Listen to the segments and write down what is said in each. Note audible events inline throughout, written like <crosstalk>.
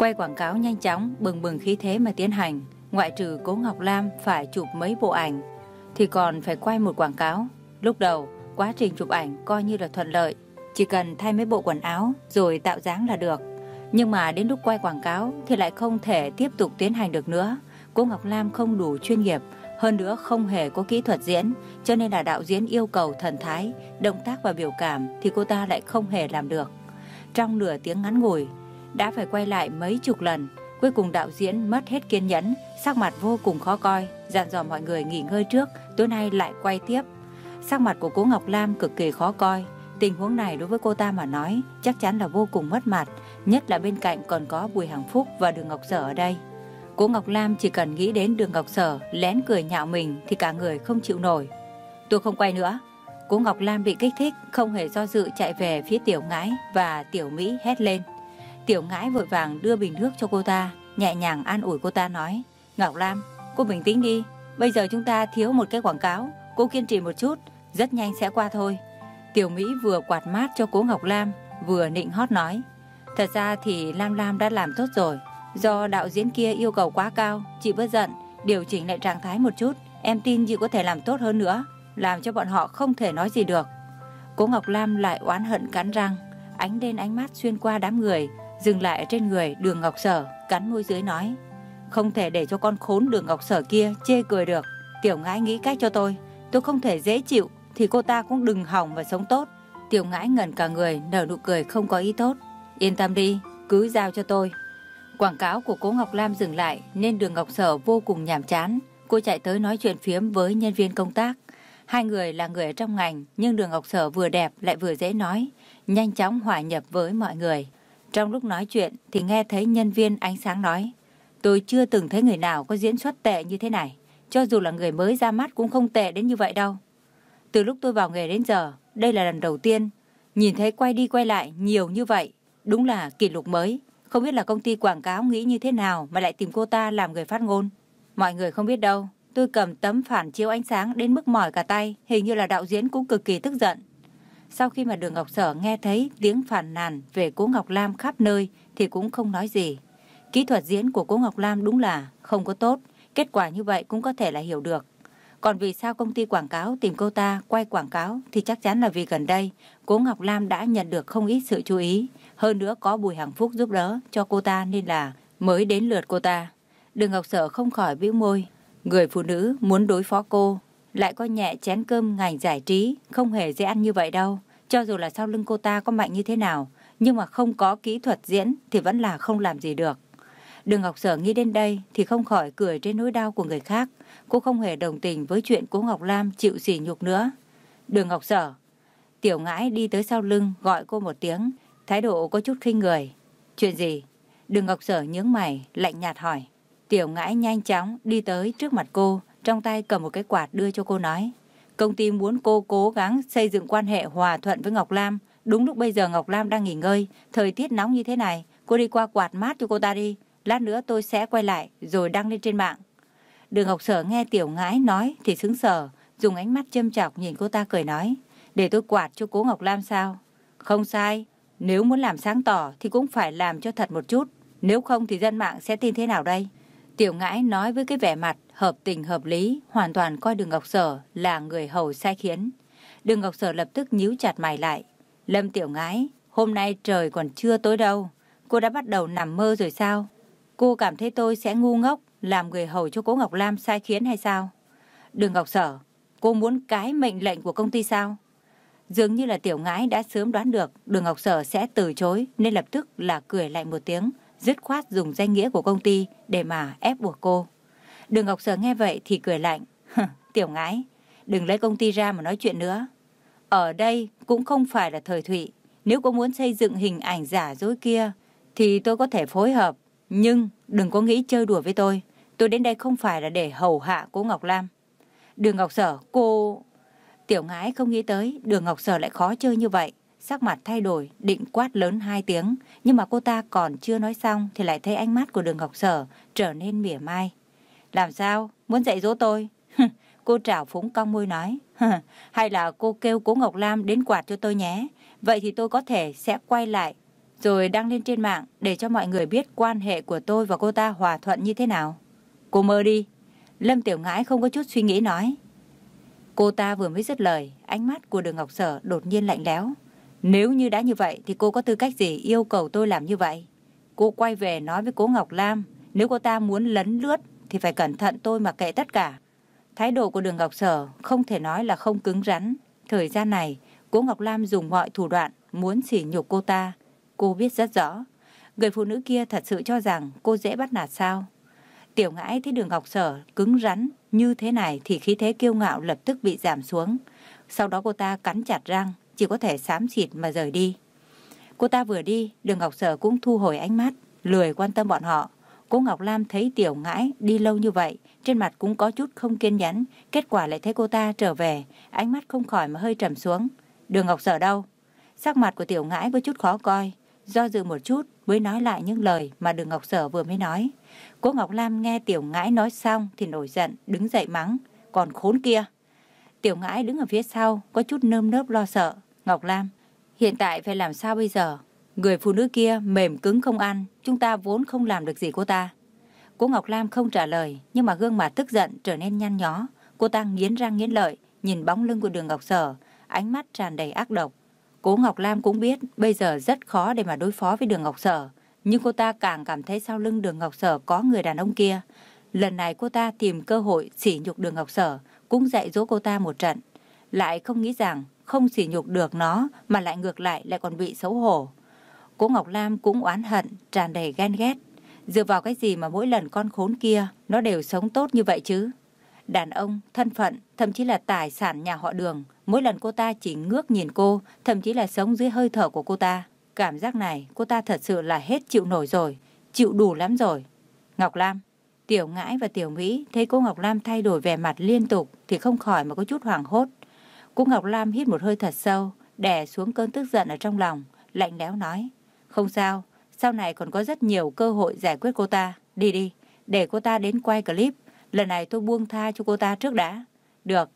Quay quảng cáo nhanh chóng, bừng bừng khí thế mà tiến hành. Ngoại trừ Cố Ngọc Lam phải chụp mấy bộ ảnh, thì còn phải quay một quảng cáo. Lúc đầu, quá trình chụp ảnh coi như là thuận lợi. Chỉ cần thay mấy bộ quần áo rồi tạo dáng là được. Nhưng mà đến lúc quay quảng cáo thì lại không thể tiếp tục tiến hành được nữa. Cố Ngọc Lam không đủ chuyên nghiệp, hơn nữa không hề có kỹ thuật diễn, cho nên là đạo diễn yêu cầu thần thái, động tác và biểu cảm thì cô ta lại không hề làm được. Trong nửa tiếng ngắn ngủi, đã phải quay lại mấy chục lần. Cuối cùng đạo diễn mất hết kiên nhẫn, sắc mặt vô cùng khó coi, dặn dò mọi người nghỉ ngơi trước, tối nay lại quay tiếp. Sắc mặt của cố Ngọc Lam cực kỳ khó coi, tình huống này đối với cô ta mà nói chắc chắn là vô cùng mất mặt, nhất là bên cạnh còn có Bùi Hằng Phúc và Đường Ngọc Sở ở đây. Cố Ngọc Lam chỉ cần nghĩ đến Đường Ngọc Sở lén cười nhạo mình thì cả người không chịu nổi. Tôi không quay nữa. Cố Ngọc Lam bị kích thích, không hề do dự chạy về phía Tiểu Ngãi và Tiểu Mỹ hét lên. Tiểu ngãi vội vàng đưa bình nước cho cô ta, nhẹ nhàng an ủi cô ta nói. Ngọc Lam, cô bình tĩnh đi, bây giờ chúng ta thiếu một cái quảng cáo, cô kiên trì một chút, rất nhanh sẽ qua thôi. Tiểu Mỹ vừa quạt mát cho cố Ngọc Lam, vừa nịnh hót nói. Thật ra thì Lam Lam đã làm tốt rồi, do đạo diễn kia yêu cầu quá cao, chị bớt giận, điều chỉnh lại trạng thái một chút, em tin chị có thể làm tốt hơn nữa, làm cho bọn họ không thể nói gì được. Cố Ngọc Lam lại oán hận cắn răng, ánh đen ánh mắt xuyên qua đám người, dừng lại trên người đường Ngọc Sở, cắn môi dưới nói. Không thể để cho con khốn đường Ngọc Sở kia chê cười được. Tiểu ngãi nghĩ cách cho tôi, tôi không thể dễ chịu, thì cô ta cũng đừng hỏng và sống tốt. Tiểu ngãi ngẩn cả người, nở nụ cười không có ý tốt. Yên tâm đi, cứ giao cho tôi. Quảng cáo của cố Ngọc Lam dừng lại nên đường Ngọc Sở vô cùng nhàm chán. Cô chạy tới nói chuyện phiếm với nhân viên công tác. Hai người là người ở trong ngành nhưng đường Ngọc Sở vừa đẹp lại vừa dễ nói, nhanh chóng hòa nhập với mọi người. Trong lúc nói chuyện thì nghe thấy nhân viên ánh sáng nói Tôi chưa từng thấy người nào có diễn xuất tệ như thế này. Cho dù là người mới ra mắt cũng không tệ đến như vậy đâu. Từ lúc tôi vào nghề đến giờ, đây là lần đầu tiên nhìn thấy quay đi quay lại nhiều như vậy. Đúng là kỷ lục mới. Không biết là công ty quảng cáo nghĩ như thế nào mà lại tìm cô ta làm người phát ngôn. Mọi người không biết đâu. Tôi cầm tấm phản chiếu ánh sáng đến mức mỏi cả tay. Hình như là đạo diễn cũng cực kỳ tức giận. Sau khi mà đường Ngọc Sở nghe thấy tiếng phản nàn về cố Ngọc Lam khắp nơi thì cũng không nói gì. Kỹ thuật diễn của cố Ngọc Lam đúng là không có tốt, kết quả như vậy cũng có thể là hiểu được. Còn vì sao công ty quảng cáo tìm cô ta quay quảng cáo thì chắc chắn là vì gần đây cố Ngọc Lam đã nhận được không ít sự chú ý. Hơn nữa có Bùi Hằng Phúc giúp đỡ cho cô ta nên là mới đến lượt cô ta. Đường Ngọc Sở không khỏi bĩu môi. Người phụ nữ muốn đối phó cô lại có nhẹ chén cơm ngành giải trí, không hề dễ ăn như vậy đâu. Cho dù là sau lưng cô ta có mạnh như thế nào, nhưng mà không có kỹ thuật diễn thì vẫn là không làm gì được. Đường Ngọc Sở nghĩ đến đây thì không khỏi cười trên nỗi đau của người khác. Cô không hề đồng tình với chuyện cố Ngọc Lam chịu sỉ nhục nữa. Đường Ngọc Sở, Tiểu Ngãi đi tới sau lưng gọi cô một tiếng, thái độ có chút khinh người. Chuyện gì? Đường Ngọc Sở nhướng mày, lạnh nhạt hỏi. Tiểu Ngãi nhanh chóng đi tới trước mặt cô, trong tay cầm một cái quạt đưa cho cô nói. Công ty muốn cô cố gắng xây dựng quan hệ hòa thuận với Ngọc Lam. Đúng lúc bây giờ Ngọc Lam đang nghỉ ngơi, thời tiết nóng như thế này, cô đi qua quạt mát cho cô ta đi. Lát nữa tôi sẽ quay lại rồi đăng lên trên mạng. Đường Ngọc Sở nghe Tiểu Ngãi nói thì sững sờ, dùng ánh mắt châm chọc nhìn cô ta cười nói. Để tôi quạt cho cố Ngọc Lam sao? Không sai, nếu muốn làm sáng tỏ thì cũng phải làm cho thật một chút. Nếu không thì dân mạng sẽ tin thế nào đây? Tiểu ngãi nói với cái vẻ mặt hợp tình hợp lý, hoàn toàn coi đường Ngọc Sở là người hầu sai khiến. Đường Ngọc Sở lập tức nhíu chặt mày lại. Lâm Tiểu ngãi, hôm nay trời còn chưa tối đâu. Cô đã bắt đầu nằm mơ rồi sao? Cô cảm thấy tôi sẽ ngu ngốc làm người hầu cho cố Ngọc Lam sai khiến hay sao? Đường Ngọc Sở, cô muốn cái mệnh lệnh của công ty sao? Dường như là Tiểu ngãi đã sớm đoán được đường Ngọc Sở sẽ từ chối nên lập tức là cười lạnh một tiếng dứt khoát dùng danh nghĩa của công ty để mà ép buộc cô. Đường Ngọc Sở nghe vậy thì cười lạnh. Tiểu ngái, đừng lấy công ty ra mà nói chuyện nữa. Ở đây cũng không phải là thời thụy. Nếu cô muốn xây dựng hình ảnh giả dối kia, thì tôi có thể phối hợp. Nhưng đừng có nghĩ chơi đùa với tôi. Tôi đến đây không phải là để hầu hạ cô Ngọc Lam. Đường Ngọc Sở, cô... Tiểu ngái không nghĩ tới đường Ngọc Sở lại khó chơi như vậy sắc mặt thay đổi, định quát lớn hai tiếng, nhưng mà cô ta còn chưa nói xong thì lại thấy ánh mắt của đường Ngọc Sở trở nên mỉa mai. Làm sao? Muốn dạy dỗ tôi? cô Cô trào phúng cong môi nói, hay là cô kêu cố Ngọc Lam đến quạt cho tôi nhé. Vậy thì tôi có thể sẽ quay lại rồi đăng lên trên mạng để cho mọi người biết quan hệ của tôi và cô ta hòa thuận như thế nào. Cô mơ đi. Lâm Tiểu Ngãi không có chút suy nghĩ nói. Cô ta vừa mới dứt lời, ánh mắt của đường Ngọc Sở đột nhiên lạnh lẽo. Nếu như đã như vậy thì cô có tư cách gì yêu cầu tôi làm như vậy? Cô quay về nói với cố Ngọc Lam, nếu cô ta muốn lấn lướt thì phải cẩn thận tôi mà kệ tất cả. Thái độ của đường Ngọc Sở không thể nói là không cứng rắn. Thời gian này, cố Ngọc Lam dùng mọi thủ đoạn muốn sỉ nhục cô ta. Cô biết rất rõ. Người phụ nữ kia thật sự cho rằng cô dễ bắt nạt sao. Tiểu ngãi thấy đường Ngọc Sở cứng rắn như thế này thì khí thế kiêu ngạo lập tức bị giảm xuống. Sau đó cô ta cắn chặt răng, chỉ có thể xám xịt mà rời đi. Cô ta vừa đi, đường Ngọc Sở cũng thu hồi ánh mắt, lười quan tâm bọn họ. Cô Ngọc Lam thấy tiểu ngãi đi lâu như vậy, trên mặt cũng có chút không kiên nhẫn, kết quả lại thấy cô ta trở về, ánh mắt không khỏi mà hơi trầm xuống. Đường Ngọc Sở đâu? Sắc mặt của tiểu ngãi có chút khó coi, do dự một chút mới nói lại những lời mà đường Ngọc Sở vừa mới nói. Cô Ngọc Lam nghe tiểu ngãi nói xong thì nổi giận, đứng dậy mắng, còn khốn kia. Tiểu ngãi đứng ở phía sau, có chút nơm nớp lo sợ. Ngọc Lam, hiện tại phải làm sao bây giờ? Người phụ nữ kia mềm cứng không ăn, chúng ta vốn không làm được gì cô ta. Cô Ngọc Lam không trả lời, nhưng mà gương mặt tức giận trở nên nhăn nhó. Cô ta nghiến răng nghiến lợi, nhìn bóng lưng của đường Ngọc Sở, ánh mắt tràn đầy ác độc. Cố Ngọc Lam cũng biết bây giờ rất khó để mà đối phó với đường Ngọc Sở, nhưng cô ta càng cảm thấy sau lưng đường Ngọc Sở có người đàn ông kia. Lần này cô ta tìm cơ hội sỉ nhục đường Ngọc Sở, cũng dạy dỗ cô ta một trận. Lại không nghĩ rằng không sỉ nhục được nó mà lại ngược lại lại còn bị xấu hổ. Cô Ngọc Lam cũng oán hận, tràn đầy ghen ghét. Dựa vào cái gì mà mỗi lần con khốn kia nó đều sống tốt như vậy chứ? Đàn ông, thân phận, thậm chí là tài sản nhà họ đường. Mỗi lần cô ta chỉ ngước nhìn cô, thậm chí là sống dưới hơi thở của cô ta. Cảm giác này cô ta thật sự là hết chịu nổi rồi, chịu đủ lắm rồi. Ngọc Lam, Tiểu Ngãi và Tiểu Mỹ thấy cô Ngọc Lam thay đổi vẻ mặt liên tục thì không khỏi mà có chút hoảng hốt. Cô Ngọc Lam hít một hơi thật sâu, đè xuống cơn tức giận ở trong lòng, lạnh lẽo nói. Không sao, sau này còn có rất nhiều cơ hội giải quyết cô ta. Đi đi, để cô ta đến quay clip. Lần này tôi buông tha cho cô ta trước đã. Được.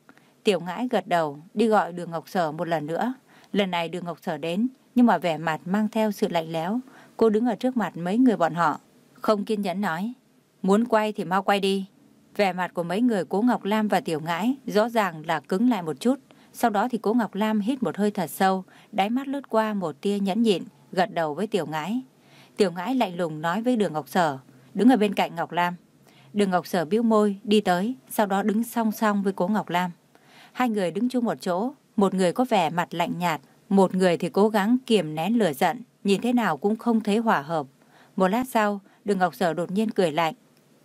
Tiểu ngãi gật đầu, đi gọi đường Ngọc Sở một lần nữa. Lần này đường Ngọc Sở đến, nhưng mà vẻ mặt mang theo sự lạnh lẽo. Cô đứng ở trước mặt mấy người bọn họ. Không kiên nhẫn nói. Muốn quay thì mau quay đi. Vẻ mặt của mấy người Cố Ngọc Lam và Tiểu Ngãi rõ ràng là cứng lại một chút. Sau đó thì Cố Ngọc Lam hít một hơi thật sâu, đáy mắt lướt qua một tia nhẫn nhịn, gật đầu với Tiểu Ngãi. Tiểu Ngãi lạnh lùng nói với Đường Ngọc Sở, đứng ở bên cạnh Ngọc Lam. Đường Ngọc Sở bĩu môi, đi tới, sau đó đứng song song với Cố Ngọc Lam. Hai người đứng chung một chỗ, một người có vẻ mặt lạnh nhạt, một người thì cố gắng kiềm nén lửa giận, nhìn thế nào cũng không thấy hòa hợp. Một lát sau, Đường Ngọc Sở đột nhiên cười lạnh.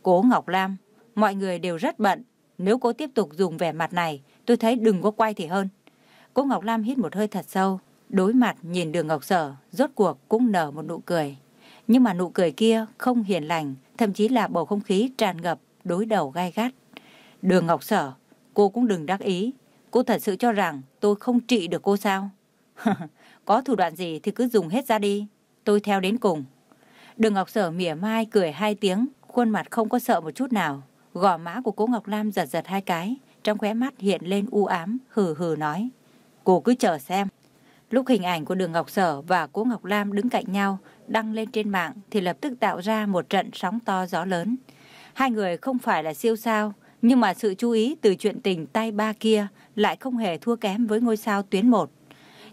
Cố Ngọc Lam, mọi người đều rất bận. Nếu cố tiếp tục dùng vẻ mặt này, tôi thấy đừng có quay thì hơn. Cố Ngọc Lam hít một hơi thật sâu, đối mặt nhìn đường Ngọc Sở, rốt cuộc cũng nở một nụ cười. Nhưng mà nụ cười kia không hiền lành, thậm chí là bầu không khí tràn ngập, đối đầu gai gắt. Đường Ngọc Sở, cô cũng đừng đắc ý. Cô thật sự cho rằng tôi không trị được cô sao? <laughs> Có thủ đoạn gì thì cứ dùng hết ra đi. Tôi theo đến cùng. Đường Ngọc Sở mỉa mai cười hai tiếng, khuôn mặt không có sợ một chút nào. Gò má của cô Ngọc Lam giật giật hai cái, trong khóe mắt hiện lên u ám, hừ hừ nói. Cô cứ chờ xem. Lúc hình ảnh của đường Ngọc Sở và cô Ngọc Lam đứng cạnh nhau, đăng lên trên mạng thì lập tức tạo ra một trận sóng to gió lớn. Hai người không phải là siêu sao, nhưng mà sự chú ý từ chuyện tình tay ba kia lại không hề thua kém với ngôi sao tuyến một.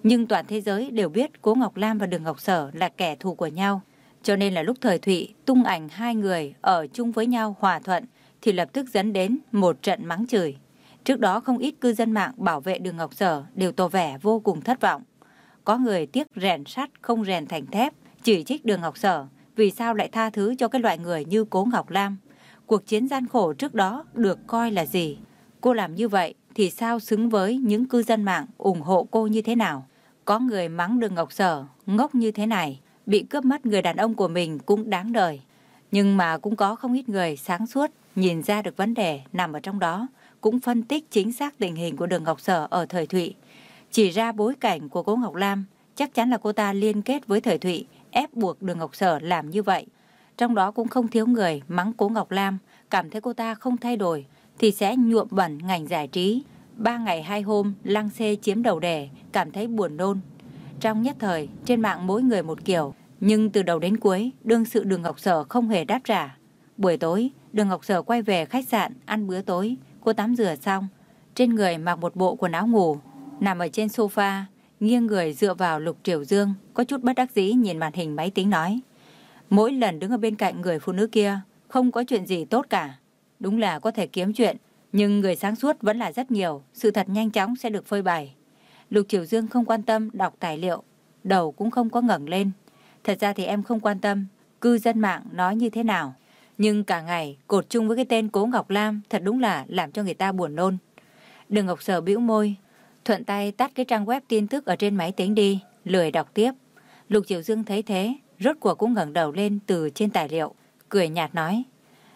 Nhưng toàn thế giới đều biết Cố Ngọc Lam và Đường Ngọc Sở là kẻ thù của nhau. Cho nên là lúc thời Thụy tung ảnh hai người ở chung với nhau hòa thuận thì lập tức dẫn đến một trận mắng chửi. Trước đó không ít cư dân mạng bảo vệ Đường Ngọc Sở đều tỏ vẻ vô cùng thất vọng. Có người tiếc rèn sắt không rèn thành thép, chỉ trích Đường Ngọc Sở vì sao lại tha thứ cho cái loại người như Cố Ngọc Lam. Cuộc chiến gian khổ trước đó được coi là gì? Cô làm như vậy thì sao xứng với những cư dân mạng ủng hộ cô như thế nào? Có người mắng Đường Ngọc Sở ngốc như thế này, bị cướp mất người đàn ông của mình cũng đáng đời. Nhưng mà cũng có không ít người sáng suốt nhìn ra được vấn đề nằm ở trong đó, cũng phân tích chính xác tình hình của Đường Ngọc Sở ở thời Thụy. Chỉ ra bối cảnh của cô Ngọc Lam, chắc chắn là cô ta liên kết với thời Thụy, ép buộc Đường Ngọc Sở làm như vậy. Trong đó cũng không thiếu người mắng cố Ngọc Lam, cảm thấy cô ta không thay đổi, thì sẽ nhuộm bẩn ngành giải trí. Ba ngày hai hôm, lăng xê chiếm đầu đẻ, cảm thấy buồn nôn. Trong nhất thời, trên mạng mỗi người một kiểu, nhưng từ đầu đến cuối, đương sự đường Ngọc Sở không hề đáp trả. Buổi tối, đường Ngọc Sở quay về khách sạn ăn bữa tối, cô tắm rửa xong. Trên người mặc một bộ quần áo ngủ, nằm ở trên sofa, nghiêng người dựa vào lục triều dương, có chút bất đắc dĩ nhìn màn hình máy tính nói. Mỗi lần đứng ở bên cạnh người phụ nữ kia, không có chuyện gì tốt cả. Đúng là có thể kiếm chuyện, nhưng người sáng suốt vẫn là rất nhiều, sự thật nhanh chóng sẽ được phơi bày. Lục Triều Dương không quan tâm đọc tài liệu, đầu cũng không có ngẩng lên. Thật ra thì em không quan tâm, cư dân mạng nói như thế nào. Nhưng cả ngày cột chung với cái tên Cố Ngọc Lam thật đúng là làm cho người ta buồn nôn. Đường Ngọc Sở bĩu môi, thuận tay tắt cái trang web tin tức ở trên máy tính đi, lười đọc tiếp. Lục Triều Dương thấy thế, rốt cuộc cũng ngẩng đầu lên từ trên tài liệu, cười nhạt nói.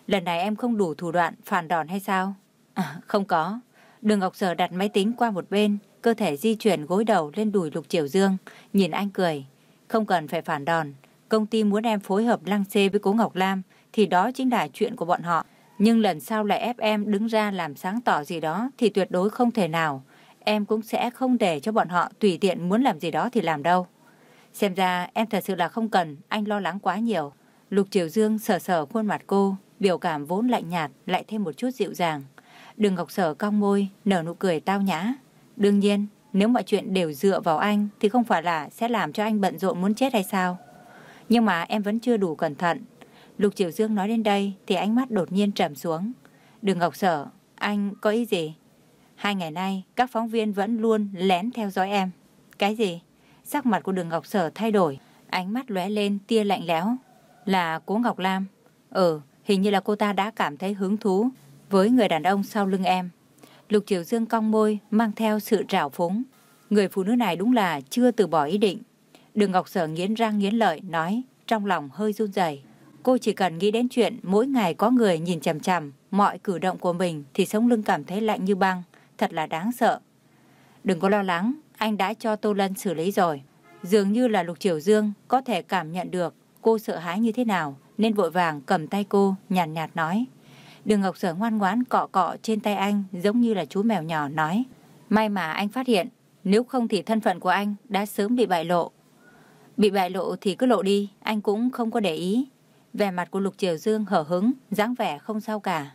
Lần này em không đủ thủ đoạn phản đòn hay sao? À, không có. Đường Ngọc Sở đặt máy tính qua một bên, cơ thể di chuyển gối đầu lên đùi Lục Triều Dương, nhìn anh cười. Không cần phải phản đòn, công ty muốn em phối hợp lăng xê với Cố Ngọc Lam, thì đó chính là chuyện của bọn họ. Nhưng lần sau lại ép em đứng ra làm sáng tỏ gì đó thì tuyệt đối không thể nào. Em cũng sẽ không để cho bọn họ tùy tiện muốn làm gì đó thì làm đâu. Xem ra em thật sự là không cần, anh lo lắng quá nhiều. Lục Triều Dương sờ sờ khuôn mặt cô, biểu cảm vốn lạnh nhạt lại thêm một chút dịu dàng. Đường Ngọc Sở cong môi, nở nụ cười tao nhã. Đương nhiên, nếu mọi chuyện đều dựa vào anh thì không phải là sẽ làm cho anh bận rộn muốn chết hay sao? Nhưng mà em vẫn chưa đủ cẩn thận. Lục Triều Dương nói đến đây thì ánh mắt đột nhiên trầm xuống. Đường Ngọc Sở, anh có ý gì? Hai ngày nay, các phóng viên vẫn luôn lén theo dõi em. Cái gì? Sắc mặt của đường Ngọc Sở thay đổi, ánh mắt lóe lên tia lạnh lẽo. Là cố Ngọc Lam. Ừ, hình như là cô ta đã cảm thấy hứng thú với người đàn ông sau lưng em. Lục Triều Dương cong môi, mang theo sự trào phúng. Người phụ nữ này đúng là chưa từ bỏ ý định. Đường Ngọc Sở nghiến răng nghiến lợi, nói, trong lòng hơi run rẩy. Cô chỉ cần nghĩ đến chuyện mỗi ngày có người nhìn chằm chằm mọi cử động của mình thì sống lưng cảm thấy lạnh như băng, thật là đáng sợ. Đừng có lo lắng, anh đã cho Tô Lân xử lý rồi. Dường như là Lục Triều Dương có thể cảm nhận được cô sợ hãi như thế nào, nên vội vàng cầm tay cô, nhàn nhạt, nhạt nói. Đường Ngọc Sở ngoan ngoãn cọ cọ trên tay anh giống như là chú mèo nhỏ nói. May mà anh phát hiện, nếu không thì thân phận của anh đã sớm bị bại lộ. Bị bại lộ thì cứ lộ đi, anh cũng không có để ý. Vẻ mặt của Lục Triều Dương hở hứng, dáng vẻ không sao cả.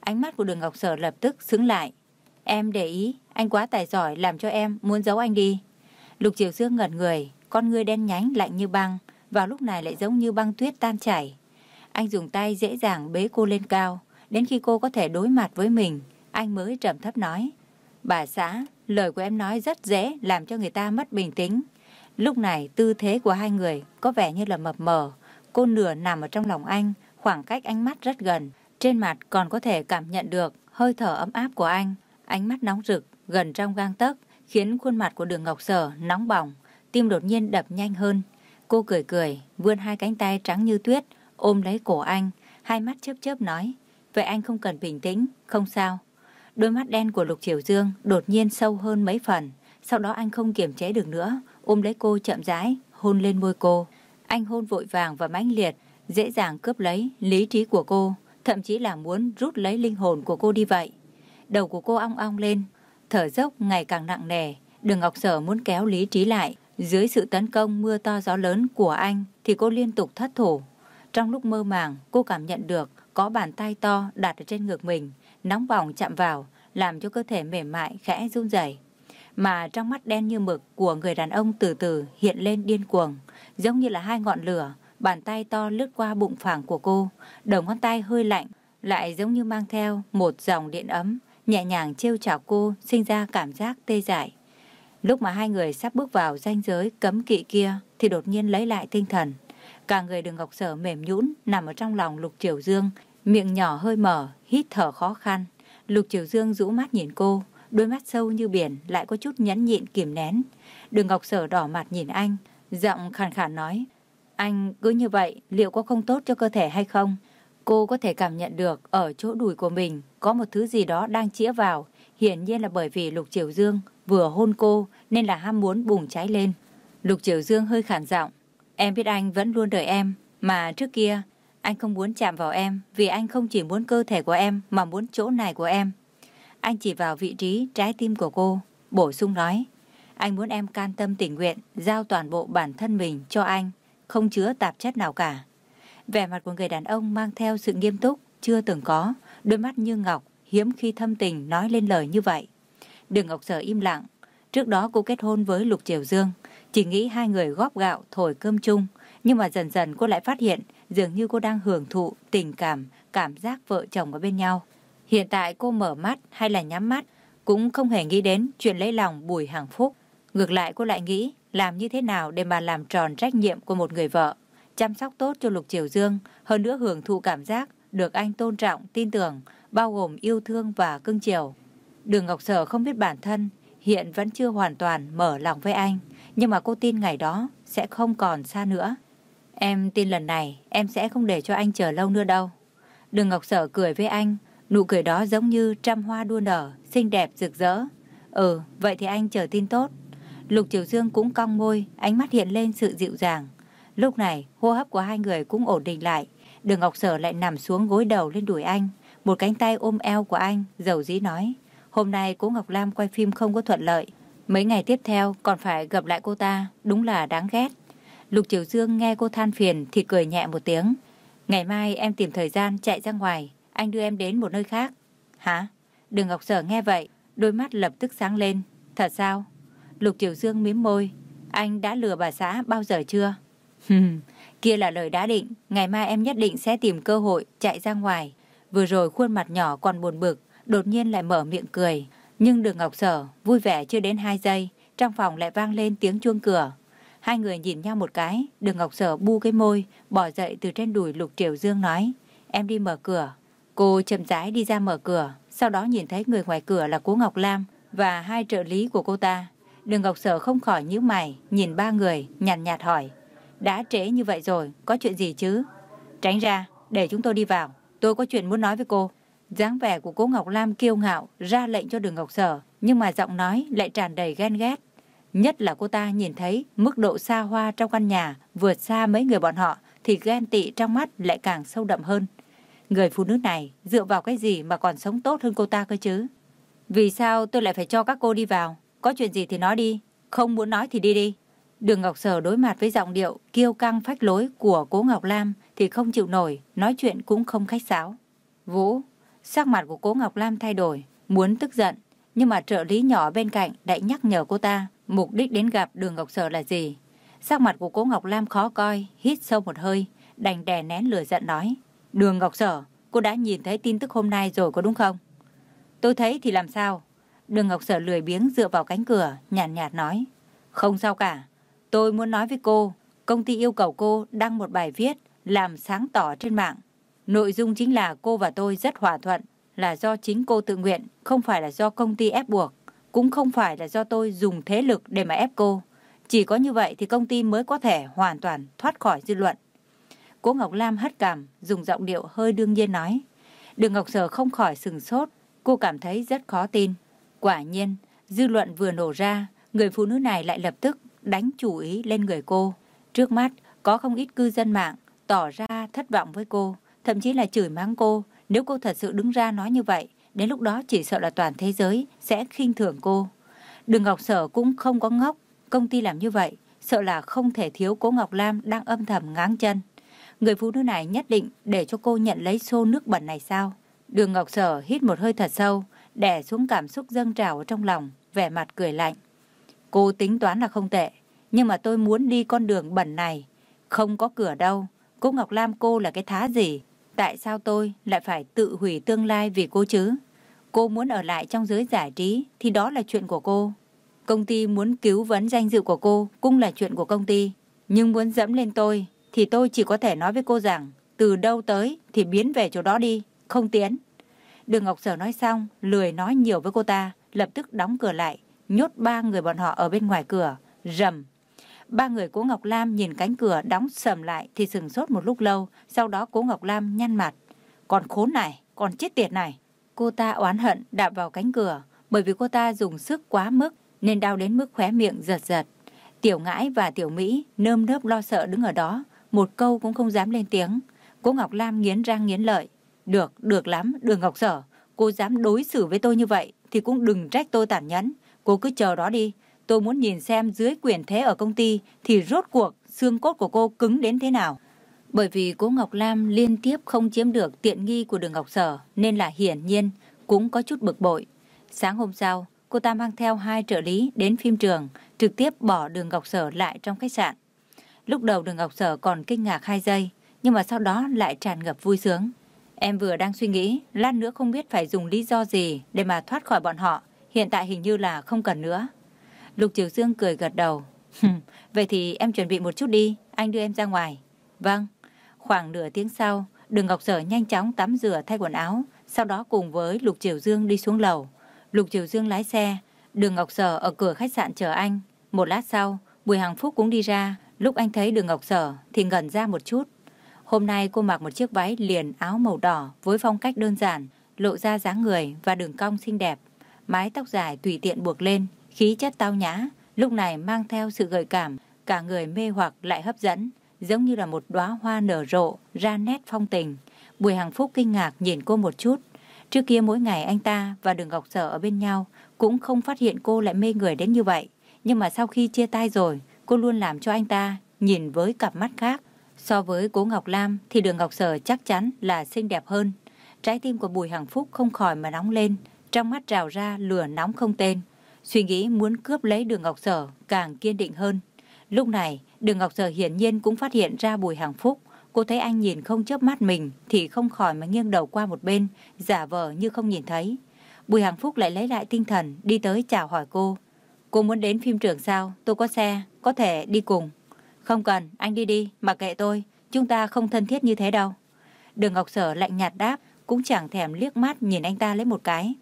Ánh mắt của đường Ngọc Sở lập tức xứng lại. Em để ý, anh quá tài giỏi làm cho em muốn giấu anh đi. Lục Triều Dương ngẩn người, con ngươi đen nhánh lạnh như băng, vào lúc này lại giống như băng tuyết tan chảy. Anh dùng tay dễ dàng bế cô lên cao, đến khi cô có thể đối mặt với mình, anh mới trầm thấp nói. Bà xã, lời của em nói rất dễ làm cho người ta mất bình tĩnh. Lúc này tư thế của hai người có vẻ như là mập mờ, cô nửa nằm ở trong lòng anh, khoảng cách ánh mắt rất gần, trên mặt còn có thể cảm nhận được hơi thở ấm áp của anh, ánh mắt nóng rực, gần trong gang tấc, khiến khuôn mặt của đường Ngọc Sở nóng bỏng, tim đột nhiên đập nhanh hơn. Cô cười cười, vươn hai cánh tay trắng như tuyết, ôm lấy cổ anh, hai mắt chớp chớp nói, vậy anh không cần bình tĩnh, không sao. Đôi mắt đen của Lục Triều Dương đột nhiên sâu hơn mấy phần, sau đó anh không kiềm chế được nữa, ôm lấy cô chậm rãi, hôn lên môi cô. Anh hôn vội vàng và mãnh liệt, dễ dàng cướp lấy lý trí của cô, thậm chí là muốn rút lấy linh hồn của cô đi vậy. Đầu của cô ong ong lên, thở dốc ngày càng nặng nề, Đường Ngọc Sở muốn kéo lý trí lại. Dưới sự tấn công mưa to gió lớn của anh thì cô liên tục thất thủ. Trong lúc mơ màng, cô cảm nhận được có bàn tay to đặt ở trên ngực mình, nóng bỏng chạm vào, làm cho cơ thể mềm mại khẽ run rẩy. Mà trong mắt đen như mực của người đàn ông từ từ hiện lên điên cuồng, giống như là hai ngọn lửa, bàn tay to lướt qua bụng phẳng của cô, đầu ngón tay hơi lạnh, lại giống như mang theo một dòng điện ấm, nhẹ nhàng trêu chọc cô, sinh ra cảm giác tê dại. Lúc mà hai người sắp bước vào ranh giới cấm kỵ kia thì đột nhiên lấy lại tinh thần. Cả người đường ngọc sở mềm nhũn nằm ở trong lòng Lục Triều Dương, miệng nhỏ hơi mở, hít thở khó khăn. Lục Triều Dương rũ mắt nhìn cô, đôi mắt sâu như biển lại có chút nhẫn nhịn kìm nén. Đường ngọc sở đỏ mặt nhìn anh, giọng khàn khàn nói, anh cứ như vậy liệu có không tốt cho cơ thể hay không? Cô có thể cảm nhận được ở chỗ đùi của mình có một thứ gì đó đang chĩa vào, hiển nhiên là bởi vì Lục Triều Dương vừa hôn cô nên là ham muốn bùng cháy lên. Lục Triều Dương hơi khản giọng, em biết anh vẫn luôn đợi em, mà trước kia Anh không muốn chạm vào em vì anh không chỉ muốn cơ thể của em mà muốn chỗ này của em. Anh chỉ vào vị trí trái tim của cô, bổ sung nói. Anh muốn em can tâm tình nguyện, giao toàn bộ bản thân mình cho anh, không chứa tạp chất nào cả. Vẻ mặt của người đàn ông mang theo sự nghiêm túc, chưa từng có, đôi mắt như ngọc, hiếm khi thâm tình nói lên lời như vậy. Đường Ngọc Sở im lặng. Trước đó cô kết hôn với Lục Triều Dương, chỉ nghĩ hai người góp gạo thổi cơm chung, nhưng mà dần dần cô lại phát hiện dường như cô đang hưởng thụ tình cảm, cảm giác vợ chồng ở bên nhau. Hiện tại cô mở mắt hay là nhắm mắt cũng không hề nghĩ đến chuyện lấy lòng Bùi Hằng Phúc. Ngược lại cô lại nghĩ làm như thế nào để mà làm tròn trách nhiệm của một người vợ, chăm sóc tốt cho Lục Triều Dương, hơn nữa hưởng thụ cảm giác được anh tôn trọng, tin tưởng, bao gồm yêu thương và cưng chiều. Đường Ngọc Sở không biết bản thân hiện vẫn chưa hoàn toàn mở lòng với anh, nhưng mà cô tin ngày đó sẽ không còn xa nữa. Em tin lần này em sẽ không để cho anh chờ lâu nữa đâu. Đường Ngọc Sở cười với anh, nụ cười đó giống như trăm hoa đua nở, xinh đẹp rực rỡ. Ừ, vậy thì anh chờ tin tốt. Lục Triều Dương cũng cong môi, ánh mắt hiện lên sự dịu dàng. Lúc này, hô hấp của hai người cũng ổn định lại. Đường Ngọc Sở lại nằm xuống gối đầu lên đùi anh. Một cánh tay ôm eo của anh, dầu dĩ nói. Hôm nay cô Ngọc Lam quay phim không có thuận lợi. Mấy ngày tiếp theo còn phải gặp lại cô ta, đúng là đáng ghét. Lục Triều Dương nghe cô than phiền thì cười nhẹ một tiếng. Ngày mai em tìm thời gian chạy ra ngoài, anh đưa em đến một nơi khác. Hả? Đường Ngọc Sở nghe vậy, đôi mắt lập tức sáng lên. Thật sao? Lục Triều Dương mím môi. Anh đã lừa bà xã bao giờ chưa? <laughs> Hừm, kia là lời đã định. Ngày mai em nhất định sẽ tìm cơ hội chạy ra ngoài. Vừa rồi khuôn mặt nhỏ còn buồn bực, đột nhiên lại mở miệng cười. Nhưng đường Ngọc Sở vui vẻ chưa đến 2 giây, trong phòng lại vang lên tiếng chuông cửa. Hai người nhìn nhau một cái, đường Ngọc Sở bu cái môi, bỏ dậy từ trên đùi Lục Triều Dương nói, em đi mở cửa. Cô chậm rãi đi ra mở cửa, sau đó nhìn thấy người ngoài cửa là cố Ngọc Lam và hai trợ lý của cô ta. Đường Ngọc Sở không khỏi nhíu mày, nhìn ba người, nhàn nhạt, nhạt hỏi. Đã trễ như vậy rồi, có chuyện gì chứ? Tránh ra, để chúng tôi đi vào. Tôi có chuyện muốn nói với cô dáng vẻ của cố Ngọc Lam kiêu ngạo, ra lệnh cho đường Ngọc Sở, nhưng mà giọng nói lại tràn đầy ghen ghét. Nhất là cô ta nhìn thấy mức độ xa hoa trong căn nhà vượt xa mấy người bọn họ thì ghen tị trong mắt lại càng sâu đậm hơn. Người phụ nữ này dựa vào cái gì mà còn sống tốt hơn cô ta cơ chứ? Vì sao tôi lại phải cho các cô đi vào? Có chuyện gì thì nói đi, không muốn nói thì đi đi. Đường Ngọc Sở đối mặt với giọng điệu kiêu căng phách lối của cố Ngọc Lam thì không chịu nổi, nói chuyện cũng không khách sáo. Vũ, sắc mặt của cố Ngọc Lam thay đổi, muốn tức giận, nhưng mà trợ lý nhỏ bên cạnh đã nhắc nhở cô ta mục đích đến gặp đường Ngọc Sở là gì. Sắc mặt của cố Ngọc Lam khó coi, hít sâu một hơi, đành đè nén lửa giận nói. Đường Ngọc Sở, cô đã nhìn thấy tin tức hôm nay rồi có đúng không? Tôi thấy thì làm sao? Đường Ngọc Sở lười biếng dựa vào cánh cửa, nhàn nhạt, nhạt nói. Không sao cả, tôi muốn nói với cô, công ty yêu cầu cô đăng một bài viết làm sáng tỏ trên mạng. Nội dung chính là cô và tôi rất hòa thuận, là do chính cô tự nguyện, không phải là do công ty ép buộc, cũng không phải là do tôi dùng thế lực để mà ép cô. Chỉ có như vậy thì công ty mới có thể hoàn toàn thoát khỏi dư luận. Cố Ngọc Lam hất cảm dùng giọng điệu hơi đương nhiên nói. Đường Ngọc Sở không khỏi sừng sốt, cô cảm thấy rất khó tin. Quả nhiên, dư luận vừa nổ ra, người phụ nữ này lại lập tức đánh chủ ý lên người cô. Trước mắt, có không ít cư dân mạng tỏ ra thất vọng với cô, thậm chí là chửi mắng cô. Nếu cô thật sự đứng ra nói như vậy, đến lúc đó chỉ sợ là toàn thế giới sẽ khinh thường cô. Đường Ngọc Sở cũng không có ngốc, công ty làm như vậy, sợ là không thể thiếu cố Ngọc Lam đang âm thầm ngáng chân. Người phụ nữ này nhất định để cho cô nhận lấy xô nước bẩn này sao? Đường Ngọc Sở hít một hơi thật sâu, đè xuống cảm xúc dâng trào ở trong lòng, vẻ mặt cười lạnh. Cô tính toán là không tệ, nhưng mà tôi muốn đi con đường bẩn này. Không có cửa đâu, cô Ngọc Lam cô là cái thá gì? Tại sao tôi lại phải tự hủy tương lai vì cô chứ? Cô muốn ở lại trong giới giải trí thì đó là chuyện của cô. Công ty muốn cứu vấn danh dự của cô cũng là chuyện của công ty. Nhưng muốn dẫm lên tôi thì tôi chỉ có thể nói với cô rằng từ đâu tới thì biến về chỗ đó đi, không tiến. Đường Ngọc Sở nói xong, lười nói nhiều với cô ta, lập tức đóng cửa lại, nhốt ba người bọn họ ở bên ngoài cửa, rầm. Ba người cố Ngọc Lam nhìn cánh cửa đóng sầm lại thì sừng sốt một lúc lâu, sau đó cố Ngọc Lam nhăn mặt. Còn khốn này, còn chết tiệt này. Cô ta oán hận đạp vào cánh cửa, bởi vì cô ta dùng sức quá mức nên đau đến mức khóe miệng giật giật. Tiểu ngãi và tiểu Mỹ nơm nớp lo sợ đứng ở đó, một câu cũng không dám lên tiếng. Cô Ngọc Lam nghiến răng nghiến lợi. Được, được lắm, đường Ngọc Sở. Cô dám đối xử với tôi như vậy thì cũng đừng trách tôi tàn nhẫn. Cô cứ chờ đó đi. Tôi muốn nhìn xem dưới quyền thế ở công ty thì rốt cuộc xương cốt của cô cứng đến thế nào. Bởi vì cô Ngọc Lam liên tiếp không chiếm được tiện nghi của đường Ngọc Sở nên là hiển nhiên cũng có chút bực bội. Sáng hôm sau, cô ta mang theo hai trợ lý đến phim trường, trực tiếp bỏ đường Ngọc Sở lại trong khách sạn. Lúc đầu đường Ngọc Sở còn kinh ngạc hai giây, nhưng mà sau đó lại tràn ngập vui sướng. Em vừa đang suy nghĩ, lát nữa không biết phải dùng lý do gì để mà thoát khỏi bọn họ. Hiện tại hình như là không cần nữa. Lục Triều Dương cười gật đầu. Vậy thì em chuẩn bị một chút đi, anh đưa em ra ngoài. Vâng. Khoảng nửa tiếng sau, Đường Ngọc Sở nhanh chóng tắm rửa thay quần áo, sau đó cùng với Lục Triều Dương đi xuống lầu. Lục Triều Dương lái xe, Đường Ngọc Sở ở cửa khách sạn chờ anh. Một lát sau, Bùi Hằng Phúc cũng đi ra. Lúc anh thấy Đường Ngọc Sở thì ngẩn ra một chút. Hôm nay cô mặc một chiếc váy liền áo màu đỏ với phong cách đơn giản, lộ ra dáng người và đường cong xinh đẹp. Mái tóc dài tùy tiện buộc lên, khí chất tao nhã, lúc này mang theo sự gợi cảm, cả người mê hoặc lại hấp dẫn, giống như là một đóa hoa nở rộ, ra nét phong tình. Bùi Hằng Phúc kinh ngạc nhìn cô một chút. Trước kia mỗi ngày anh ta và Đường Ngọc Sở ở bên nhau cũng không phát hiện cô lại mê người đến như vậy. Nhưng mà sau khi chia tay rồi, cô luôn làm cho anh ta nhìn với cặp mắt khác. So với cố Ngọc Lam thì đường Ngọc Sở chắc chắn là xinh đẹp hơn. Trái tim của Bùi Hằng Phúc không khỏi mà nóng lên, trong mắt trào ra lửa nóng không tên. Suy nghĩ muốn cướp lấy đường Ngọc Sở càng kiên định hơn. Lúc này, đường Ngọc Sở hiển nhiên cũng phát hiện ra Bùi Hằng Phúc. Cô thấy anh nhìn không chớp mắt mình thì không khỏi mà nghiêng đầu qua một bên, giả vờ như không nhìn thấy. Bùi Hằng Phúc lại lấy lại tinh thần, đi tới chào hỏi cô. Cô muốn đến phim trường sao? Tôi có xe, có thể đi cùng. Không cần, anh đi đi, mặc kệ tôi, chúng ta không thân thiết như thế đâu. Đường Ngọc Sở lạnh nhạt đáp, cũng chẳng thèm liếc mắt nhìn anh ta lấy một cái.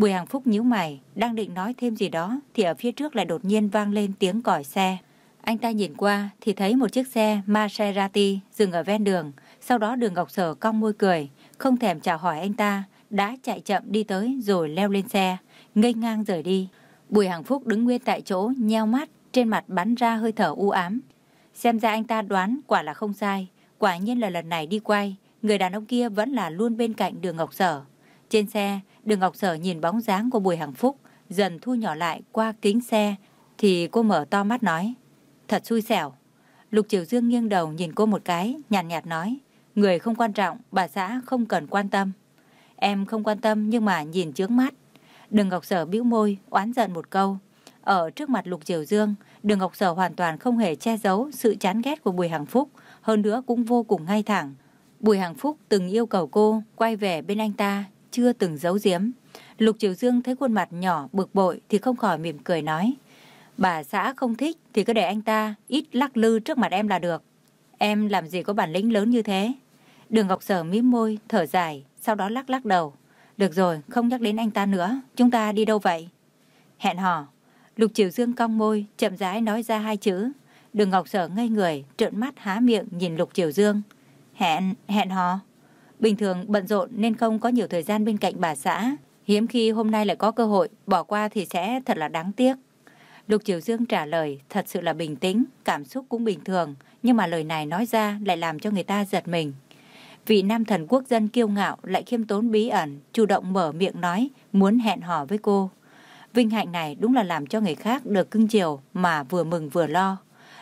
Bùi Hằng Phúc nhíu mày, đang định nói thêm gì đó, thì ở phía trước lại đột nhiên vang lên tiếng còi xe. Anh ta nhìn qua thì thấy một chiếc xe Maserati dừng ở ven đường. Sau đó đường Ngọc Sở cong môi cười, không thèm chào hỏi anh ta, đã chạy chậm đi tới rồi leo lên xe, ngây ngang rời đi. Bùi Hằng Phúc đứng nguyên tại chỗ, nheo mắt, trên mặt bắn ra hơi thở u ám. Xem ra anh ta đoán quả là không sai. Quả nhiên là lần này đi quay, người đàn ông kia vẫn là luôn bên cạnh đường Ngọc Sở. Trên xe, đường Ngọc Sở nhìn bóng dáng của Bùi Hằng Phúc, dần thu nhỏ lại qua kính xe, thì cô mở to mắt nói, thật xui xẻo. Lục Triều Dương nghiêng đầu nhìn cô một cái, nhàn nhạt, nhạt nói, người không quan trọng, bà xã không cần quan tâm. Em không quan tâm nhưng mà nhìn trước mắt. Đường Ngọc Sở bĩu môi, oán giận một câu. Ở trước mặt Lục Triều Dương, Đường Ngọc Sở hoàn toàn không hề che giấu sự chán ghét của Bùi Hằng Phúc, hơn nữa cũng vô cùng ngay thẳng. Bùi Hằng Phúc từng yêu cầu cô quay về bên anh ta, chưa từng giấu giếm. Lục Triều Dương thấy khuôn mặt nhỏ bực bội thì không khỏi mỉm cười nói. Bà xã không thích thì cứ để anh ta ít lắc lư trước mặt em là được. Em làm gì có bản lĩnh lớn như thế? Đường Ngọc Sở mím môi, thở dài, sau đó lắc lắc đầu. Được rồi, không nhắc đến anh ta nữa, chúng ta đi đâu vậy? Hẹn hò. Lục Triều Dương cong môi, chậm rãi nói ra hai chữ. Đường Ngọc Sở ngây người, trợn mắt há miệng nhìn Lục Triều Dương. Hẹn, hẹn hò. Bình thường bận rộn nên không có nhiều thời gian bên cạnh bà xã. Hiếm khi hôm nay lại có cơ hội, bỏ qua thì sẽ thật là đáng tiếc. Lục Triều Dương trả lời thật sự là bình tĩnh, cảm xúc cũng bình thường, nhưng mà lời này nói ra lại làm cho người ta giật mình. Vị nam thần quốc dân kiêu ngạo lại khiêm tốn bí ẩn, chủ động mở miệng nói muốn hẹn hò với cô. Vinh hạnh này đúng là làm cho người khác được cưng chiều mà vừa mừng vừa lo.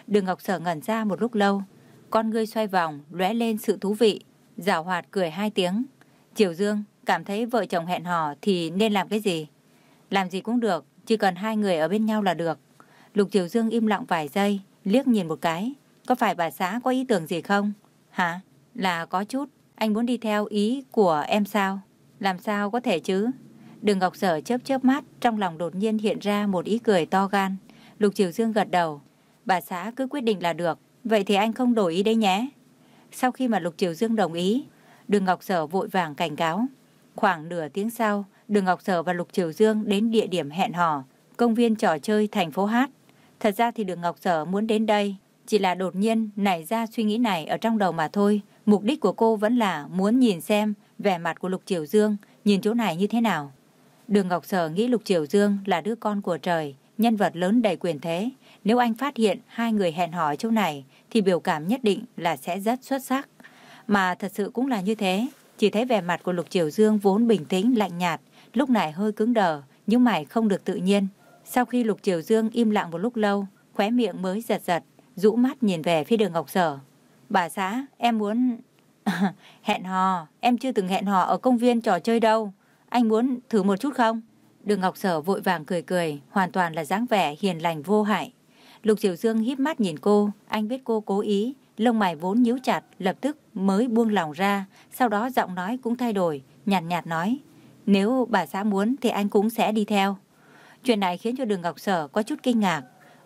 Đường Ngọc Sở ngẩn ra một lúc lâu. Con ngươi xoay vòng, lóe lên sự thú vị. Giảo hoạt cười hai tiếng. Triều Dương cảm thấy vợ chồng hẹn hò thì nên làm cái gì? Làm gì cũng được, chỉ cần hai người ở bên nhau là được. Lục Triều Dương im lặng vài giây, liếc nhìn một cái. Có phải bà xã có ý tưởng gì không? Hả? Là có chút. Anh muốn đi theo ý của em sao? Làm sao có thể chứ? Đường Ngọc Sở chớp chớp mắt, trong lòng đột nhiên hiện ra một ý cười to gan. Lục Triều Dương gật đầu. Bà xã cứ quyết định là được, vậy thì anh không đổi ý đấy nhé. Sau khi mà Lục Triều Dương đồng ý, Đường Ngọc Sở vội vàng cảnh cáo. Khoảng nửa tiếng sau, Đường Ngọc Sở và Lục Triều Dương đến địa điểm hẹn hò, công viên trò chơi thành phố Hát. Thật ra thì Đường Ngọc Sở muốn đến đây, chỉ là đột nhiên nảy ra suy nghĩ này ở trong đầu mà thôi. Mục đích của cô vẫn là muốn nhìn xem vẻ mặt của Lục Triều Dương, nhìn chỗ này như thế nào. Đường Ngọc Sở nghĩ Lục Triều Dương là đứa con của trời, nhân vật lớn đầy quyền thế. Nếu anh phát hiện hai người hẹn hò chỗ này thì biểu cảm nhất định là sẽ rất xuất sắc. Mà thật sự cũng là như thế. Chỉ thấy vẻ mặt của Lục Triều Dương vốn bình tĩnh, lạnh nhạt, lúc này hơi cứng đờ, nhưng mày không được tự nhiên. Sau khi Lục Triều Dương im lặng một lúc lâu, khóe miệng mới giật giật, rũ mắt nhìn về phía đường Ngọc Sở. Bà xã, em muốn... <laughs> hẹn hò, em chưa từng hẹn hò ở công viên trò chơi đâu. Anh muốn thử một chút không? Đường Ngọc Sở vội vàng cười cười, hoàn toàn là dáng vẻ hiền lành vô hại. Lục Triều Dương híp mắt nhìn cô, anh biết cô cố ý, lông mày vốn nhíu chặt, lập tức mới buông lòng ra, sau đó giọng nói cũng thay đổi, nhàn nhạt, nhạt nói, nếu bà xã muốn thì anh cũng sẽ đi theo. Chuyện này khiến cho Đường Ngọc Sở có chút kinh ngạc,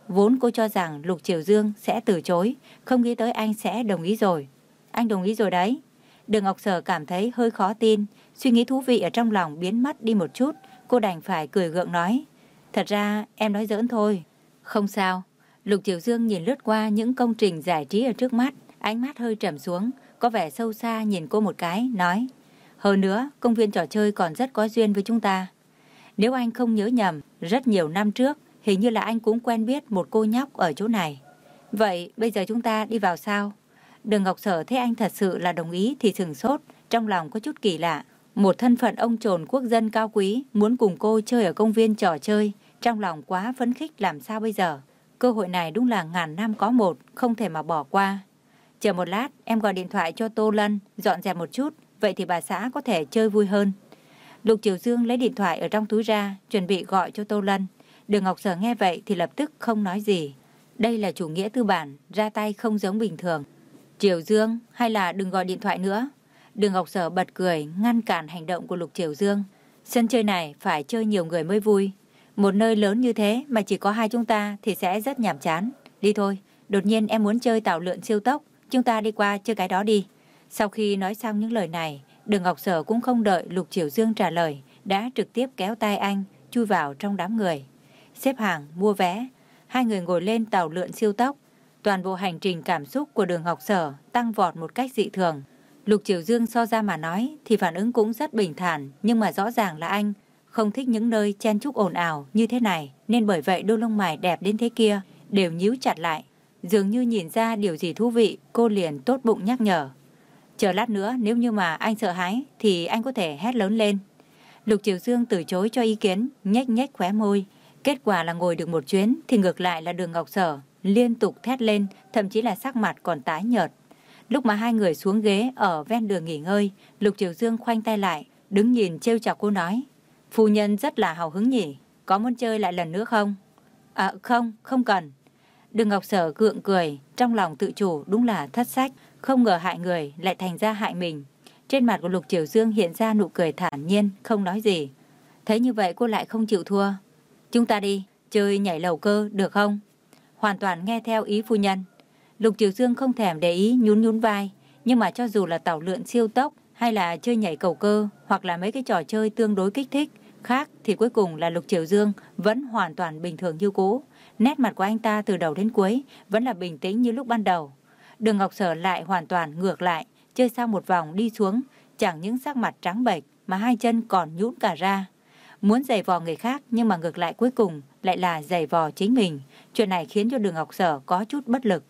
vốn cô cho rằng Lục Triều Dương sẽ từ chối, không nghĩ tới anh sẽ đồng ý rồi. Anh đồng ý rồi đấy. Đường Ngọc Sở cảm thấy hơi khó tin, suy nghĩ thú vị ở trong lòng biến mất đi một chút, cô đành phải cười gượng nói. Thật ra em nói giỡn thôi. Không sao. Lục Triều Dương nhìn lướt qua những công trình giải trí ở trước mắt, ánh mắt hơi trầm xuống, có vẻ sâu xa nhìn cô một cái, nói. Hơn nữa, công viên trò chơi còn rất có duyên với chúng ta. Nếu anh không nhớ nhầm, rất nhiều năm trước, hình như là anh cũng quen biết một cô nhóc ở chỗ này. Vậy bây giờ chúng ta đi vào sao? Đường Ngọc Sở thấy anh thật sự là đồng ý thì sừng sốt, trong lòng có chút kỳ lạ. Một thân phận ông trồn quốc dân cao quý muốn cùng cô chơi ở công viên trò chơi, trong lòng quá phấn khích làm sao bây giờ. Cơ hội này đúng là ngàn năm có một, không thể mà bỏ qua. Chờ một lát, em gọi điện thoại cho Tô Lân, dọn dẹp một chút, vậy thì bà xã có thể chơi vui hơn. Lục Triều Dương lấy điện thoại ở trong túi ra, chuẩn bị gọi cho Tô Lân. Đường Ngọc Sở nghe vậy thì lập tức không nói gì. Đây là chủ nghĩa tư bản, ra tay không giống bình thường. Triều Dương, hay là đừng gọi điện thoại nữa. Đường Ngọc Sở bật cười, ngăn cản hành động của Lục Triều Dương. Sân chơi này phải chơi nhiều người mới vui. Một nơi lớn như thế mà chỉ có hai chúng ta thì sẽ rất nhàm chán. Đi thôi, đột nhiên em muốn chơi tàu lượn siêu tốc, chúng ta đi qua chơi cái đó đi. Sau khi nói xong những lời này, Đường Ngọc Sở cũng không đợi Lục Triều Dương trả lời, đã trực tiếp kéo tay anh, chui vào trong đám người. Xếp hàng, mua vé, hai người ngồi lên tàu lượn siêu tốc. Toàn bộ hành trình cảm xúc của đường Ngọc Sở tăng vọt một cách dị thường. Lục Triều Dương so ra mà nói thì phản ứng cũng rất bình thản, nhưng mà rõ ràng là anh không thích những nơi chen chúc ồn ào như thế này, nên bởi vậy đôi lông mày đẹp đến thế kia đều nhíu chặt lại. Dường như nhìn ra điều gì thú vị, cô liền tốt bụng nhắc nhở. Chờ lát nữa nếu như mà anh sợ hãi thì anh có thể hét lớn lên. Lục Triều Dương từ chối cho ý kiến, nhếch nhếch khóe môi. Kết quả là ngồi được một chuyến thì ngược lại là đường Ngọc Sở liên tục thét lên, thậm chí là sắc mặt còn tái nhợt. Lúc mà hai người xuống ghế ở ven đường nghỉ ngơi, Lục Triều Dương khoanh tay lại, đứng nhìn trêu chọc cô nói. Phu nhân rất là hào hứng nhỉ, có muốn chơi lại lần nữa không? À không, không cần. Đường Ngọc Sở gượng cười, trong lòng tự chủ đúng là thất sách, không ngờ hại người lại thành ra hại mình. Trên mặt của Lục Triều Dương hiện ra nụ cười thản nhiên, không nói gì. Thấy như vậy cô lại không chịu thua. Chúng ta đi, chơi nhảy lầu cơ, được không? Hoàn toàn nghe theo ý phu nhân. Lục Triều Dương không thèm để ý nhún nhún vai, nhưng mà cho dù là tàu lượn siêu tốc hay là chơi nhảy cầu cơ hoặc là mấy cái trò chơi tương đối kích thích khác thì cuối cùng là Lục Triều Dương vẫn hoàn toàn bình thường như cũ. Nét mặt của anh ta từ đầu đến cuối vẫn là bình tĩnh như lúc ban đầu. Đường Ngọc Sở lại hoàn toàn ngược lại, chơi sang một vòng đi xuống, chẳng những sắc mặt trắng bệch mà hai chân còn nhũn cả ra. Muốn giày vò người khác nhưng mà ngược lại cuối cùng lại là giày vò chính mình. Chuyện này khiến cho Đường Ngọc Sở có chút bất lực.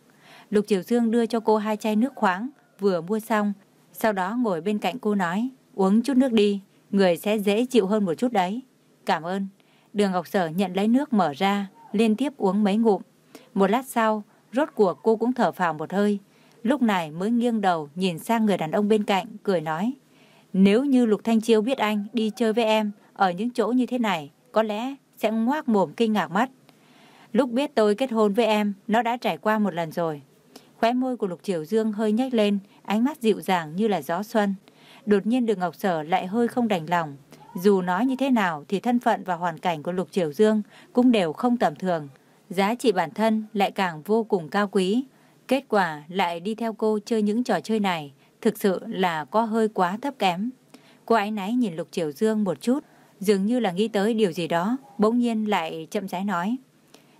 Lục Triều Dương đưa cho cô hai chai nước khoáng, vừa mua xong. Sau đó ngồi bên cạnh cô nói, uống chút nước đi, người sẽ dễ chịu hơn một chút đấy. Cảm ơn. Đường Ngọc Sở nhận lấy nước mở ra, liên tiếp uống mấy ngụm. Một lát sau, rốt cuộc cô cũng thở phào một hơi. Lúc này mới nghiêng đầu nhìn sang người đàn ông bên cạnh, cười nói. Nếu như Lục Thanh Chiêu biết anh đi chơi với em ở những chỗ như thế này, có lẽ sẽ ngoác mồm kinh ngạc mắt. Lúc biết tôi kết hôn với em, nó đã trải qua một lần rồi. Khóe môi của Lục Triều Dương hơi nhếch lên, ánh mắt dịu dàng như là gió xuân. Đột nhiên đường Ngọc Sở lại hơi không đành lòng. Dù nói như thế nào thì thân phận và hoàn cảnh của Lục Triều Dương cũng đều không tầm thường. Giá trị bản thân lại càng vô cùng cao quý. Kết quả lại đi theo cô chơi những trò chơi này, thực sự là có hơi quá thấp kém. Cô ấy náy nhìn Lục Triều Dương một chút, dường như là nghĩ tới điều gì đó, bỗng nhiên lại chậm rãi nói.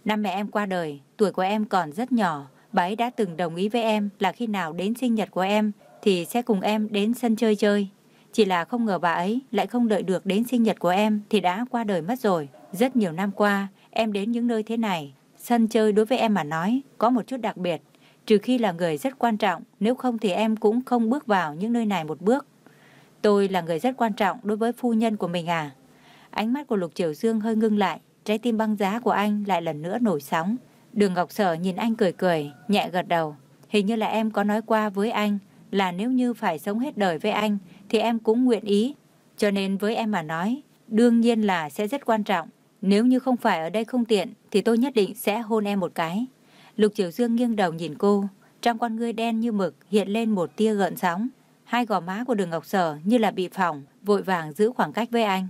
Năm mẹ em qua đời, tuổi của em còn rất nhỏ, bà ấy đã từng đồng ý với em là khi nào đến sinh nhật của em thì sẽ cùng em đến sân chơi chơi. Chỉ là không ngờ bà ấy lại không đợi được đến sinh nhật của em thì đã qua đời mất rồi. Rất nhiều năm qua, em đến những nơi thế này, sân chơi đối với em mà nói có một chút đặc biệt. trừ khi là người rất quan trọng, nếu không thì em cũng không bước vào những nơi này một bước. Tôi là người rất quan trọng đối với phu nhân của mình à? Ánh mắt của Lục Triều Dương hơi ngưng lại, trái tim băng giá của anh lại lần nữa nổi sóng. Đường Ngọc Sở nhìn anh cười cười, nhẹ gật đầu. Hình như là em có nói qua với anh là nếu như phải sống hết đời với anh thì em cũng nguyện ý. Cho nên với em mà nói, đương nhiên là sẽ rất quan trọng. Nếu như không phải ở đây không tiện thì tôi nhất định sẽ hôn em một cái. Lục Triều Dương nghiêng đầu nhìn cô, trong con ngươi đen như mực hiện lên một tia gợn sóng. Hai gò má của đường Ngọc Sở như là bị phỏng, vội vàng giữ khoảng cách với anh.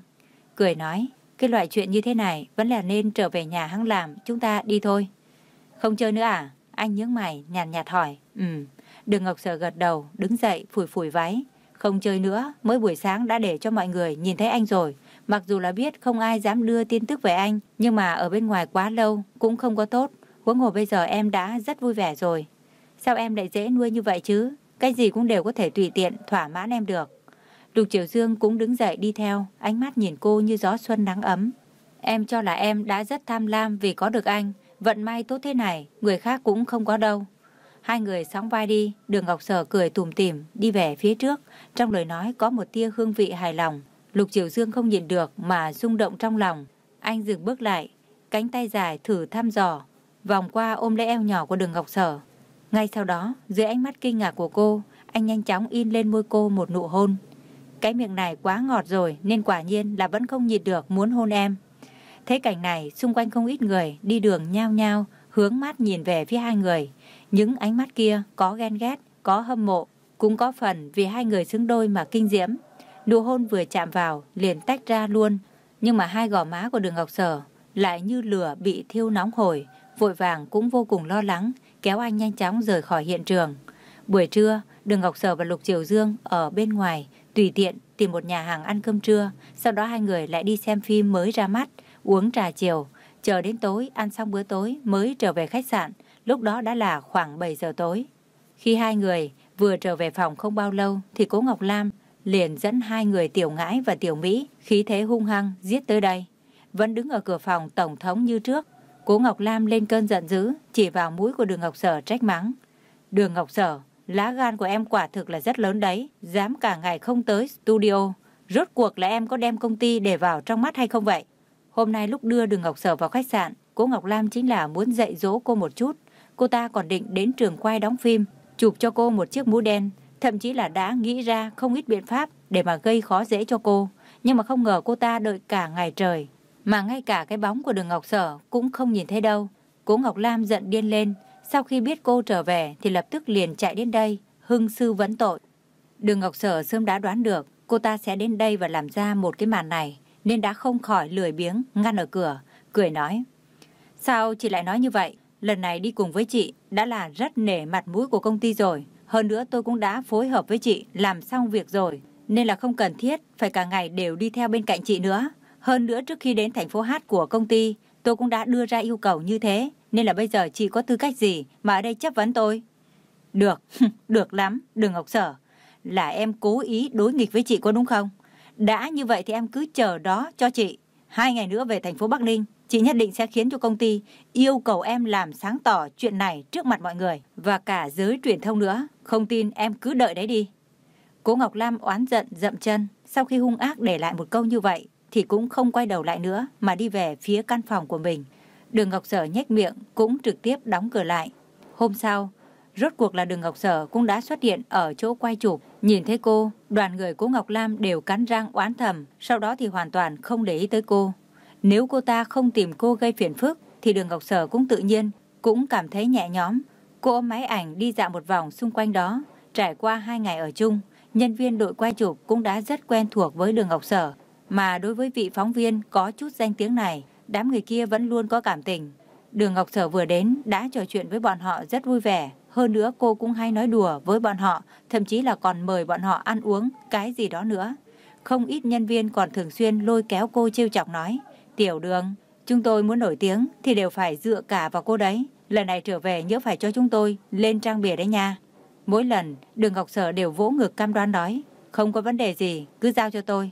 Cười nói, cái loại chuyện như thế này vẫn là nên trở về nhà hăng làm, chúng ta đi thôi. Không chơi nữa à? Anh nhướng mày, nhàn nhạt, nhạt hỏi. Ừ, đường Ngọc Sở gật đầu, đứng dậy, phủi phủi váy. Không chơi nữa, mới buổi sáng đã để cho mọi người nhìn thấy anh rồi. Mặc dù là biết không ai dám đưa tin tức về anh, nhưng mà ở bên ngoài quá lâu cũng không có tốt. Huống hồ bây giờ em đã rất vui vẻ rồi. Sao em lại dễ nuôi như vậy chứ? Cái gì cũng đều có thể tùy tiện, thỏa mãn em được. Lục Triều Dương cũng đứng dậy đi theo, ánh mắt nhìn cô như gió xuân nắng ấm. Em cho là em đã rất tham lam vì có được anh. Vận may tốt thế này, người khác cũng không có đâu. Hai người sóng vai đi, đường Ngọc Sở cười tùm tìm, đi về phía trước. Trong lời nói có một tia hương vị hài lòng. Lục Triều Dương không nhìn được mà rung động trong lòng. Anh dừng bước lại, cánh tay dài thử thăm dò, vòng qua ôm lấy eo nhỏ của đường Ngọc Sở. Ngay sau đó, dưới ánh mắt kinh ngạc của cô, anh nhanh chóng in lên môi cô một nụ hôn. Cái miệng này quá ngọt rồi nên quả nhiên là vẫn không nhịn được muốn hôn em. Thấy cảnh này, xung quanh không ít người đi đường nhao nhao, hướng mắt nhìn về phía hai người. Những ánh mắt kia có ghen ghét, có hâm mộ, cũng có phần vì hai người xứng đôi mà kinh diễm. Nụ hôn vừa chạm vào, liền tách ra luôn. Nhưng mà hai gò má của đường Ngọc Sở lại như lửa bị thiêu nóng hổi, vội vàng cũng vô cùng lo lắng, kéo anh nhanh chóng rời khỏi hiện trường. Buổi trưa, Đường Ngọc Sở và Lục Triều Dương ở bên ngoài, tùy tiện tìm một nhà hàng ăn cơm trưa, sau đó hai người lại đi xem phim mới ra mắt, uống trà chiều, chờ đến tối ăn xong bữa tối mới trở về khách sạn, lúc đó đã là khoảng 7 giờ tối. Khi hai người vừa trở về phòng không bao lâu thì Cố Ngọc Lam liền dẫn hai người Tiểu Ngãi và Tiểu Mỹ khí thế hung hăng giết tới đây. Vẫn đứng ở cửa phòng tổng thống như trước, Cố Ngọc Lam lên cơn giận dữ, chỉ vào mũi của đường Ngọc Sở trách mắng. Đường Ngọc Sở, lá gan của em quả thực là rất lớn đấy, dám cả ngày không tới studio. Rốt cuộc là em có đem công ty để vào trong mắt hay không vậy? Hôm nay lúc đưa đường Ngọc Sở vào khách sạn, cố Ngọc Lam chính là muốn dạy dỗ cô một chút. Cô ta còn định đến trường quay đóng phim, chụp cho cô một chiếc mũ đen, thậm chí là đã nghĩ ra không ít biện pháp để mà gây khó dễ cho cô. Nhưng mà không ngờ cô ta đợi cả ngày trời, mà ngay cả cái bóng của đường Ngọc Sở cũng không nhìn thấy đâu. Cố Ngọc Lam giận điên lên, sau khi biết cô trở về thì lập tức liền chạy đến đây, hưng sư vấn tội. Đường Ngọc Sở sớm đã đoán được cô ta sẽ đến đây và làm ra một cái màn này, nên đã không khỏi lười biếng ngăn ở cửa, cười nói. Sao chị lại nói như vậy? Lần này đi cùng với chị đã là rất nể mặt mũi của công ty rồi. Hơn nữa tôi cũng đã phối hợp với chị làm xong việc rồi. Nên là không cần thiết phải cả ngày đều đi theo bên cạnh chị nữa. Hơn nữa trước khi đến thành phố Hát của công ty, tôi cũng đã đưa ra yêu cầu như thế. Nên là bây giờ chị có tư cách gì mà ở đây chấp vấn tôi? Được, <laughs> được lắm, đừng Ngọc Sở. Là em cố ý đối nghịch với chị có đúng không? Đã như vậy thì em cứ chờ đó cho chị. Hai ngày nữa về thành phố Bắc Ninh, chị nhất định sẽ khiến cho công ty yêu cầu em làm sáng tỏ chuyện này trước mặt mọi người và cả giới truyền thông nữa. Không tin em cứ đợi đấy đi. Cố Ngọc Lam oán giận dậm chân, sau khi hung ác để lại một câu như vậy thì cũng không quay đầu lại nữa mà đi về phía căn phòng của mình. Đường Ngọc Sở nhếch miệng cũng trực tiếp đóng cửa lại. Hôm sau, rốt cuộc là Đường Ngọc Sở cũng đã xuất hiện ở chỗ quay chụp. Nhìn thấy cô, đoàn người của Ngọc Lam đều cắn răng oán thầm, sau đó thì hoàn toàn không để ý tới cô. Nếu cô ta không tìm cô gây phiền phức, thì Đường Ngọc Sở cũng tự nhiên, cũng cảm thấy nhẹ nhõm. Cô ôm máy ảnh đi dạo một vòng xung quanh đó, trải qua hai ngày ở chung, nhân viên đội quay chụp cũng đã rất quen thuộc với Đường Ngọc Sở. Mà đối với vị phóng viên có chút danh tiếng này, đám người kia vẫn luôn có cảm tình. Đường Ngọc Sở vừa đến đã trò chuyện với bọn họ rất vui vẻ. Hơn nữa cô cũng hay nói đùa với bọn họ, thậm chí là còn mời bọn họ ăn uống, cái gì đó nữa. Không ít nhân viên còn thường xuyên lôi kéo cô trêu chọc nói, Tiểu đường, chúng tôi muốn nổi tiếng thì đều phải dựa cả vào cô đấy. Lần này trở về nhớ phải cho chúng tôi lên trang bìa đấy nha. Mỗi lần, đường Ngọc Sở đều vỗ ngực cam đoan nói, không có vấn đề gì, cứ giao cho tôi.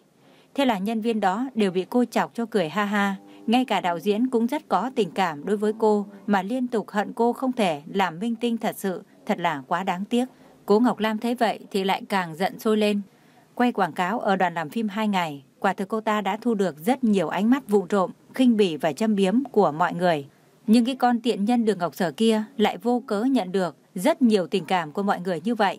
Thế là nhân viên đó đều bị cô chọc cho cười ha ha. Ngay cả đạo diễn cũng rất có tình cảm đối với cô mà liên tục hận cô không thể làm minh tinh thật sự thật là quá đáng tiếc. Cố Ngọc Lam thấy vậy thì lại càng giận sôi lên. Quay quảng cáo ở đoàn làm phim hai ngày, quả thực cô ta đã thu được rất nhiều ánh mắt vụ trộm, khinh bỉ và châm biếm của mọi người. Nhưng cái con tiện nhân đường Ngọc Sở kia lại vô cớ nhận được rất nhiều tình cảm của mọi người như vậy.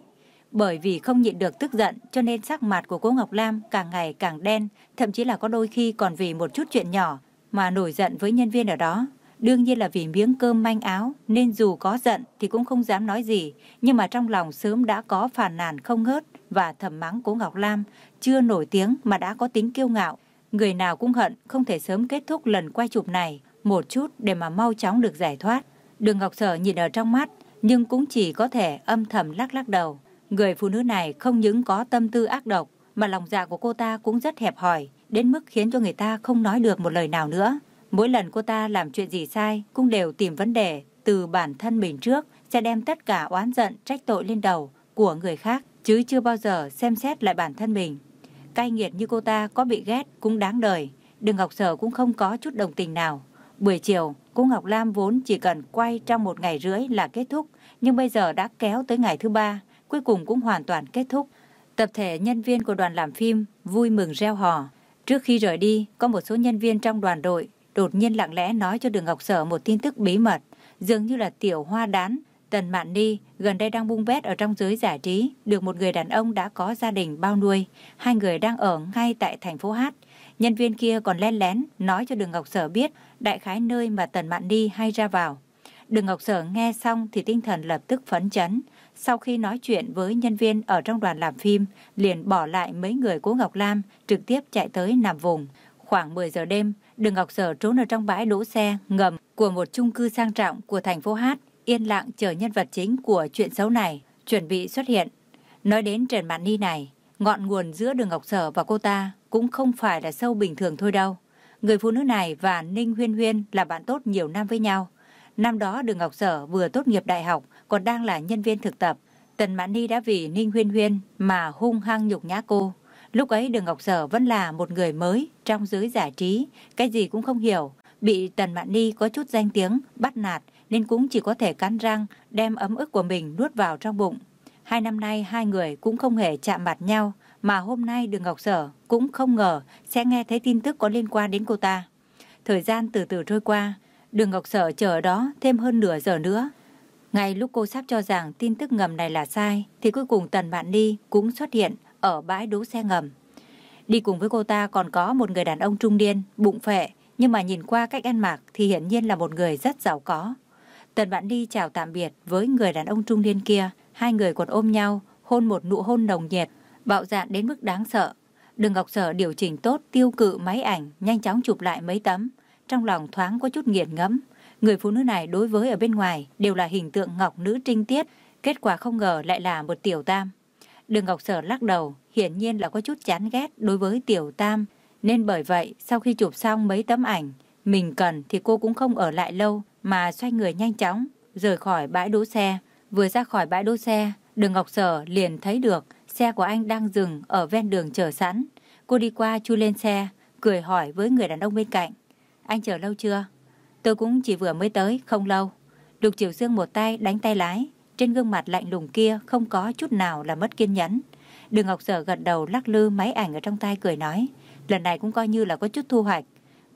Bởi vì không nhịn được tức giận cho nên sắc mặt của cô Ngọc Lam càng ngày càng đen, thậm chí là có đôi khi còn vì một chút chuyện nhỏ mà nổi giận với nhân viên ở đó. Đương nhiên là vì miếng cơm manh áo nên dù có giận thì cũng không dám nói gì, nhưng mà trong lòng sớm đã có phàn nàn không ngớt và thầm mắng cố Ngọc Lam chưa nổi tiếng mà đã có tính kiêu ngạo. Người nào cũng hận không thể sớm kết thúc lần quay chụp này một chút để mà mau chóng được giải thoát. Đường Ngọc Sở nhìn ở trong mắt nhưng cũng chỉ có thể âm thầm lắc lắc đầu. Người phụ nữ này không những có tâm tư ác độc mà lòng dạ của cô ta cũng rất hẹp hòi đến mức khiến cho người ta không nói được một lời nào nữa. Mỗi lần cô ta làm chuyện gì sai cũng đều tìm vấn đề từ bản thân mình trước, sẽ đem tất cả oán giận trách tội lên đầu của người khác, chứ chưa bao giờ xem xét lại bản thân mình. Cay nghiệt như cô ta có bị ghét cũng đáng đời, Đường Ngọc Sở cũng không có chút đồng tình nào. Buổi chiều, cô Ngọc Lam vốn chỉ cần quay trong một ngày rưỡi là kết thúc, nhưng bây giờ đã kéo tới ngày thứ ba, cuối cùng cũng hoàn toàn kết thúc. Tập thể nhân viên của đoàn làm phim vui mừng reo hò. Trước khi rời đi, có một số nhân viên trong đoàn đội đột nhiên lặng lẽ nói cho Đường Ngọc Sở một tin tức bí mật, dường như là tiểu hoa đán, Tần Mạn Ni gần đây đang bung vét ở trong giới giải trí, được một người đàn ông đã có gia đình bao nuôi, hai người đang ở ngay tại thành phố Hát. Nhân viên kia còn len lén nói cho Đường Ngọc Sở biết đại khái nơi mà Tần Mạn Ni hay ra vào. Đường Ngọc Sở nghe xong thì tinh thần lập tức phấn chấn. Sau khi nói chuyện với nhân viên ở trong đoàn làm phim, liền bỏ lại mấy người của Ngọc Lam, trực tiếp chạy tới nằm vùng. Khoảng 10 giờ đêm, Đường Ngọc Sở trốn ở trong bãi đỗ xe ngầm của một chung cư sang trọng của thành phố Hát, yên lặng chờ nhân vật chính của chuyện xấu này chuẩn bị xuất hiện. Nói đến Trần Mạn Ni này, ngọn nguồn giữa Đường Ngọc Sở và cô ta cũng không phải là sâu bình thường thôi đâu. Người phụ nữ này và Ninh Huyên Huyên là bạn tốt nhiều năm với nhau. Năm đó Đường Ngọc Sở vừa tốt nghiệp đại học, còn đang là nhân viên thực tập. Tần Mạn Ni đã vì Ninh Huyên Huyên mà hung hăng nhục nhã cô. Lúc ấy Đường Ngọc Sở vẫn là một người mới trong giới giải trí, cái gì cũng không hiểu. Bị Tần Mạn Ni có chút danh tiếng, bắt nạt nên cũng chỉ có thể cắn răng đem ấm ức của mình nuốt vào trong bụng. Hai năm nay hai người cũng không hề chạm mặt nhau, mà hôm nay Đường Ngọc Sở cũng không ngờ sẽ nghe thấy tin tức có liên quan đến cô ta. Thời gian từ từ trôi qua, Đường Ngọc Sở chờ ở đó thêm hơn nửa giờ nữa. Ngay lúc cô sắp cho rằng tin tức ngầm này là sai, thì cuối cùng Tần Mạn Ni cũng xuất hiện ở bãi đỗ xe ngầm. Đi cùng với cô ta còn có một người đàn ông trung niên, bụng phệ, nhưng mà nhìn qua cách ăn mặc thì hiển nhiên là một người rất giàu có. Tần Vạn Ly chào tạm biệt với người đàn ông trung niên kia, hai người còn ôm nhau, hôn một nụ hôn nồng nhiệt, bạo dạn đến mức đáng sợ. Đường Ngọc Sở điều chỉnh tốt tiêu cự máy ảnh, nhanh chóng chụp lại mấy tấm, trong lòng thoáng có chút nghiền ngẫm. Người phụ nữ này đối với ở bên ngoài đều là hình tượng ngọc nữ trinh tiết, kết quả không ngờ lại là một tiểu tam. Đường Ngọc Sở lắc đầu, hiển nhiên là có chút chán ghét đối với Tiểu Tam. Nên bởi vậy, sau khi chụp xong mấy tấm ảnh, mình cần thì cô cũng không ở lại lâu, mà xoay người nhanh chóng, rời khỏi bãi đỗ xe. Vừa ra khỏi bãi đỗ xe, đường Ngọc Sở liền thấy được xe của anh đang dừng ở ven đường chờ sẵn. Cô đi qua chui lên xe, cười hỏi với người đàn ông bên cạnh. Anh chờ lâu chưa? Tôi cũng chỉ vừa mới tới, không lâu. Lục Triều Dương một tay đánh tay lái, trên gương mặt lạnh lùng kia không có chút nào là mất kiên nhẫn. Đường Ngọc Sở gật đầu lắc lư máy ảnh ở trong tay cười nói. Lần này cũng coi như là có chút thu hoạch.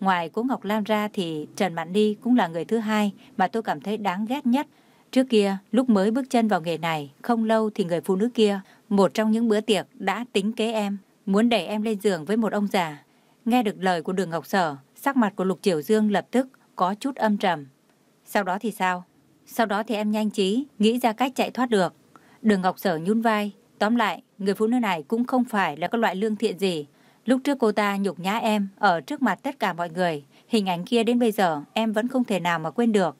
Ngoài cố Ngọc Lam ra thì Trần Mạn Ly cũng là người thứ hai mà tôi cảm thấy đáng ghét nhất. Trước kia, lúc mới bước chân vào nghề này, không lâu thì người phụ nữ kia, một trong những bữa tiệc đã tính kế em, muốn đẩy em lên giường với một ông già. Nghe được lời của đường Ngọc Sở, sắc mặt của Lục Triều Dương lập tức có chút âm trầm. Sau đó thì sao? Sau đó thì em nhanh trí, nghĩ ra cách chạy thoát được. Đường Ngọc Sở nhún vai. Tóm lại, người phụ nữ này cũng không phải là cái loại lương thiện gì. Lúc trước cô ta nhục nhã em ở trước mặt tất cả mọi người. Hình ảnh kia đến bây giờ em vẫn không thể nào mà quên được.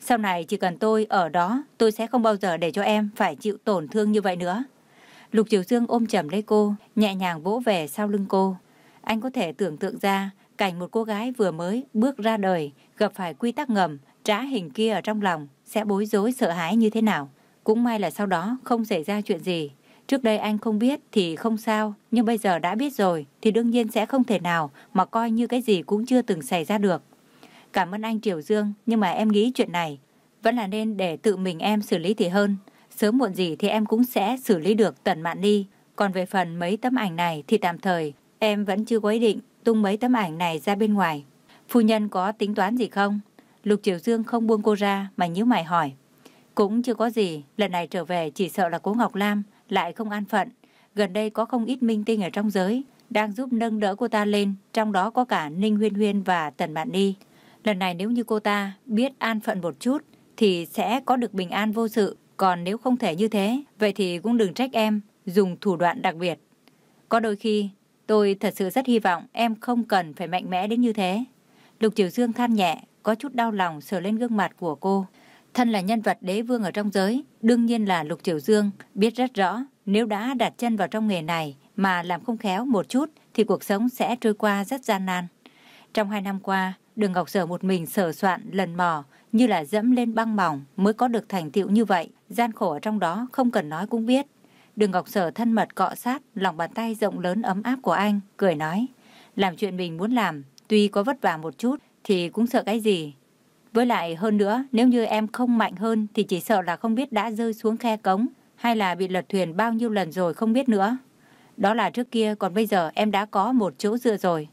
Sau này chỉ cần tôi ở đó, tôi sẽ không bao giờ để cho em phải chịu tổn thương như vậy nữa. Lục Triều Dương ôm chầm lấy cô, nhẹ nhàng vỗ về sau lưng cô. Anh có thể tưởng tượng ra cảnh một cô gái vừa mới bước ra đời gặp phải quy tắc ngầm trá hình kia ở trong lòng sẽ bối rối sợ hãi như thế nào. Cũng may là sau đó không xảy ra chuyện gì. Trước đây anh không biết thì không sao, nhưng bây giờ đã biết rồi thì đương nhiên sẽ không thể nào mà coi như cái gì cũng chưa từng xảy ra được. Cảm ơn anh Triều Dương, nhưng mà em nghĩ chuyện này vẫn là nên để tự mình em xử lý thì hơn. Sớm muộn gì thì em cũng sẽ xử lý được Tần Mạn Ly. Còn về phần mấy tấm ảnh này thì tạm thời em vẫn chưa có ý định tung mấy tấm ảnh này ra bên ngoài. Phu nhân có tính toán gì không? Lục Triều Dương không buông cô ra mà nhíu mày hỏi. Cũng chưa có gì, lần này trở về chỉ sợ là cố Ngọc Lam lại không an phận. Gần đây có không ít minh tinh ở trong giới, đang giúp nâng đỡ cô ta lên, trong đó có cả Ninh Huyên Huyên và Tần Mạn Ni. Lần này nếu như cô ta biết an phận một chút, thì sẽ có được bình an vô sự. Còn nếu không thể như thế, vậy thì cũng đừng trách em dùng thủ đoạn đặc biệt. Có đôi khi, tôi thật sự rất hy vọng em không cần phải mạnh mẽ đến như thế. Lục Triều Dương than nhẹ, có chút đau lòng sờ lên gương mặt của cô. Thân là nhân vật đế vương ở trong giới, đương nhiên là Lục Triều Dương biết rất rõ nếu đã đặt chân vào trong nghề này mà làm không khéo một chút thì cuộc sống sẽ trôi qua rất gian nan. Trong hai năm qua, Đường Ngọc Sở một mình sở soạn lần mò như là dẫm lên băng mỏng mới có được thành tựu như vậy. Gian khổ ở trong đó không cần nói cũng biết. Đường Ngọc Sở thân mật cọ sát lòng bàn tay rộng lớn ấm áp của anh, cười nói. Làm chuyện mình muốn làm, tuy có vất vả một chút thì cũng sợ cái gì. Với lại hơn nữa, nếu như em không mạnh hơn thì chỉ sợ là không biết đã rơi xuống khe cống hay là bị lật thuyền bao nhiêu lần rồi không biết nữa. Đó là trước kia, còn bây giờ em đã có một chỗ dựa rồi.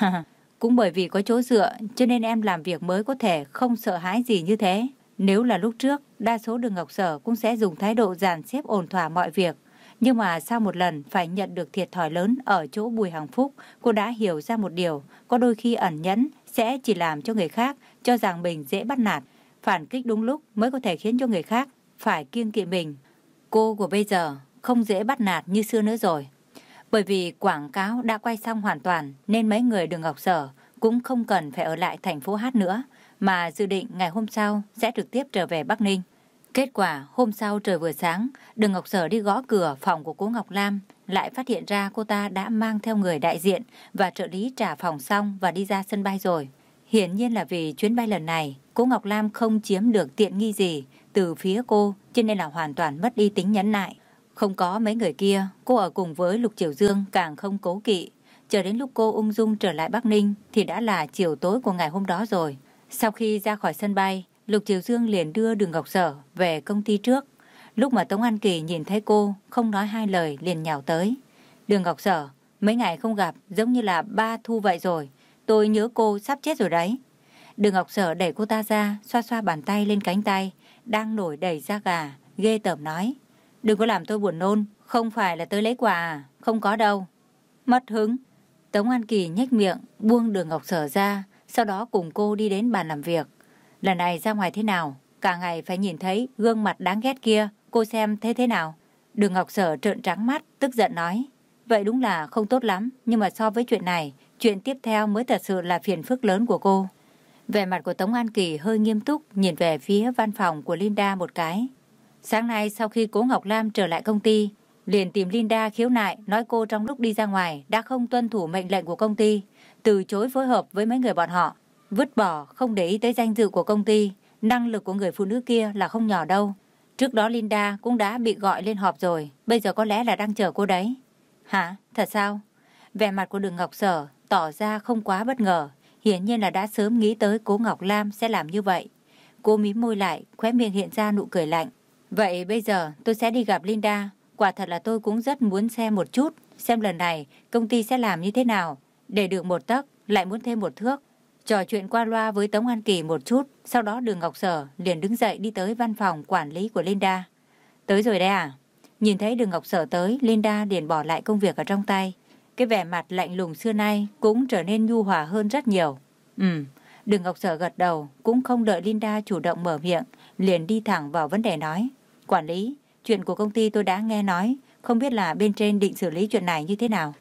<laughs> Cũng bởi vì có chỗ dựa, cho nên em làm việc mới có thể không sợ hãi gì như thế. Nếu là lúc trước, đa số đường Ngọc Sở cũng sẽ dùng thái độ dàn xếp ổn thỏa mọi việc. Nhưng mà sau một lần phải nhận được thiệt thòi lớn ở chỗ Bùi Hằng Phúc, cô đã hiểu ra một điều, có đôi khi ẩn nhẫn sẽ chỉ làm cho người khác cho rằng mình dễ bắt nạt. Phản kích đúng lúc mới có thể khiến cho người khác phải kiêng kỵ mình. Cô của bây giờ không dễ bắt nạt như xưa nữa rồi. Bởi vì quảng cáo đã quay xong hoàn toàn nên mấy người đường Ngọc Sở cũng không cần phải ở lại thành phố Hát nữa mà dự định ngày hôm sau sẽ trực tiếp trở về Bắc Ninh. Kết quả hôm sau trời vừa sáng, đường Ngọc Sở đi gõ cửa phòng của cô Ngọc Lam lại phát hiện ra cô ta đã mang theo người đại diện và trợ lý trả phòng xong và đi ra sân bay rồi. Hiển nhiên là vì chuyến bay lần này, cô Ngọc Lam không chiếm được tiện nghi gì từ phía cô cho nên là hoàn toàn mất đi tính nhẫn nại. Không có mấy người kia, cô ở cùng với Lục Triều Dương càng không cố kỵ. Chờ đến lúc cô ung dung trở lại Bắc Ninh thì đã là chiều tối của ngày hôm đó rồi. Sau khi ra khỏi sân bay, Lục Triều Dương liền đưa Đường Ngọc Sở về công ty trước. Lúc mà Tống An Kỳ nhìn thấy cô, không nói hai lời liền nhào tới. Đường Ngọc Sở, mấy ngày không gặp giống như là ba thu vậy rồi. Tôi nhớ cô sắp chết rồi đấy. Đường Ngọc Sở đẩy cô ta ra, xoa xoa bàn tay lên cánh tay, đang nổi đầy da gà, ghê tởm nói. Đừng có làm tôi buồn nôn, không phải là tới lấy quà à, không có đâu. Mất hứng. Tống An Kỳ nhếch miệng, buông đường Ngọc Sở ra, sau đó cùng cô đi đến bàn làm việc. Lần này ra ngoài thế nào? Cả ngày phải nhìn thấy gương mặt đáng ghét kia, cô xem thế thế nào? Đường Ngọc Sở trợn trắng mắt, tức giận nói. Vậy đúng là không tốt lắm, nhưng mà so với chuyện này, chuyện tiếp theo mới thật sự là phiền phức lớn của cô. Vẻ mặt của Tống An Kỳ hơi nghiêm túc, nhìn về phía văn phòng của Linda một cái. Sáng nay sau khi cố Ngọc Lam trở lại công ty, liền tìm Linda khiếu nại nói cô trong lúc đi ra ngoài đã không tuân thủ mệnh lệnh của công ty, từ chối phối hợp với mấy người bọn họ, vứt bỏ không để ý tới danh dự của công ty, năng lực của người phụ nữ kia là không nhỏ đâu. Trước đó Linda cũng đã bị gọi lên họp rồi, bây giờ có lẽ là đang chờ cô đấy. Hả? Thật sao? Vẻ mặt của đường Ngọc Sở tỏ ra không quá bất ngờ, hiển nhiên là đã sớm nghĩ tới cố Ngọc Lam sẽ làm như vậy. Cô mím môi lại, khóe miệng hiện ra nụ cười lạnh. Vậy bây giờ tôi sẽ đi gặp Linda. Quả thật là tôi cũng rất muốn xem một chút, xem lần này công ty sẽ làm như thế nào. Để được một tấc, lại muốn thêm một thước. Trò chuyện qua loa với Tống An Kỳ một chút, sau đó đường Ngọc Sở liền đứng dậy đi tới văn phòng quản lý của Linda. Tới rồi đây à? Nhìn thấy đường Ngọc Sở tới, Linda liền bỏ lại công việc ở trong tay. Cái vẻ mặt lạnh lùng xưa nay cũng trở nên nhu hòa hơn rất nhiều. Ừ, đường Ngọc Sở gật đầu, cũng không đợi Linda chủ động mở miệng, liền đi thẳng vào vấn đề nói. Quản lý, chuyện của công ty tôi đã nghe nói, không biết là bên trên định xử lý chuyện này như thế nào.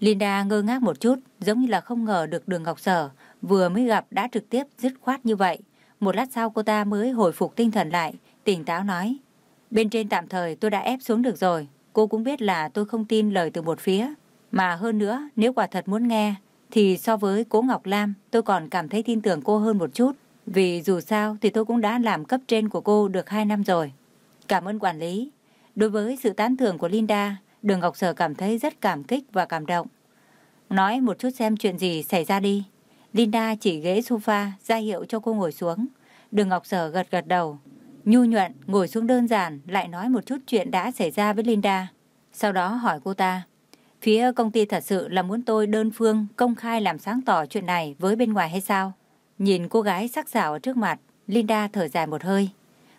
Linda ngơ ngác một chút, giống như là không ngờ được đường Ngọc Sở vừa mới gặp đã trực tiếp dứt khoát như vậy. Một lát sau cô ta mới hồi phục tinh thần lại, tỉnh táo nói. Bên trên tạm thời tôi đã ép xuống được rồi, cô cũng biết là tôi không tin lời từ một phía. Mà hơn nữa, nếu quả thật muốn nghe, thì so với cố Ngọc Lam, tôi còn cảm thấy tin tưởng cô hơn một chút. Vì dù sao thì tôi cũng đã làm cấp trên của cô được 2 năm rồi. Cảm ơn quản lý. Đối với sự tán thưởng của Linda, Đường Ngọc Sở cảm thấy rất cảm kích và cảm động. Nói một chút xem chuyện gì xảy ra đi. Linda chỉ ghế sofa ra hiệu cho cô ngồi xuống. Đường Ngọc Sở gật gật đầu. Nhu nhuận ngồi xuống đơn giản lại nói một chút chuyện đã xảy ra với Linda. Sau đó hỏi cô ta, phía công ty thật sự là muốn tôi đơn phương công khai làm sáng tỏ chuyện này với bên ngoài hay sao? Nhìn cô gái sắc sảo ở trước mặt, Linda thở dài một hơi.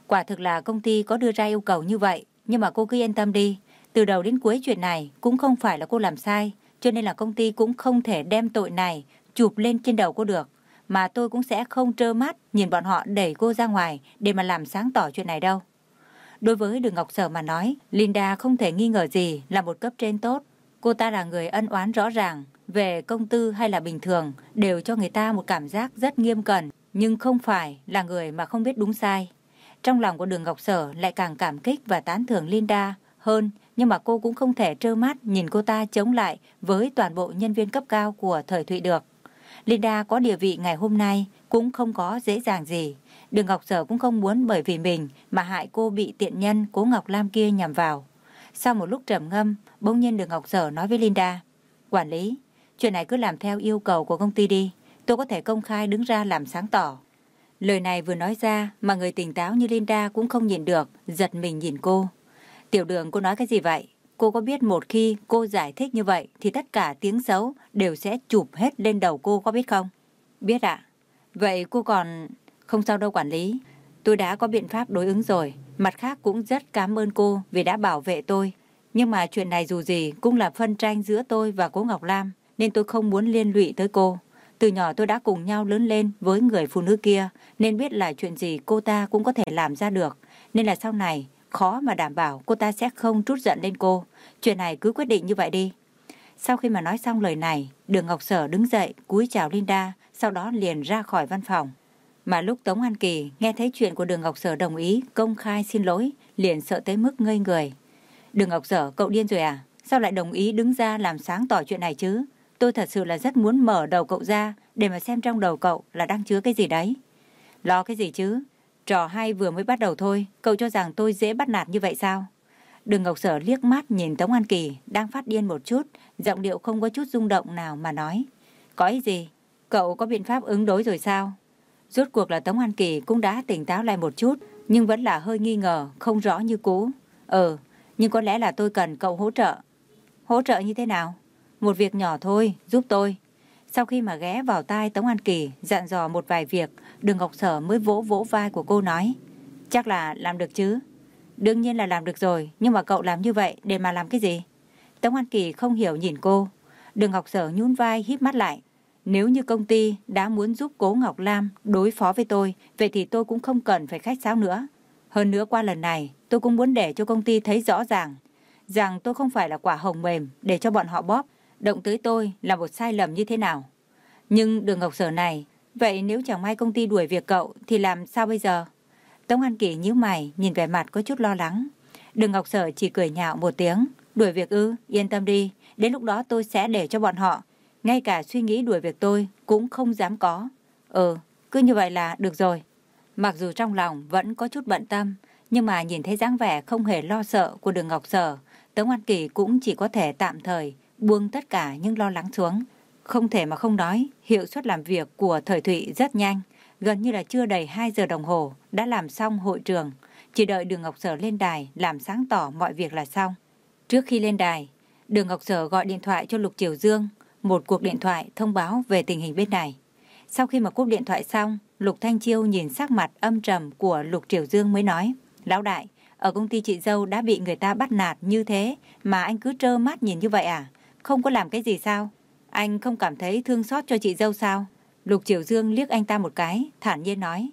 Quả thực là công ty có đưa ra yêu cầu như vậy, nhưng mà cô cứ yên tâm đi. Từ đầu đến cuối chuyện này cũng không phải là cô làm sai, cho nên là công ty cũng không thể đem tội này chụp lên trên đầu cô được. Mà tôi cũng sẽ không trơ mắt nhìn bọn họ đẩy cô ra ngoài để mà làm sáng tỏ chuyện này đâu. Đối với Đường Ngọc Sở mà nói, Linda không thể nghi ngờ gì là một cấp trên tốt. Cô ta là người ân oán rõ ràng, về công tư hay là bình thường, đều cho người ta một cảm giác rất nghiêm cẩn, nhưng không phải là người mà không biết đúng sai. Trong lòng của Đường Ngọc Sở lại càng cảm kích và tán thưởng Linda hơn, nhưng mà cô cũng không thể trơ mắt nhìn cô ta chống lại với toàn bộ nhân viên cấp cao của thời Thụy được. Linda có địa vị ngày hôm nay cũng không có dễ dàng gì. Đường Ngọc Sở cũng không muốn bởi vì mình mà hại cô bị tiện nhân cố Ngọc Lam kia nhằm vào. Sau một lúc trầm ngâm, bỗng nhiên Đường Ngọc Sở nói với Linda, Quản lý, chuyện này cứ làm theo yêu cầu của công ty đi. Tôi có thể công khai đứng ra làm sáng tỏ. Lời này vừa nói ra mà người tỉnh táo như Linda cũng không nhìn được, giật mình nhìn cô. Tiểu đường cô nói cái gì vậy? Cô có biết một khi cô giải thích như vậy thì tất cả tiếng xấu đều sẽ chụp hết lên đầu cô có biết không? Biết ạ. Vậy cô còn... Không sao đâu quản lý. Tôi đã có biện pháp đối ứng rồi. Mặt khác cũng rất cảm ơn cô vì đã bảo vệ tôi. Nhưng mà chuyện này dù gì cũng là phân tranh giữa tôi và cô Ngọc Lam nên tôi không muốn liên lụy tới cô. Từ nhỏ tôi đã cùng nhau lớn lên với người phụ nữ kia nên biết là chuyện gì cô ta cũng có thể làm ra được. Nên là sau này khó mà đảm bảo cô ta sẽ không trút giận lên cô. Chuyện này cứ quyết định như vậy đi. Sau khi mà nói xong lời này, Đường Ngọc Sở đứng dậy, cúi chào Linda, sau đó liền ra khỏi văn phòng. Mà lúc Tống An Kỳ nghe thấy chuyện của Đường Ngọc Sở đồng ý công khai xin lỗi, liền sợ tới mức ngây người đừng Ngọc dở, cậu điên rồi à? Sao lại đồng ý đứng ra làm sáng tỏ chuyện này chứ? Tôi thật sự là rất muốn mở đầu cậu ra để mà xem trong đầu cậu là đang chứa cái gì đấy. Lo cái gì chứ? Trò hay vừa mới bắt đầu thôi, cậu cho rằng tôi dễ bắt nạt như vậy sao? Đường Ngọc Sở liếc mắt nhìn Tống An Kỳ đang phát điên một chút, giọng điệu không có chút rung động nào mà nói. Có ý gì? Cậu có biện pháp ứng đối rồi sao? Rốt cuộc là Tống An Kỳ cũng đã tỉnh táo lại một chút, nhưng vẫn là hơi nghi ngờ, không rõ như cũ. Ừ, nhưng có lẽ là tôi cần cậu hỗ trợ. Hỗ trợ như thế nào? Một việc nhỏ thôi, giúp tôi. Sau khi mà ghé vào tai Tống An Kỳ, dặn dò một vài việc, Đường Ngọc Sở mới vỗ vỗ vai của cô nói. Chắc là làm được chứ? Đương nhiên là làm được rồi, nhưng mà cậu làm như vậy để mà làm cái gì? Tống An Kỳ không hiểu nhìn cô. Đường Ngọc Sở nhún vai híp mắt lại. Nếu như công ty đã muốn giúp cố Ngọc Lam đối phó với tôi, vậy thì tôi cũng không cần phải khách sáo nữa. Hơn nữa qua lần này, tôi cũng muốn để cho công ty thấy rõ ràng rằng tôi không phải là quả hồng mềm để cho bọn họ bóp, động tới tôi là một sai lầm như thế nào. Nhưng đường Ngọc Sở này, vậy nếu chẳng may công ty đuổi việc cậu thì làm sao bây giờ? Tống An Kỳ nhíu mày, nhìn vẻ mặt có chút lo lắng. Đường Ngọc Sở chỉ cười nhạo một tiếng, đuổi việc ư, yên tâm đi, đến lúc đó tôi sẽ để cho bọn họ. Ngay cả suy nghĩ đuổi việc tôi cũng không dám có. Ừ, cứ như vậy là được rồi. Mặc dù trong lòng vẫn có chút bận tâm, nhưng mà nhìn thấy dáng vẻ không hề lo sợ của đường Ngọc Sở, Tống An Kỳ cũng chỉ có thể tạm thời buông tất cả những lo lắng xuống. Không thể mà không nói, hiệu suất làm việc của thời Thụy rất nhanh, gần như là chưa đầy 2 giờ đồng hồ đã làm xong hội trường, chỉ đợi Đường Ngọc Sở lên đài làm sáng tỏ mọi việc là xong. Trước khi lên đài, Đường Ngọc Sở gọi điện thoại cho Lục Triều Dương, một cuộc điện thoại thông báo về tình hình bên này. Sau khi mà cúp điện thoại xong, Lục Thanh Chiêu nhìn sắc mặt âm trầm của Lục Triều Dương mới nói, Lão đại, ở công ty chị dâu đã bị người ta bắt nạt như thế mà anh cứ trơ mắt nhìn như vậy à? Không có làm cái gì sao? Anh không cảm thấy thương xót cho chị dâu sao? Lục Triều Dương liếc anh ta một cái, thản nhiên nói.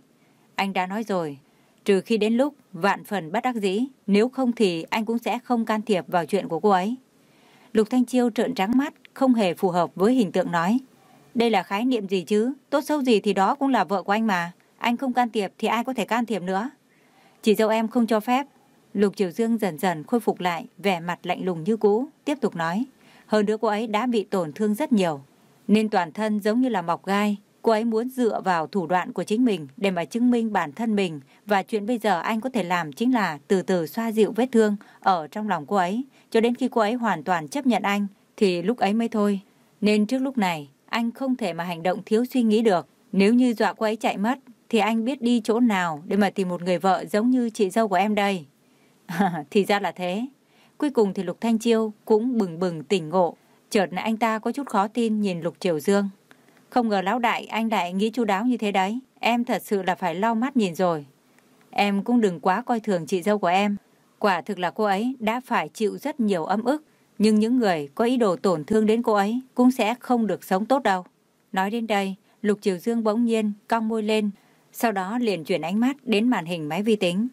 Anh đã nói rồi, trừ khi đến lúc vạn phần bất đắc dĩ, nếu không thì anh cũng sẽ không can thiệp vào chuyện của cô ấy. Lục Thanh Chiêu trợn trắng mắt, không hề phù hợp với hình tượng nói. Đây là khái niệm gì chứ, tốt xấu gì thì đó cũng là vợ của anh mà. Anh không can thiệp thì ai có thể can thiệp nữa. Chị dâu em không cho phép. Lục Triều Dương dần dần khôi phục lại, vẻ mặt lạnh lùng như cũ, tiếp tục nói. Hơn nữa cô ấy đã bị tổn thương rất nhiều, nên toàn thân giống như là mọc gai. Cô ấy muốn dựa vào thủ đoạn của chính mình để mà chứng minh bản thân mình và chuyện bây giờ anh có thể làm chính là từ từ xoa dịu vết thương ở trong lòng cô ấy cho đến khi cô ấy hoàn toàn chấp nhận anh thì lúc ấy mới thôi. Nên trước lúc này anh không thể mà hành động thiếu suy nghĩ được. Nếu như dọa cô ấy chạy mất, thì anh biết đi chỗ nào để mà tìm một người vợ giống như chị dâu của em đây. <laughs> thì ra là thế. Cuối cùng thì Lục Thanh Chiêu cũng bừng bừng tỉnh ngộ. Chợt anh ta có chút khó tin nhìn Lục Triều Dương. Không ngờ lão đại, anh lại nghĩ chu đáo như thế đấy. Em thật sự là phải lau mắt nhìn rồi. Em cũng đừng quá coi thường chị dâu của em. Quả thực là cô ấy đã phải chịu rất nhiều âm ức. Nhưng những người có ý đồ tổn thương đến cô ấy cũng sẽ không được sống tốt đâu. Nói đến đây, Lục Triều Dương bỗng nhiên cong môi lên, sau đó liền chuyển ánh mắt đến màn hình máy vi tính.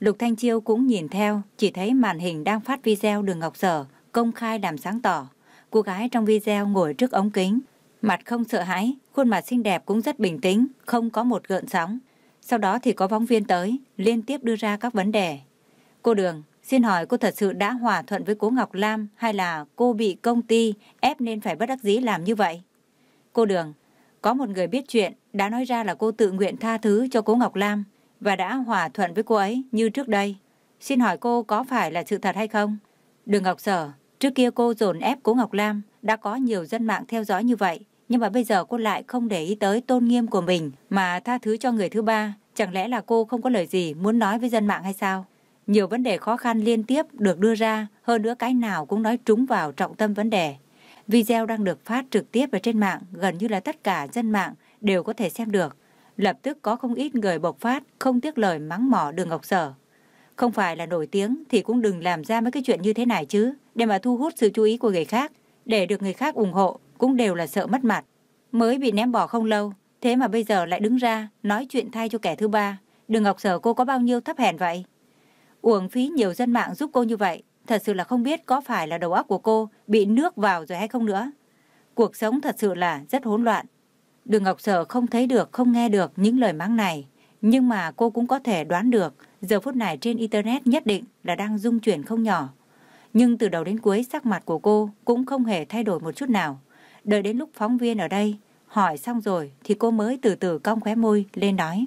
Lục Thanh Chiêu cũng nhìn theo, chỉ thấy màn hình đang phát video đường Ngọc Sở công khai làm sáng tỏ. Cô gái trong video ngồi trước ống kính, mặt không sợ hãi, khuôn mặt xinh đẹp cũng rất bình tĩnh, không có một gợn sóng. Sau đó thì có phóng viên tới, liên tiếp đưa ra các vấn đề. Cô Đường, xin hỏi cô thật sự đã hòa thuận với cố Ngọc Lam hay là cô bị công ty ép nên phải bất đắc dĩ làm như vậy? Cô Đường, có một người biết chuyện đã nói ra là cô tự nguyện tha thứ cho cố Ngọc Lam và đã hòa thuận với cô ấy như trước đây. Xin hỏi cô có phải là sự thật hay không? Đường Ngọc Sở, trước kia cô dồn ép cố Ngọc Lam đã có nhiều dân mạng theo dõi như vậy. Nhưng mà bây giờ cô lại không để ý tới tôn nghiêm của mình mà tha thứ cho người thứ ba. Chẳng lẽ là cô không có lời gì muốn nói với dân mạng hay sao? Nhiều vấn đề khó khăn liên tiếp được đưa ra, hơn nữa cái nào cũng nói trúng vào trọng tâm vấn đề. Video đang được phát trực tiếp ở trên mạng, gần như là tất cả dân mạng đều có thể xem được. Lập tức có không ít người bộc phát, không tiếc lời mắng mỏ đường Ngọc Sở. Không phải là nổi tiếng thì cũng đừng làm ra mấy cái chuyện như thế này chứ, để mà thu hút sự chú ý của người khác, để được người khác ủng hộ cũng đều là sợ mất mặt. Mới bị ném bỏ không lâu, thế mà bây giờ lại đứng ra nói chuyện thay cho kẻ thứ ba. Đường Ngọc Sở cô có bao nhiêu thấp hèn vậy? Uổng phí nhiều dân mạng giúp cô như vậy, thật sự là không biết có phải là đầu óc của cô bị nước vào rồi hay không nữa. Cuộc sống thật sự là rất hỗn loạn. Đường Ngọc Sở không thấy được, không nghe được những lời mắng này, nhưng mà cô cũng có thể đoán được giờ phút này trên Internet nhất định là đang dung chuyển không nhỏ. Nhưng từ đầu đến cuối sắc mặt của cô cũng không hề thay đổi một chút nào. Đợi đến lúc phóng viên ở đây hỏi xong rồi thì cô mới từ từ cong khóe môi lên nói.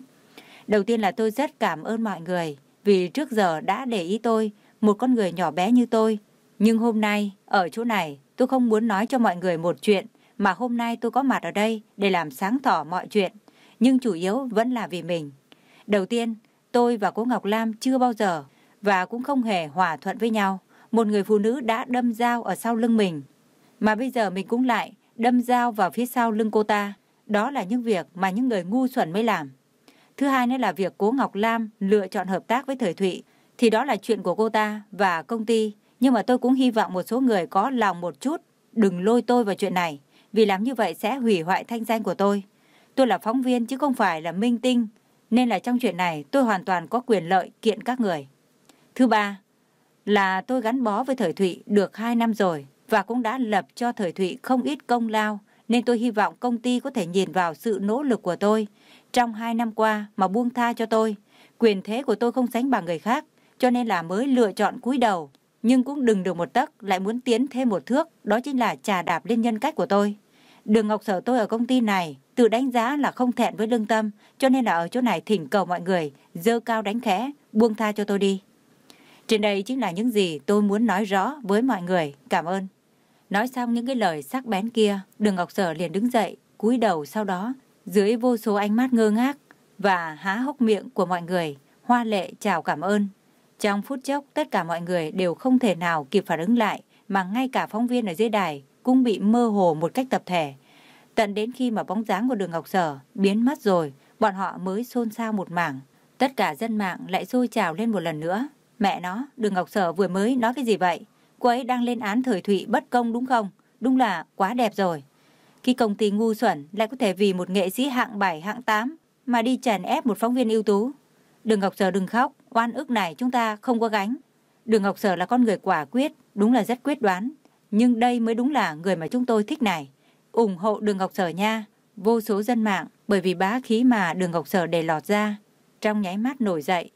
Đầu tiên là tôi rất cảm ơn mọi người vì trước giờ đã để ý tôi, một con người nhỏ bé như tôi. Nhưng hôm nay, ở chỗ này, tôi không muốn nói cho mọi người một chuyện, mà hôm nay tôi có mặt ở đây để làm sáng tỏ mọi chuyện, nhưng chủ yếu vẫn là vì mình. Đầu tiên, tôi và cô Ngọc Lam chưa bao giờ và cũng không hề hòa thuận với nhau. Một người phụ nữ đã đâm dao ở sau lưng mình, mà bây giờ mình cũng lại đâm dao vào phía sau lưng cô ta. Đó là những việc mà những người ngu xuẩn mới làm. Thứ hai nữa là việc cố Ngọc Lam lựa chọn hợp tác với Thời Thụy, thì đó là chuyện của cô ta và công ty. Nhưng mà tôi cũng hy vọng một số người có lòng một chút, đừng lôi tôi vào chuyện này, vì làm như vậy sẽ hủy hoại thanh danh của tôi. Tôi là phóng viên chứ không phải là minh tinh, nên là trong chuyện này tôi hoàn toàn có quyền lợi kiện các người. Thứ ba, là tôi gắn bó với Thời Thụy được 2 năm rồi và cũng đã lập cho Thời Thụy không ít công lao, nên tôi hy vọng công ty có thể nhìn vào sự nỗ lực của tôi trong hai năm qua mà buông tha cho tôi. Quyền thế của tôi không sánh bằng người khác, cho nên là mới lựa chọn cúi đầu. Nhưng cũng đừng được một tấc lại muốn tiến thêm một thước, đó chính là trà đạp lên nhân cách của tôi. Đường Ngọc Sở tôi ở công ty này tự đánh giá là không thẹn với lương tâm, cho nên là ở chỗ này thỉnh cầu mọi người dơ cao đánh khẽ, buông tha cho tôi đi. Trên đây chính là những gì tôi muốn nói rõ với mọi người. Cảm ơn. Nói xong những cái lời sắc bén kia, Đường Ngọc Sở liền đứng dậy, cúi đầu sau đó, dưới vô số ánh mắt ngơ ngác và há hốc miệng của mọi người, hoa lệ chào cảm ơn. Trong phút chốc, tất cả mọi người đều không thể nào kịp phản ứng lại, mà ngay cả phóng viên ở dưới đài cũng bị mơ hồ một cách tập thể. Tận đến khi mà bóng dáng của đường Ngọc Sở biến mất rồi, bọn họ mới xôn xao một mảng. Tất cả dân mạng lại xôi trào lên một lần nữa. Mẹ nó, đường Ngọc Sở vừa mới nói cái gì vậy? Cô ấy đang lên án thời thụy bất công đúng không? Đúng là quá đẹp rồi. Khi công ty ngu xuẩn lại có thể vì một nghệ sĩ hạng 7, hạng 8 mà đi chèn ép một phóng viên ưu tú. Đường Ngọc Sở đừng khóc, oan ức này chúng ta không có gánh. Đường Ngọc Sở là con người quả quyết, đúng là rất quyết đoán. Nhưng đây mới đúng là người mà chúng tôi thích này. ủng hộ Đường Ngọc Sở nha. Vô số dân mạng bởi vì bá khí mà Đường Ngọc Sở để lọt ra. Trong nháy mắt nổi dậy,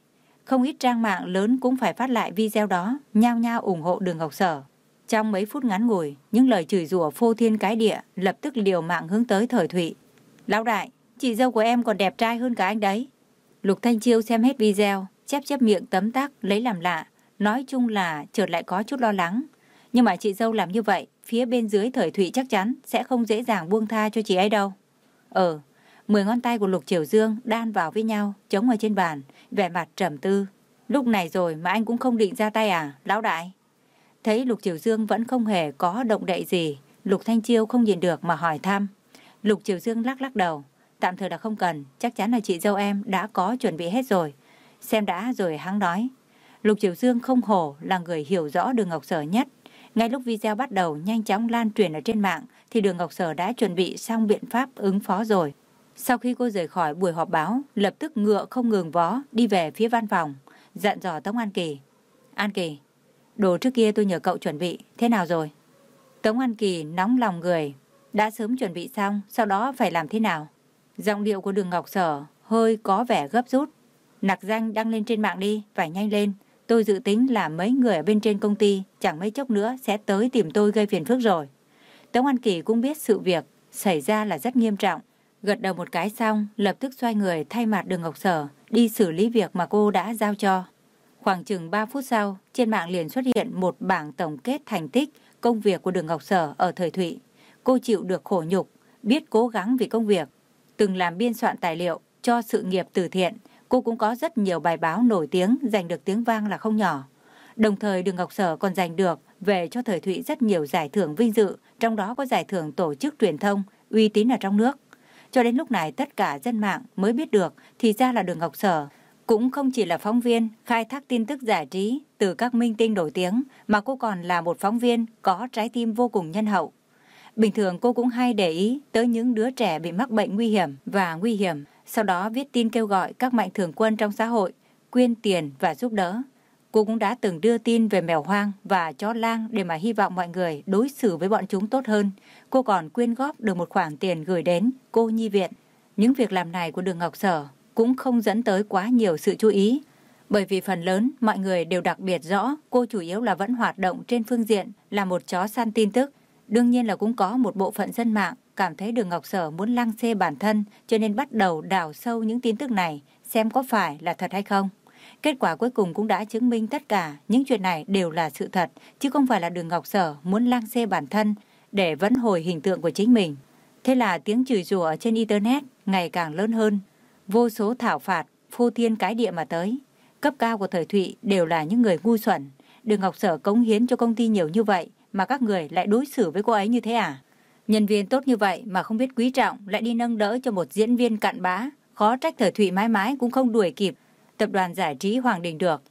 không ít trang mạng lớn cũng phải phát lại video đó, nhao nhao ủng hộ Đường Ngọc Sở. Trong mấy phút ngắn ngủi, những lời chửi rủa phô thiên cái địa lập tức liều mạng hướng tới thời thụy. Lão đại, chị dâu của em còn đẹp trai hơn cả anh đấy. Lục Thanh Chiêu xem hết video, chép chép miệng tấm tắc, lấy làm lạ. Nói chung là chợt lại có chút lo lắng. Nhưng mà chị dâu làm như vậy, phía bên dưới thời thụy chắc chắn sẽ không dễ dàng buông tha cho chị ấy đâu. Ờ, Mười ngón tay của Lục Triều Dương đan vào với nhau, chống ở trên bàn, vẻ mặt trầm tư. Lúc này rồi mà anh cũng không định ra tay à, lão đại? Thấy Lục Triều Dương vẫn không hề có động đậy gì, Lục Thanh Chiêu không nhìn được mà hỏi thăm. Lục Triều Dương lắc lắc đầu, tạm thời là không cần, chắc chắn là chị dâu em đã có chuẩn bị hết rồi. Xem đã rồi hắn nói. Lục Triều Dương không hổ là người hiểu rõ đường Ngọc Sở nhất. Ngay lúc video bắt đầu nhanh chóng lan truyền ở trên mạng thì đường Ngọc Sở đã chuẩn bị xong biện pháp ứng phó rồi. Sau khi cô rời khỏi buổi họp báo, lập tức ngựa không ngừng vó đi về phía văn phòng, dặn dò Tống An Kỳ. An Kỳ, đồ trước kia tôi nhờ cậu chuẩn bị, thế nào rồi? Tống An Kỳ nóng lòng người, đã sớm chuẩn bị xong, sau đó phải làm thế nào? Giọng điệu của đường Ngọc Sở hơi có vẻ gấp rút. Nặc danh đăng lên trên mạng đi, phải nhanh lên. Tôi dự tính là mấy người ở bên trên công ty chẳng mấy chốc nữa sẽ tới tìm tôi gây phiền phức rồi. Tống An Kỳ cũng biết sự việc xảy ra là rất nghiêm trọng. Gật đầu một cái xong, lập tức xoay người thay mặt đường Ngọc Sở đi xử lý việc mà cô đã giao cho. Khoảng chừng 3 phút sau, trên mạng liền xuất hiện một bảng tổng kết thành tích công việc của đường Ngọc Sở ở thời Thụy. Cô chịu được khổ nhục, biết cố gắng vì công việc. Từng làm biên soạn tài liệu cho sự nghiệp từ thiện, cô cũng có rất nhiều bài báo nổi tiếng giành được tiếng vang là không nhỏ. Đồng thời đường Ngọc Sở còn giành được về cho thời Thụy rất nhiều giải thưởng vinh dự, trong đó có giải thưởng tổ chức truyền thông, uy tín ở trong nước. Cho đến lúc này tất cả dân mạng mới biết được thì ra là đường Ngọc Sở cũng không chỉ là phóng viên khai thác tin tức giải trí từ các minh tinh nổi tiếng mà cô còn là một phóng viên có trái tim vô cùng nhân hậu. Bình thường cô cũng hay để ý tới những đứa trẻ bị mắc bệnh nguy hiểm và nguy hiểm, sau đó viết tin kêu gọi các mạnh thường quân trong xã hội quyên tiền và giúp đỡ. Cô cũng đã từng đưa tin về mèo hoang và chó lang để mà hy vọng mọi người đối xử với bọn chúng tốt hơn. Cô còn quyên góp được một khoản tiền gửi đến cô nhi viện. Những việc làm này của Đường Ngọc Sở cũng không dẫn tới quá nhiều sự chú ý. Bởi vì phần lớn mọi người đều đặc biệt rõ cô chủ yếu là vẫn hoạt động trên phương diện là một chó săn tin tức. Đương nhiên là cũng có một bộ phận dân mạng cảm thấy Đường Ngọc Sở muốn lăng xê bản thân cho nên bắt đầu đào sâu những tin tức này xem có phải là thật hay không. Kết quả cuối cùng cũng đã chứng minh tất cả những chuyện này đều là sự thật, chứ không phải là đường Ngọc Sở muốn lăng xê bản thân để vẫn hồi hình tượng của chính mình. Thế là tiếng chửi rủa trên Internet ngày càng lớn hơn. Vô số thảo phạt, phô thiên cái địa mà tới. Cấp cao của thời Thụy đều là những người ngu xuẩn. Đường Ngọc Sở cống hiến cho công ty nhiều như vậy mà các người lại đối xử với cô ấy như thế à? Nhân viên tốt như vậy mà không biết quý trọng lại đi nâng đỡ cho một diễn viên cặn bã. Khó trách thời Thụy mãi mãi cũng không đuổi kịp tập đoàn giải trí Hoàng Đình được.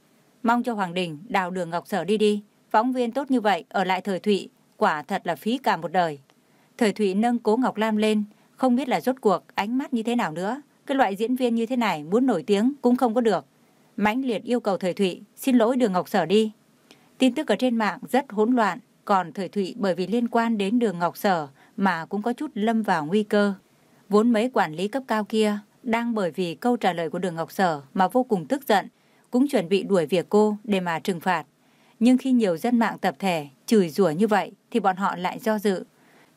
Mong cho Hoàng Đình đào đường Ngọc Sở đi đi. Phóng viên tốt như vậy ở lại thời Thụy, quả thật là phí cả một đời. Thời Thụy nâng cố Ngọc Lam lên, không biết là rốt cuộc ánh mắt như thế nào nữa. Cái loại diễn viên như thế này muốn nổi tiếng cũng không có được. mãnh liệt yêu cầu Thời Thụy xin lỗi đường Ngọc Sở đi. Tin tức ở trên mạng rất hỗn loạn, còn Thời Thụy bởi vì liên quan đến đường Ngọc Sở mà cũng có chút lâm vào nguy cơ. Vốn mấy quản lý cấp cao kia đang bởi vì câu trả lời của Đường Ngọc Sở mà vô cùng tức giận, cũng chuẩn bị đuổi việc cô để mà trừng phạt. Nhưng khi nhiều dân mạng tập thể chửi rủa như vậy thì bọn họ lại do dự.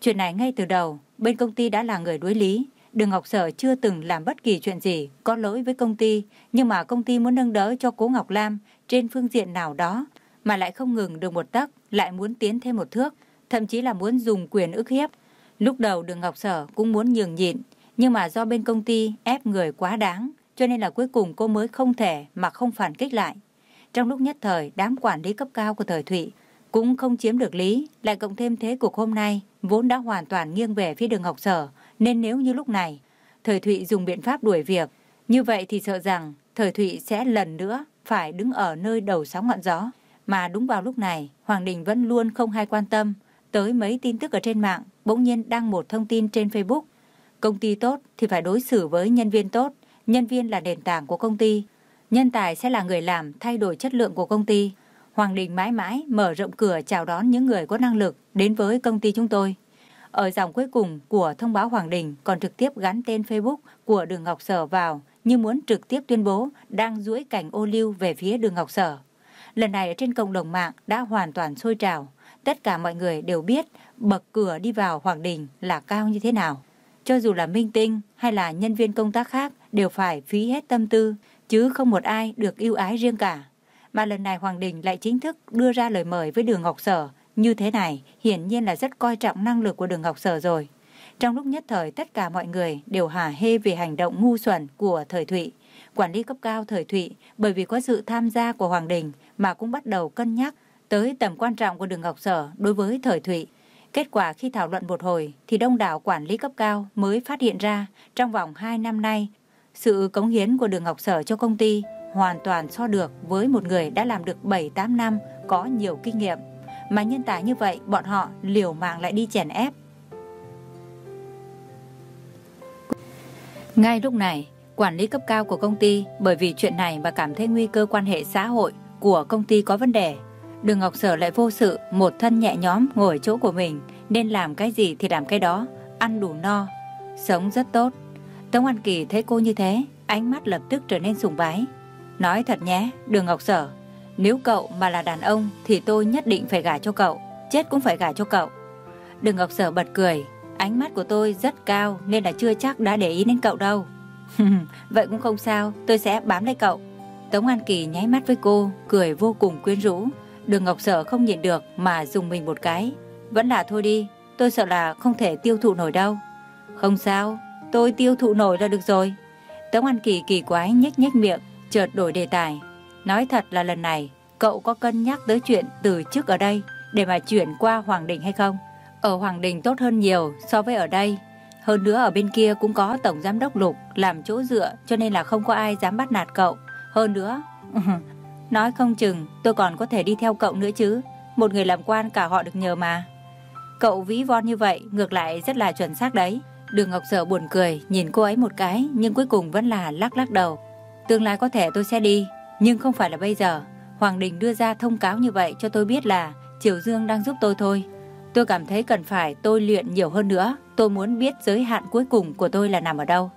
Chuyện này ngay từ đầu, bên công ty đã là người đối lý. Đường Ngọc Sở chưa từng làm bất kỳ chuyện gì có lỗi với công ty, nhưng mà công ty muốn nâng đỡ cho cố Ngọc Lam trên phương diện nào đó, mà lại không ngừng được một tấc, lại muốn tiến thêm một thước, thậm chí là muốn dùng quyền ức hiếp. Lúc đầu Đường Ngọc Sở cũng muốn nhường nhịn, nhưng mà do bên công ty ép người quá đáng, cho nên là cuối cùng cô mới không thể mà không phản kích lại. Trong lúc nhất thời, đám quản lý cấp cao của thời Thụy cũng không chiếm được lý, lại cộng thêm thế cuộc hôm nay vốn đã hoàn toàn nghiêng về phía đường Ngọc Sở, nên nếu như lúc này thời Thụy dùng biện pháp đuổi việc, như vậy thì sợ rằng thời Thụy sẽ lần nữa phải đứng ở nơi đầu sóng ngọn gió. Mà đúng vào lúc này, Hoàng Đình vẫn luôn không hay quan tâm tới mấy tin tức ở trên mạng, bỗng nhiên đăng một thông tin trên Facebook Công ty tốt thì phải đối xử với nhân viên tốt, nhân viên là nền tảng của công ty. Nhân tài sẽ là người làm thay đổi chất lượng của công ty. Hoàng Đình mãi mãi mở rộng cửa chào đón những người có năng lực đến với công ty chúng tôi. Ở dòng cuối cùng của thông báo Hoàng Đình còn trực tiếp gắn tên Facebook của Đường Ngọc Sở vào như muốn trực tiếp tuyên bố đang duỗi cảnh ô lưu về phía Đường Ngọc Sở. Lần này ở trên cộng đồng mạng đã hoàn toàn sôi trào. Tất cả mọi người đều biết bậc cửa đi vào Hoàng Đình là cao như thế nào. Cho dù là minh tinh hay là nhân viên công tác khác đều phải phí hết tâm tư, chứ không một ai được ưu ái riêng cả. Mà lần này Hoàng Đình lại chính thức đưa ra lời mời với Đường Ngọc Sở. Như thế này, hiển nhiên là rất coi trọng năng lực của Đường Ngọc Sở rồi. Trong lúc nhất thời tất cả mọi người đều hả hê về hành động ngu xuẩn của thời Thụy. Quản lý cấp cao thời Thụy bởi vì có sự tham gia của Hoàng Đình mà cũng bắt đầu cân nhắc tới tầm quan trọng của đường Ngọc Sở đối với thời Thụy. Kết quả khi thảo luận một hồi thì đông đảo quản lý cấp cao mới phát hiện ra trong vòng 2 năm nay sự cống hiến của đường Ngọc Sở cho công ty hoàn toàn so được với một người đã làm được 7-8 năm có nhiều kinh nghiệm. Mà nhân tài như vậy bọn họ liều mạng lại đi chèn ép. Ngay lúc này, quản lý cấp cao của công ty bởi vì chuyện này mà cảm thấy nguy cơ quan hệ xã hội của công ty có vấn đề. Đường Ngọc Sở lại vô sự, một thân nhẹ nhóm ngồi chỗ của mình, nên làm cái gì thì làm cái đó, ăn đủ no, sống rất tốt. Tống An Kỳ thấy cô như thế, ánh mắt lập tức trở nên sùng bái. Nói thật nhé, Đường Ngọc Sở, nếu cậu mà là đàn ông thì tôi nhất định phải gả cho cậu, chết cũng phải gả cho cậu. đừng Ngọc Sở bật cười, ánh mắt của tôi rất cao nên là chưa chắc đã để ý đến cậu đâu. <laughs> Vậy cũng không sao, tôi sẽ bám lấy cậu. Tống An Kỳ nháy mắt với cô, cười vô cùng quyến rũ. Đường Ngọc Sở không nhịn được mà dùng mình một cái. Vẫn là thôi đi, tôi sợ là không thể tiêu thụ nổi đâu. Không sao, tôi tiêu thụ nổi là được rồi. Tống An Kỳ kỳ quái nhếch nhếch miệng, chợt đổi đề tài. Nói thật là lần này, cậu có cân nhắc tới chuyện từ chức ở đây để mà chuyển qua Hoàng Đình hay không? Ở Hoàng Đình tốt hơn nhiều so với ở đây. Hơn nữa ở bên kia cũng có Tổng Giám đốc Lục làm chỗ dựa cho nên là không có ai dám bắt nạt cậu. Hơn nữa, <laughs> nói không chừng tôi còn có thể đi theo cậu nữa chứ. Một người làm quan cả họ được nhờ mà. Cậu ví von như vậy ngược lại rất là chuẩn xác đấy. Đường Ngọc Sở buồn cười nhìn cô ấy một cái nhưng cuối cùng vẫn là lắc lắc đầu. Tương lai có thể tôi sẽ đi, nhưng không phải là bây giờ. Hoàng Đình đưa ra thông cáo như vậy cho tôi biết là Triều Dương đang giúp tôi thôi. Tôi cảm thấy cần phải tôi luyện nhiều hơn nữa. Tôi muốn biết giới hạn cuối cùng của tôi là nằm ở đâu.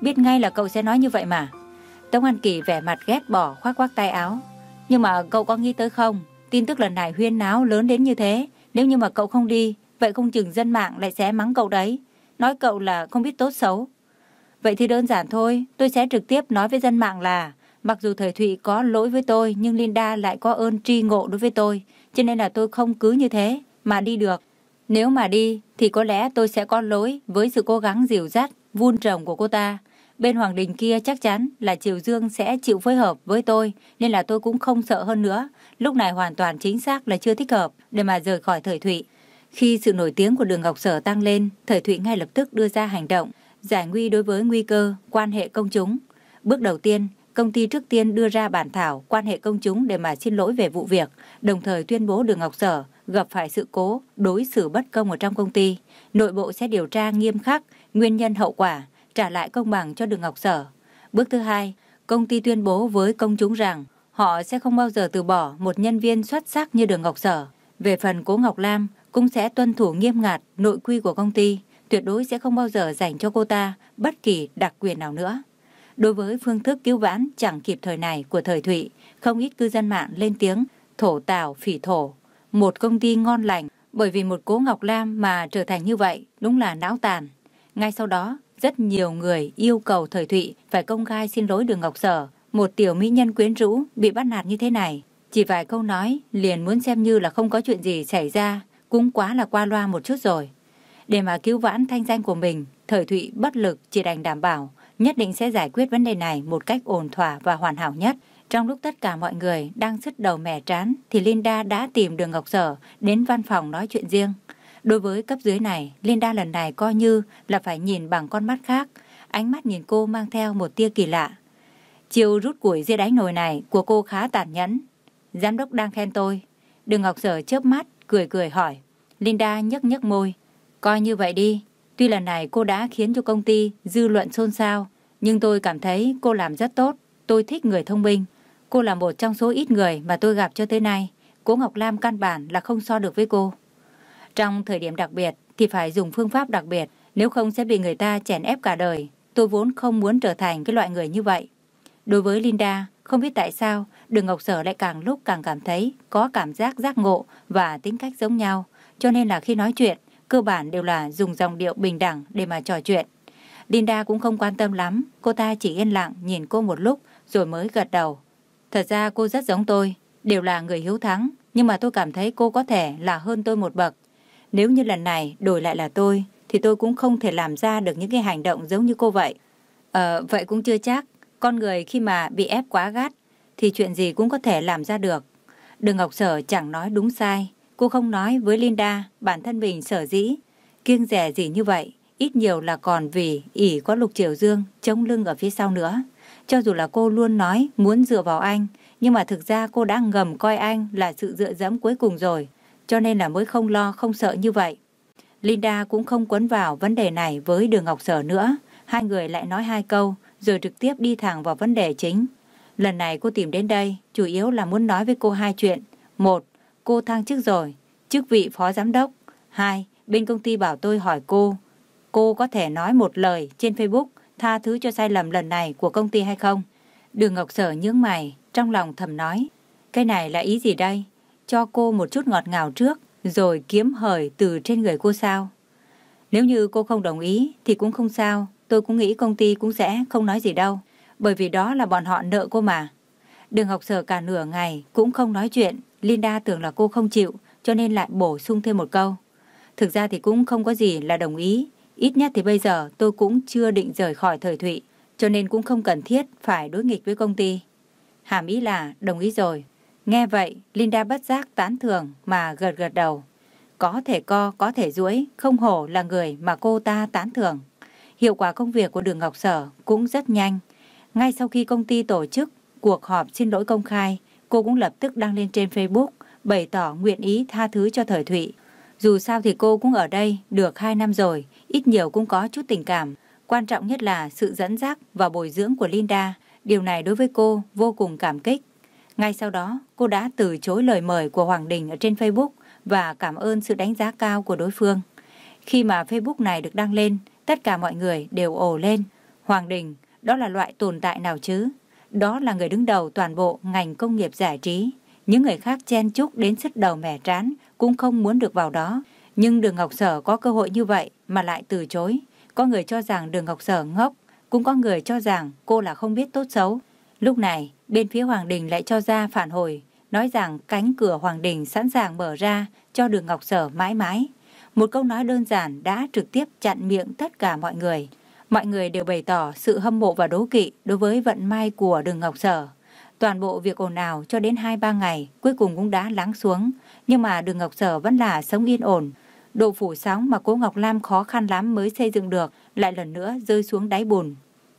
Biết ngay là cậu sẽ nói như vậy mà. Tống An Kỳ vẻ mặt ghét bỏ khoác khoác tay áo. Nhưng mà cậu có nghĩ tới không? Tin tức lần này huyên náo lớn đến như thế. Nếu như mà cậu không đi, vậy không chừng dân mạng lại sẽ mắng cậu đấy. Nói cậu là không biết tốt xấu. Vậy thì đơn giản thôi, tôi sẽ trực tiếp nói với dân mạng là mặc dù thời Thụy có lỗi với tôi nhưng Linda lại có ơn tri ngộ đối với tôi, cho nên là tôi không cứ như thế mà đi được. Nếu mà đi thì có lẽ tôi sẽ có lỗi với sự cố gắng dìu dắt, vun trồng của cô ta. Bên Hoàng Đình kia chắc chắn là Triều Dương sẽ chịu phối hợp với tôi nên là tôi cũng không sợ hơn nữa. Lúc này hoàn toàn chính xác là chưa thích hợp để mà rời khỏi thời Thụy. Khi sự nổi tiếng của đường Ngọc Sở tăng lên, thời Thụy ngay lập tức đưa ra hành động, giải nguy đối với nguy cơ, quan hệ công chúng. Bước đầu tiên, công ty trước tiên đưa ra bản thảo quan hệ công chúng để mà xin lỗi về vụ việc, đồng thời tuyên bố đường Ngọc Sở gặp phải sự cố đối xử bất công ở trong công ty. Nội bộ sẽ điều tra nghiêm khắc nguyên nhân hậu quả, trả lại công bằng cho đường Ngọc Sở. Bước thứ hai, công ty tuyên bố với công chúng rằng họ sẽ không bao giờ từ bỏ một nhân viên xuất sắc như đường Ngọc Sở. Về phần Cố Ngọc Lam cũng sẽ tuân thủ nghiêm ngặt nội quy của công ty, tuyệt đối sẽ không bao giờ dành cho cô ta bất kỳ đặc quyền nào nữa. Đối với phương thức cứu vãn chẳng kịp thời này của thời Thụy, không ít cư dân mạng lên tiếng thổ tào phỉ thổ. Một công ty ngon lành bởi vì một cố Ngọc Lam mà trở thành như vậy đúng là não tàn. Ngay sau đó, rất nhiều người yêu cầu thời Thụy phải công khai xin lỗi đường Ngọc Sở. Một tiểu mỹ nhân quyến rũ bị bắt nạt như thế này. Chỉ vài câu nói liền muốn xem như là không có chuyện gì xảy ra, cũng quá là qua loa một chút rồi. Để mà cứu vãn thanh danh của mình, thời Thụy bất lực chỉ đành đảm bảo nhất định sẽ giải quyết vấn đề này một cách ổn thỏa và hoàn hảo nhất. Trong lúc tất cả mọi người đang sứt đầu mẻ trán thì Linda đã tìm đường Ngọc Sở đến văn phòng nói chuyện riêng. Đối với cấp dưới này, Linda lần này coi như là phải nhìn bằng con mắt khác. Ánh mắt nhìn cô mang theo một tia kỳ lạ. Chiều rút củi dưa đáy nồi này của cô khá tàn nhẫn. Giám đốc đang khen tôi. Đường Ngọc Sở chớp mắt, cười cười hỏi. Linda nhấc nhấc môi. Coi như vậy đi. Tuy lần này cô đã khiến cho công ty dư luận xôn xao, nhưng tôi cảm thấy cô làm rất tốt. Tôi thích người thông minh. Cô là một trong số ít người mà tôi gặp cho tới nay. Cố Ngọc Lam căn bản là không so được với cô. Trong thời điểm đặc biệt thì phải dùng phương pháp đặc biệt, nếu không sẽ bị người ta chèn ép cả đời. Tôi vốn không muốn trở thành cái loại người như vậy. Đối với Linda, không biết tại sao, Đường Ngọc Sở lại càng lúc càng cảm thấy có cảm giác giác ngộ và tính cách giống nhau. Cho nên là khi nói chuyện, cơ bản đều là dùng dòng điệu bình đẳng để mà trò chuyện. Linda cũng không quan tâm lắm, cô ta chỉ yên lặng nhìn cô một lúc rồi mới gật đầu. Thật ra cô rất giống tôi, đều là người hiếu thắng, nhưng mà tôi cảm thấy cô có thể là hơn tôi một bậc. Nếu như lần này đổi lại là tôi, thì tôi cũng không thể làm ra được những cái hành động giống như cô vậy. Ờ, vậy cũng chưa chắc. Con người khi mà bị ép quá gắt thì chuyện gì cũng có thể làm ra được. Đường Ngọc Sở chẳng nói đúng sai. Cô không nói với Linda bản thân mình sở dĩ. Kiêng rẻ gì như vậy, ít nhiều là còn vì ỉ có Lục Triều Dương chống lưng ở phía sau nữa. Cho dù là cô luôn nói muốn dựa vào anh, nhưng mà thực ra cô đã ngầm coi anh là sự dựa dẫm cuối cùng rồi. Cho nên là mới không lo, không sợ như vậy. Linda cũng không quấn vào vấn đề này với Đường Ngọc Sở nữa. Hai người lại nói hai câu, rồi trực tiếp đi thẳng vào vấn đề chính. Lần này cô tìm đến đây, chủ yếu là muốn nói với cô hai chuyện. Một, cô thăng chức rồi, chức vị phó giám đốc. Hai, bên công ty bảo tôi hỏi cô, cô có thể nói một lời trên Facebook tha thứ cho sai lầm lần này của công ty hay không? Đường Ngọc Sở nhướng mày, trong lòng thầm nói, cái này là ý gì đây? Cho cô một chút ngọt ngào trước, rồi kiếm hời từ trên người cô sao? Nếu như cô không đồng ý thì cũng không sao, tôi cũng nghĩ công ty cũng sẽ không nói gì đâu, bởi vì đó là bọn họ nợ cô mà. Đường Ngọc Sở cả nửa ngày cũng không nói chuyện, Linda tưởng là cô không chịu, cho nên lại bổ sung thêm một câu. Thực ra thì cũng không có gì là đồng ý, ít nhất thì bây giờ tôi cũng chưa định rời khỏi thời thụy, cho nên cũng không cần thiết phải đối nghịch với công ty. Hàm ý là đồng ý rồi. Nghe vậy, Linda bất giác tán thưởng mà gật gật đầu. Có thể co, có thể duỗi, không hổ là người mà cô ta tán thưởng. Hiệu quả công việc của đường Ngọc Sở cũng rất nhanh. Ngay sau khi công ty tổ chức cuộc họp xin lỗi công khai, cô cũng lập tức đăng lên trên Facebook, bày tỏ nguyện ý tha thứ cho thời Thụy. Dù sao thì cô cũng ở đây được 2 năm rồi, ít nhiều cũng có chút tình cảm. Quan trọng nhất là sự dẫn dắt và bồi dưỡng của Linda. Điều này đối với cô vô cùng cảm kích. Ngay sau đó, cô đã từ chối lời mời của Hoàng Đình ở trên Facebook và cảm ơn sự đánh giá cao của đối phương. Khi mà Facebook này được đăng lên, tất cả mọi người đều ồ lên. Hoàng Đình, đó là loại tồn tại nào chứ? Đó là người đứng đầu toàn bộ ngành công nghiệp giải trí. Những người khác chen chúc đến sức đầu mẻ trán cũng không muốn được vào đó. Nhưng Đường Ngọc Sở có cơ hội như vậy mà lại từ chối. Có người cho rằng Đường Ngọc Sở ngốc, cũng có người cho rằng cô là không biết tốt xấu. Lúc này, bên phía Hoàng Đình lại cho ra phản hồi, nói rằng cánh cửa Hoàng Đình sẵn sàng mở ra cho Đường Ngọc Sở mãi mãi. Một câu nói đơn giản đã trực tiếp chặn miệng tất cả mọi người. Mọi người đều bày tỏ sự hâm mộ và đố kỵ đối với vận may của Đường Ngọc Sở. Toàn bộ việc ồn ào cho đến 2-3 ngày cuối cùng cũng đã lắng xuống, nhưng mà Đường Ngọc Sở vẫn là sống yên ổn. Độ phủ sóng mà cô Ngọc Lam khó khăn lắm mới xây dựng được lại lần nữa rơi xuống đáy bùn.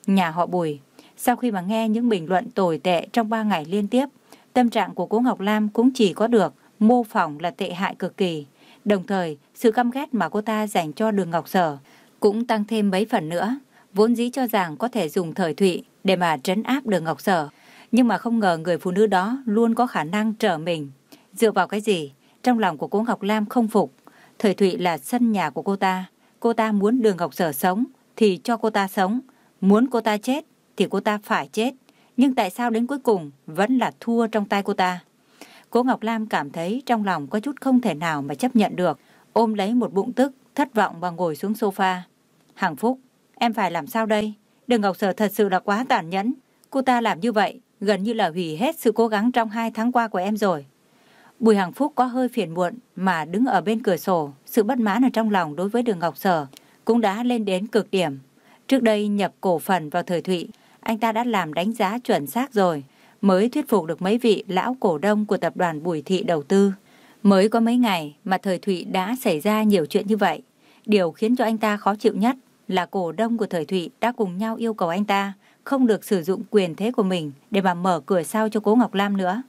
Nhà họ Bùi, sau khi mà nghe những bình luận tồi tệ trong 3 ngày liên tiếp, tâm trạng của cô Ngọc Lam cũng chỉ có được mô phỏng là tệ hại cực kỳ. Đồng thời, sự căm ghét mà cô ta dành cho Đường Ngọc Sở cũng tăng thêm mấy phần nữa. Vốn dĩ cho rằng có thể dùng thời thụy để mà trấn áp Đường Ngọc Sở. Nhưng mà không ngờ người phụ nữ đó luôn có khả năng trở mình. Dựa vào cái gì? Trong lòng của cô Ngọc Lam không phục. Thời thụy là sân nhà của cô ta. Cô ta muốn Đường Ngọc Sở sống thì cho cô ta sống. Muốn cô ta chết thì cô ta phải chết. Nhưng tại sao đến cuối cùng vẫn là thua trong tay cô ta? Cô Ngọc Lam cảm thấy trong lòng có chút không thể nào mà chấp nhận được. Ôm lấy một bụng tức, thất vọng và ngồi xuống sofa. Hằng Phúc, em phải làm sao đây? Đường Ngọc Sở thật sự là quá tàn nhẫn. Cô ta làm như vậy, gần như là hủy hết sự cố gắng trong hai tháng qua của em rồi. Bùi Hằng Phúc có hơi phiền muộn mà đứng ở bên cửa sổ, sự bất mãn ở trong lòng đối với đường Ngọc Sở cũng đã lên đến cực điểm. Trước đây nhập cổ phần vào thời Thụy, anh ta đã làm đánh giá chuẩn xác rồi, mới thuyết phục được mấy vị lão cổ đông của tập đoàn Bùi Thị đầu tư. Mới có mấy ngày mà thời Thụy đã xảy ra nhiều chuyện như vậy. Điều khiến cho anh ta khó chịu nhất là cổ đông của thời Thụy đã cùng nhau yêu cầu anh ta không được sử dụng quyền thế của mình để mà mở cửa sau cho cố Ngọc Lam nữa.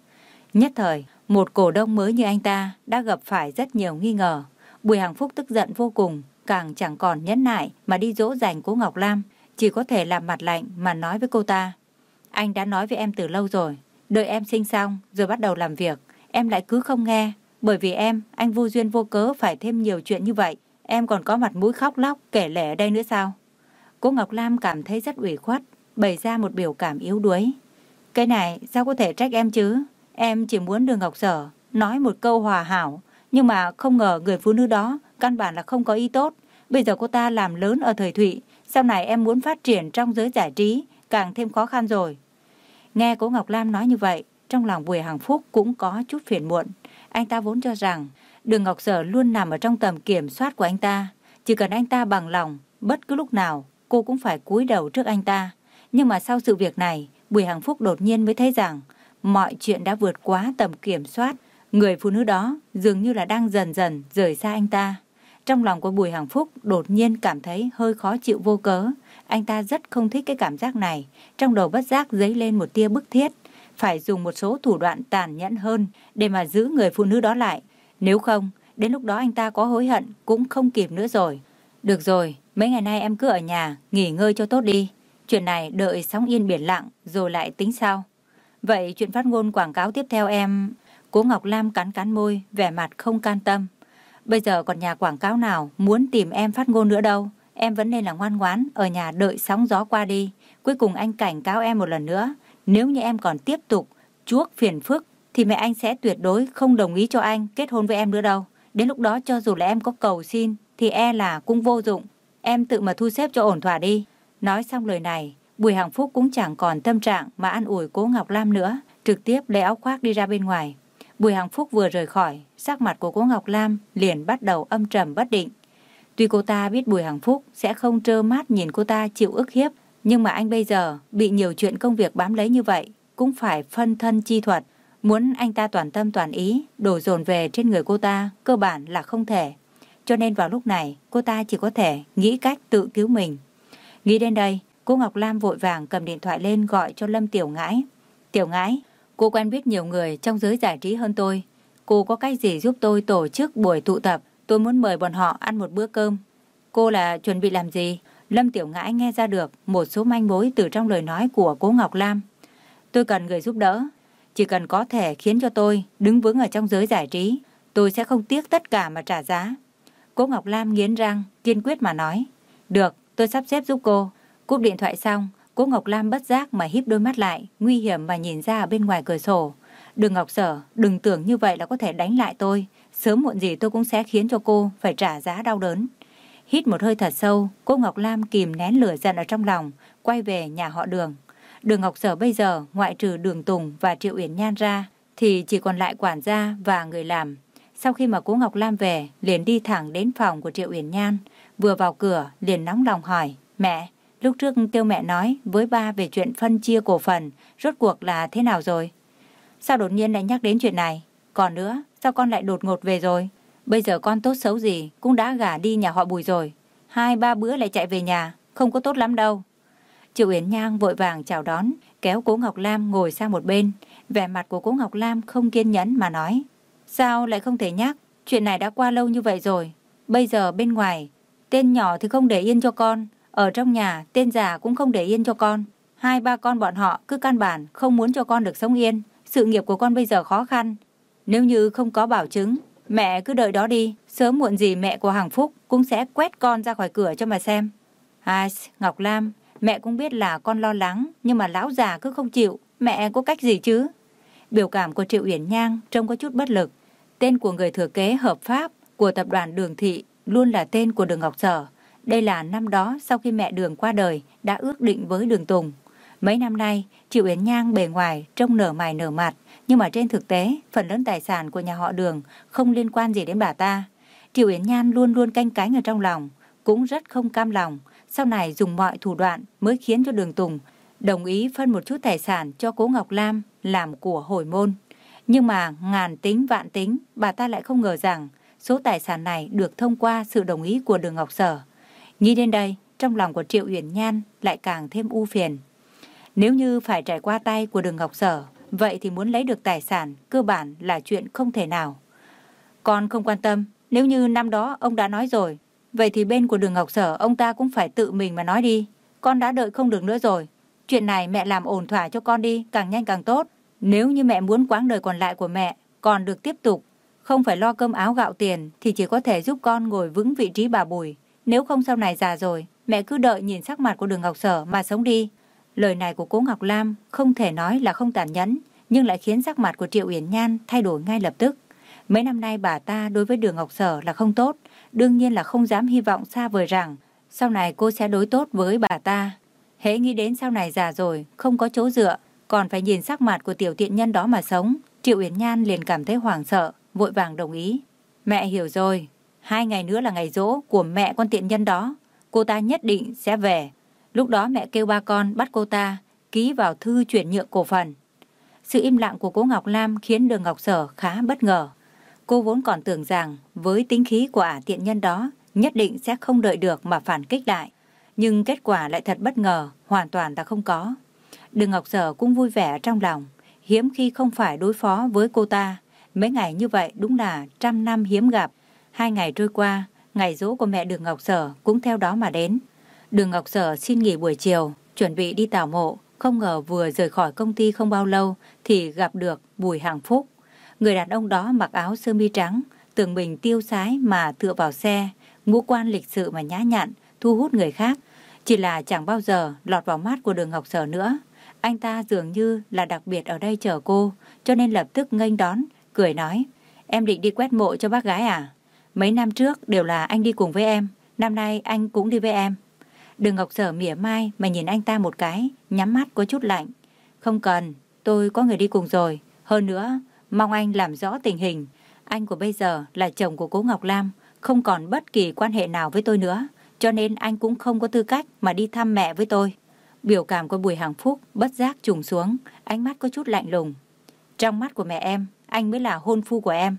Nhất thời, một cổ đông mới như anh ta đã gặp phải rất nhiều nghi ngờ. Bùi Hằng Phúc tức giận vô cùng, càng chẳng còn nhẫn nại mà đi dỗ dành cố Ngọc Lam, chỉ có thể làm mặt lạnh mà nói với cô ta. Anh đã nói với em từ lâu rồi, đợi em sinh xong rồi bắt đầu làm việc, em lại cứ không nghe, bởi vì em, anh vô duyên vô cớ phải thêm nhiều chuyện như vậy, em còn có mặt mũi khóc lóc kể lể ở đây nữa sao? Cô Ngọc Lam cảm thấy rất ủy khuất, bày ra một biểu cảm yếu đuối. Cái này sao có thể trách em chứ? Em chỉ muốn đường Ngọc Sở nói một câu hòa hảo, nhưng mà không ngờ người phụ nữ đó căn bản là không có ý tốt. Bây giờ cô ta làm lớn ở thời Thụy, sau này em muốn phát triển trong giới giải trí, càng thêm khó khăn rồi. Nghe cô Ngọc Lam nói như vậy, trong lòng Bùi Hằng Phúc cũng có chút phiền muộn. Anh ta vốn cho rằng đường Ngọc Sở luôn nằm ở trong tầm kiểm soát của anh ta, Chỉ cần anh ta bằng lòng, bất cứ lúc nào cô cũng phải cúi đầu trước anh ta. Nhưng mà sau sự việc này, Bùi Hằng Phúc đột nhiên mới thấy rằng mọi chuyện đã vượt quá tầm kiểm soát. Người phụ nữ đó dường như là đang dần dần rời xa anh ta. Trong lòng của Bùi Hằng Phúc đột nhiên cảm thấy hơi khó chịu vô cớ. Anh ta rất không thích cái cảm giác này. Trong đầu bất giác dấy lên một tia bức thiết. Phải dùng một số thủ đoạn tàn nhẫn hơn để mà giữ người phụ nữ đó lại. Nếu không, đến lúc đó anh ta có hối hận cũng không kịp nữa rồi. Được rồi, mấy ngày nay em cứ ở nhà, nghỉ ngơi cho tốt đi. Chuyện này đợi sóng yên biển lặng rồi lại tính sau. Vậy chuyện phát ngôn quảng cáo tiếp theo em... Cố Ngọc Lam cắn cắn môi, vẻ mặt không can tâm. Bây giờ còn nhà quảng cáo nào muốn tìm em phát ngôn nữa đâu. Em vẫn nên là ngoan ngoãn, ở nhà đợi sóng gió qua đi. Cuối cùng anh cảnh cáo em một lần nữa. Nếu như em còn tiếp tục chuốc phiền phức, thì mẹ anh sẽ tuyệt đối không đồng ý cho anh kết hôn với em nữa đâu. Đến lúc đó cho dù là em có cầu xin, thì e là cũng vô dụng. Em tự mà thu xếp cho ổn thỏa đi. Nói xong lời này, Bùi Hằng Phúc cũng chẳng còn tâm trạng mà ăn ủi cố Ngọc Lam nữa, trực tiếp lấy áo khoác đi ra bên ngoài. Bùi Hằng Phúc vừa rời khỏi, sắc mặt của cố Ngọc Lam liền bắt đầu âm trầm bất định. Tuy cô ta biết Bùi Hằng Phúc sẽ không trơ mắt nhìn cô ta chịu ức hiếp, nhưng mà anh bây giờ bị nhiều chuyện công việc bám lấy như vậy, cũng phải phân thân chi thuật. Muốn anh ta toàn tâm toàn ý, đổ dồn về trên người cô ta, cơ bản là không thể. Cho nên vào lúc này, cô ta chỉ có thể nghĩ cách tự cứu mình. Nghĩ đến đây, cô Ngọc Lam vội vàng cầm điện thoại lên gọi cho Lâm Tiểu Ngãi. Tiểu Ngãi, cô quen biết nhiều người trong giới giải trí hơn tôi. Cô có cách gì giúp tôi tổ chức buổi tụ tập? Tôi muốn mời bọn họ ăn một bữa cơm. Cô là chuẩn bị làm gì? Lâm Tiểu Ngãi nghe ra được một số manh mối từ trong lời nói của cô Ngọc Lam. Tôi cần người giúp đỡ. Chỉ cần có thể khiến cho tôi đứng vững ở trong giới giải trí, tôi sẽ không tiếc tất cả mà trả giá. Cô Ngọc Lam nghiến răng, kiên quyết mà nói. Được, tôi sắp xếp giúp cô. Cúp điện thoại xong, cô Ngọc Lam bất giác mà híp đôi mắt lại, nguy hiểm mà nhìn ra ở bên ngoài cửa sổ. Đừng Ngọc Sở, đừng tưởng như vậy là có thể đánh lại tôi. Sớm muộn gì tôi cũng sẽ khiến cho cô phải trả giá đau đớn. Hít một hơi thật sâu, cô Ngọc Lam kìm nén lửa giận ở trong lòng, quay về nhà họ đường. Đường Ngọc Sở bây giờ, ngoại trừ đường Tùng và Triệu Uyển Nhan ra, thì chỉ còn lại quản gia và người làm. Sau khi mà cô Ngọc Lam về, liền đi thẳng đến phòng của Triệu Uyển Nhan. Vừa vào cửa, liền nóng lòng hỏi, mẹ, lúc trước tiêu mẹ nói với ba về chuyện phân chia cổ phần, rốt cuộc là thế nào rồi? Sao đột nhiên lại nhắc đến chuyện này? Còn nữa, sao con lại đột ngột về rồi? Bây giờ con tốt xấu gì cũng đã gả đi nhà họ Bùi rồi. Hai ba bữa lại chạy về nhà, không có tốt lắm đâu. Triệu Yến Nhang vội vàng chào đón, kéo cố Ngọc Lam ngồi sang một bên. Vẻ mặt của cố Ngọc Lam không kiên nhẫn mà nói. Sao lại không thể nhắc? Chuyện này đã qua lâu như vậy rồi. Bây giờ bên ngoài, tên nhỏ thì không để yên cho con. Ở trong nhà, tên già cũng không để yên cho con. Hai ba con bọn họ cứ căn bản không muốn cho con được sống yên. Sự nghiệp của con bây giờ khó khăn. Nếu như không có bảo chứng, mẹ cứ đợi đó đi. Sớm muộn gì mẹ của Hằng Phúc cũng sẽ quét con ra khỏi cửa cho mà xem. Ai, Ngọc Lam, mẹ cũng biết là con lo lắng, nhưng mà lão già cứ không chịu. Mẹ có cách gì chứ? Biểu cảm của Triệu Uyển Nhang trông có chút bất lực. Tên của người thừa kế hợp pháp của tập đoàn Đường Thị luôn là tên của Đường Ngọc Sở. Đây là năm đó sau khi mẹ Đường qua đời đã ước định với Đường Tùng. Mấy năm nay, Triệu Yến Nhang bề ngoài trông nở mày nở mặt, nhưng mà trên thực tế, phần lớn tài sản của nhà họ Đường không liên quan gì đến bà ta. Triệu Yến Nhan luôn luôn canh cánh ở trong lòng, cũng rất không cam lòng. Sau này dùng mọi thủ đoạn mới khiến cho Đường Tùng đồng ý phân một chút tài sản cho cố Ngọc Lam làm của hồi môn. Nhưng mà ngàn tính vạn tính, bà ta lại không ngờ rằng số tài sản này được thông qua sự đồng ý của Đường Ngọc Sở. Nghĩ đến đây, trong lòng của Triệu Uyển Nhan lại càng thêm u phiền. Nếu như phải trải qua tay của Đường Ngọc Sở, vậy thì muốn lấy được tài sản cơ bản là chuyện không thể nào. Con không quan tâm, nếu như năm đó ông đã nói rồi, vậy thì bên của Đường Ngọc Sở ông ta cũng phải tự mình mà nói đi. Con đã đợi không được nữa rồi. Chuyện này mẹ làm ổn thỏa cho con đi, càng nhanh càng tốt. Nếu như mẹ muốn quãng đời còn lại của mẹ còn được tiếp tục, không phải lo cơm áo gạo tiền thì chỉ có thể giúp con ngồi vững vị trí bà Bùi. Nếu không sau này già rồi, mẹ cứ đợi nhìn sắc mặt của đường Ngọc Sở mà sống đi. Lời này của cố Ngọc Lam không thể nói là không tàn nhẫn, nhưng lại khiến sắc mặt của Triệu Uyển Nhan thay đổi ngay lập tức. Mấy năm nay bà ta đối với đường Ngọc Sở là không tốt, đương nhiên là không dám hy vọng xa vời rằng sau này cô sẽ đối tốt với bà ta. Hễ nghĩ đến sau này già rồi, không có chỗ dựa, còn phải nhìn sắc mặt của tiểu tiện nhân đó mà sống. Triệu Uyển Nhan liền cảm thấy hoảng sợ, vội vàng đồng ý. Mẹ hiểu rồi hai ngày nữa là ngày rỗ của mẹ con tiện nhân đó. Cô ta nhất định sẽ về. Lúc đó mẹ kêu ba con bắt cô ta ký vào thư chuyển nhượng cổ phần. Sự im lặng của cô Ngọc Lam khiến đường Ngọc Sở khá bất ngờ. Cô vốn còn tưởng rằng với tính khí của ả tiện nhân đó nhất định sẽ không đợi được mà phản kích lại. Nhưng kết quả lại thật bất ngờ, hoàn toàn là không có. Đường Ngọc Sở cũng vui vẻ trong lòng, hiếm khi không phải đối phó với cô ta. Mấy ngày như vậy đúng là trăm năm hiếm gặp. Hai ngày trôi qua, ngày rỗ của mẹ Đường Ngọc Sở cũng theo đó mà đến. Đường Ngọc Sở xin nghỉ buổi chiều, chuẩn bị đi tảo mộ, không ngờ vừa rời khỏi công ty không bao lâu thì gặp được Bùi Hàng Phúc. Người đàn ông đó mặc áo sơ mi trắng, tưởng mình tiêu sái mà tựa vào xe, ngũ quan lịch sự mà nhã nhặn, thu hút người khác. Chỉ là chẳng bao giờ lọt vào mắt của đường Ngọc Sở nữa. Anh ta dường như là đặc biệt ở đây chờ cô, cho nên lập tức nghênh đón, cười nói. Em định đi quét mộ cho bác gái à? Mấy năm trước đều là anh đi cùng với em, năm nay anh cũng đi với em. Đường Ngọc Sở mỉa mai mà nhìn anh ta một cái, nhắm mắt có chút lạnh. Không cần, tôi có người đi cùng rồi. Hơn nữa, mong anh làm rõ tình hình. Anh của bây giờ là chồng của cố Ngọc Lam, không còn bất kỳ quan hệ nào với tôi nữa. Cho nên anh cũng không có tư cách mà đi thăm mẹ với tôi. Biểu cảm của Bùi Hàng Phúc bất giác trùng xuống, ánh mắt có chút lạnh lùng. Trong mắt của mẹ em, anh mới là hôn phu của em.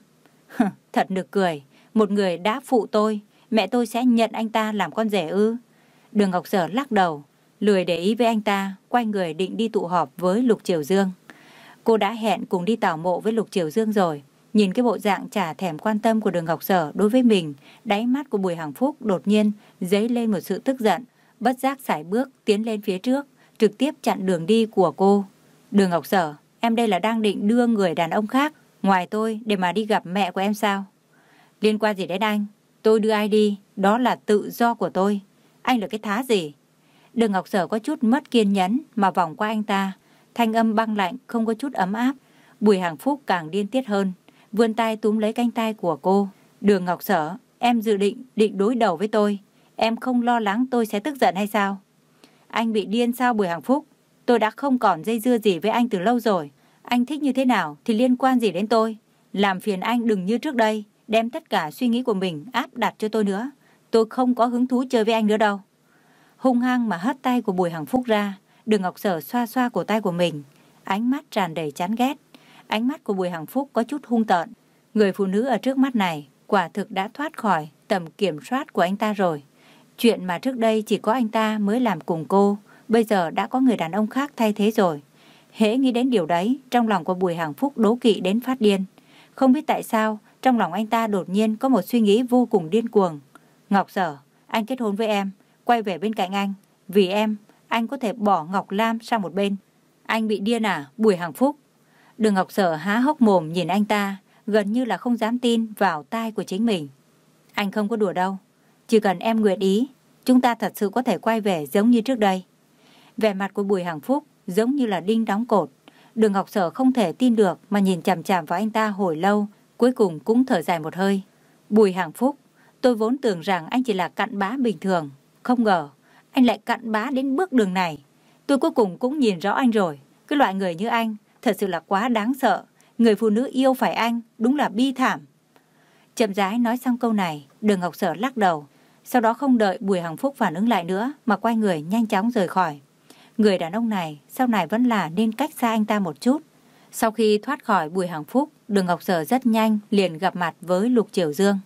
<laughs> Thật nực cười, một người đã phụ tôi, mẹ tôi sẽ nhận anh ta làm con rể ư. Đường Ngọc Sở lắc đầu, lười để ý với anh ta, quay người định đi tụ họp với Lục Triều Dương. Cô đã hẹn cùng đi tảo mộ với Lục Triều Dương rồi. Nhìn cái bộ dạng trả thèm quan tâm của đường Ngọc Sở đối với mình, đáy mắt của Bùi Hằng Phúc đột nhiên dấy lên một sự tức giận, bất giác sải bước tiến lên phía trước, trực tiếp chặn đường đi của cô. Đường Ngọc Sở, em đây là đang định đưa người đàn ông khác ngoài tôi để mà đi gặp mẹ của em sao? Liên quan gì đến anh? Tôi đưa ai đi, đó là tự do của tôi. Anh là cái thá gì? Đường Ngọc Sở có chút mất kiên nhẫn mà vòng qua anh ta. Thanh âm băng lạnh không có chút ấm áp. Bùi Hàng Phúc càng điên tiết hơn. Vươn tay túm lấy cánh tay của cô. Đường Ngọc Sở, em dự định định đối đầu với tôi. Em không lo lắng tôi sẽ tức giận hay sao? Anh bị điên sao Bùi Hàng Phúc? Tôi đã không còn dây dưa gì với anh từ lâu rồi. Anh thích như thế nào thì liên quan gì đến tôi? Làm phiền anh đừng như trước đây, đem tất cả suy nghĩ của mình áp đặt cho tôi nữa. Tôi không có hứng thú chơi với anh nữa đâu. Hung hăng mà hất tay của Bùi Hằng Phúc ra, đường Ngọc Sở xoa xoa cổ tay của mình. Ánh mắt tràn đầy chán ghét. Ánh mắt của Bùi Hằng Phúc có chút hung tợn. Người phụ nữ ở trước mắt này quả thực đã thoát khỏi tầm kiểm soát của anh ta rồi. Chuyện mà trước đây chỉ có anh ta mới làm cùng cô, bây giờ đã có người đàn ông khác thay thế rồi. Hễ nghĩ đến điều đấy, trong lòng của Bùi Hằng Phúc đố kỵ đến phát điên. Không biết tại sao, trong lòng anh ta đột nhiên có một suy nghĩ vô cùng điên cuồng. Ngọc Sở, anh kết hôn với em, quay về bên cạnh anh. Vì em, anh có thể bỏ Ngọc Lam sang một bên. Anh bị điên à, Bùi Hằng Phúc? Đường Ngọc Sở há hốc mồm nhìn anh ta, gần như là không dám tin vào tai của chính mình. Anh không có đùa đâu. Chỉ cần em nguyện ý, chúng ta thật sự có thể quay về giống như trước đây. Vẻ mặt của Bùi Hằng Phúc giống như là đinh đóng cột. Đường Ngọc Sở không thể tin được mà nhìn chằm chằm vào anh ta hồi lâu, cuối cùng cũng thở dài một hơi. Bùi Hằng Phúc, tôi vốn tưởng rằng anh chỉ là cặn bá bình thường. Không ngờ, anh lại cặn bá đến bước đường này. Tôi cuối cùng cũng nhìn rõ anh rồi. Cái loại người như anh thật sự là quá đáng sợ. Người phụ nữ yêu phải anh, đúng là bi thảm. Chậm rãi nói xong câu này, đường Ngọc Sở lắc đầu. Sau đó không đợi Bùi Hằng Phúc phản ứng lại nữa mà quay người nhanh chóng rời khỏi. Người đàn ông này sau này vẫn là nên cách xa anh ta một chút. Sau khi thoát khỏi Bùi Hằng Phúc, đường Ngọc Sở rất nhanh liền gặp mặt với Lục Triều Dương.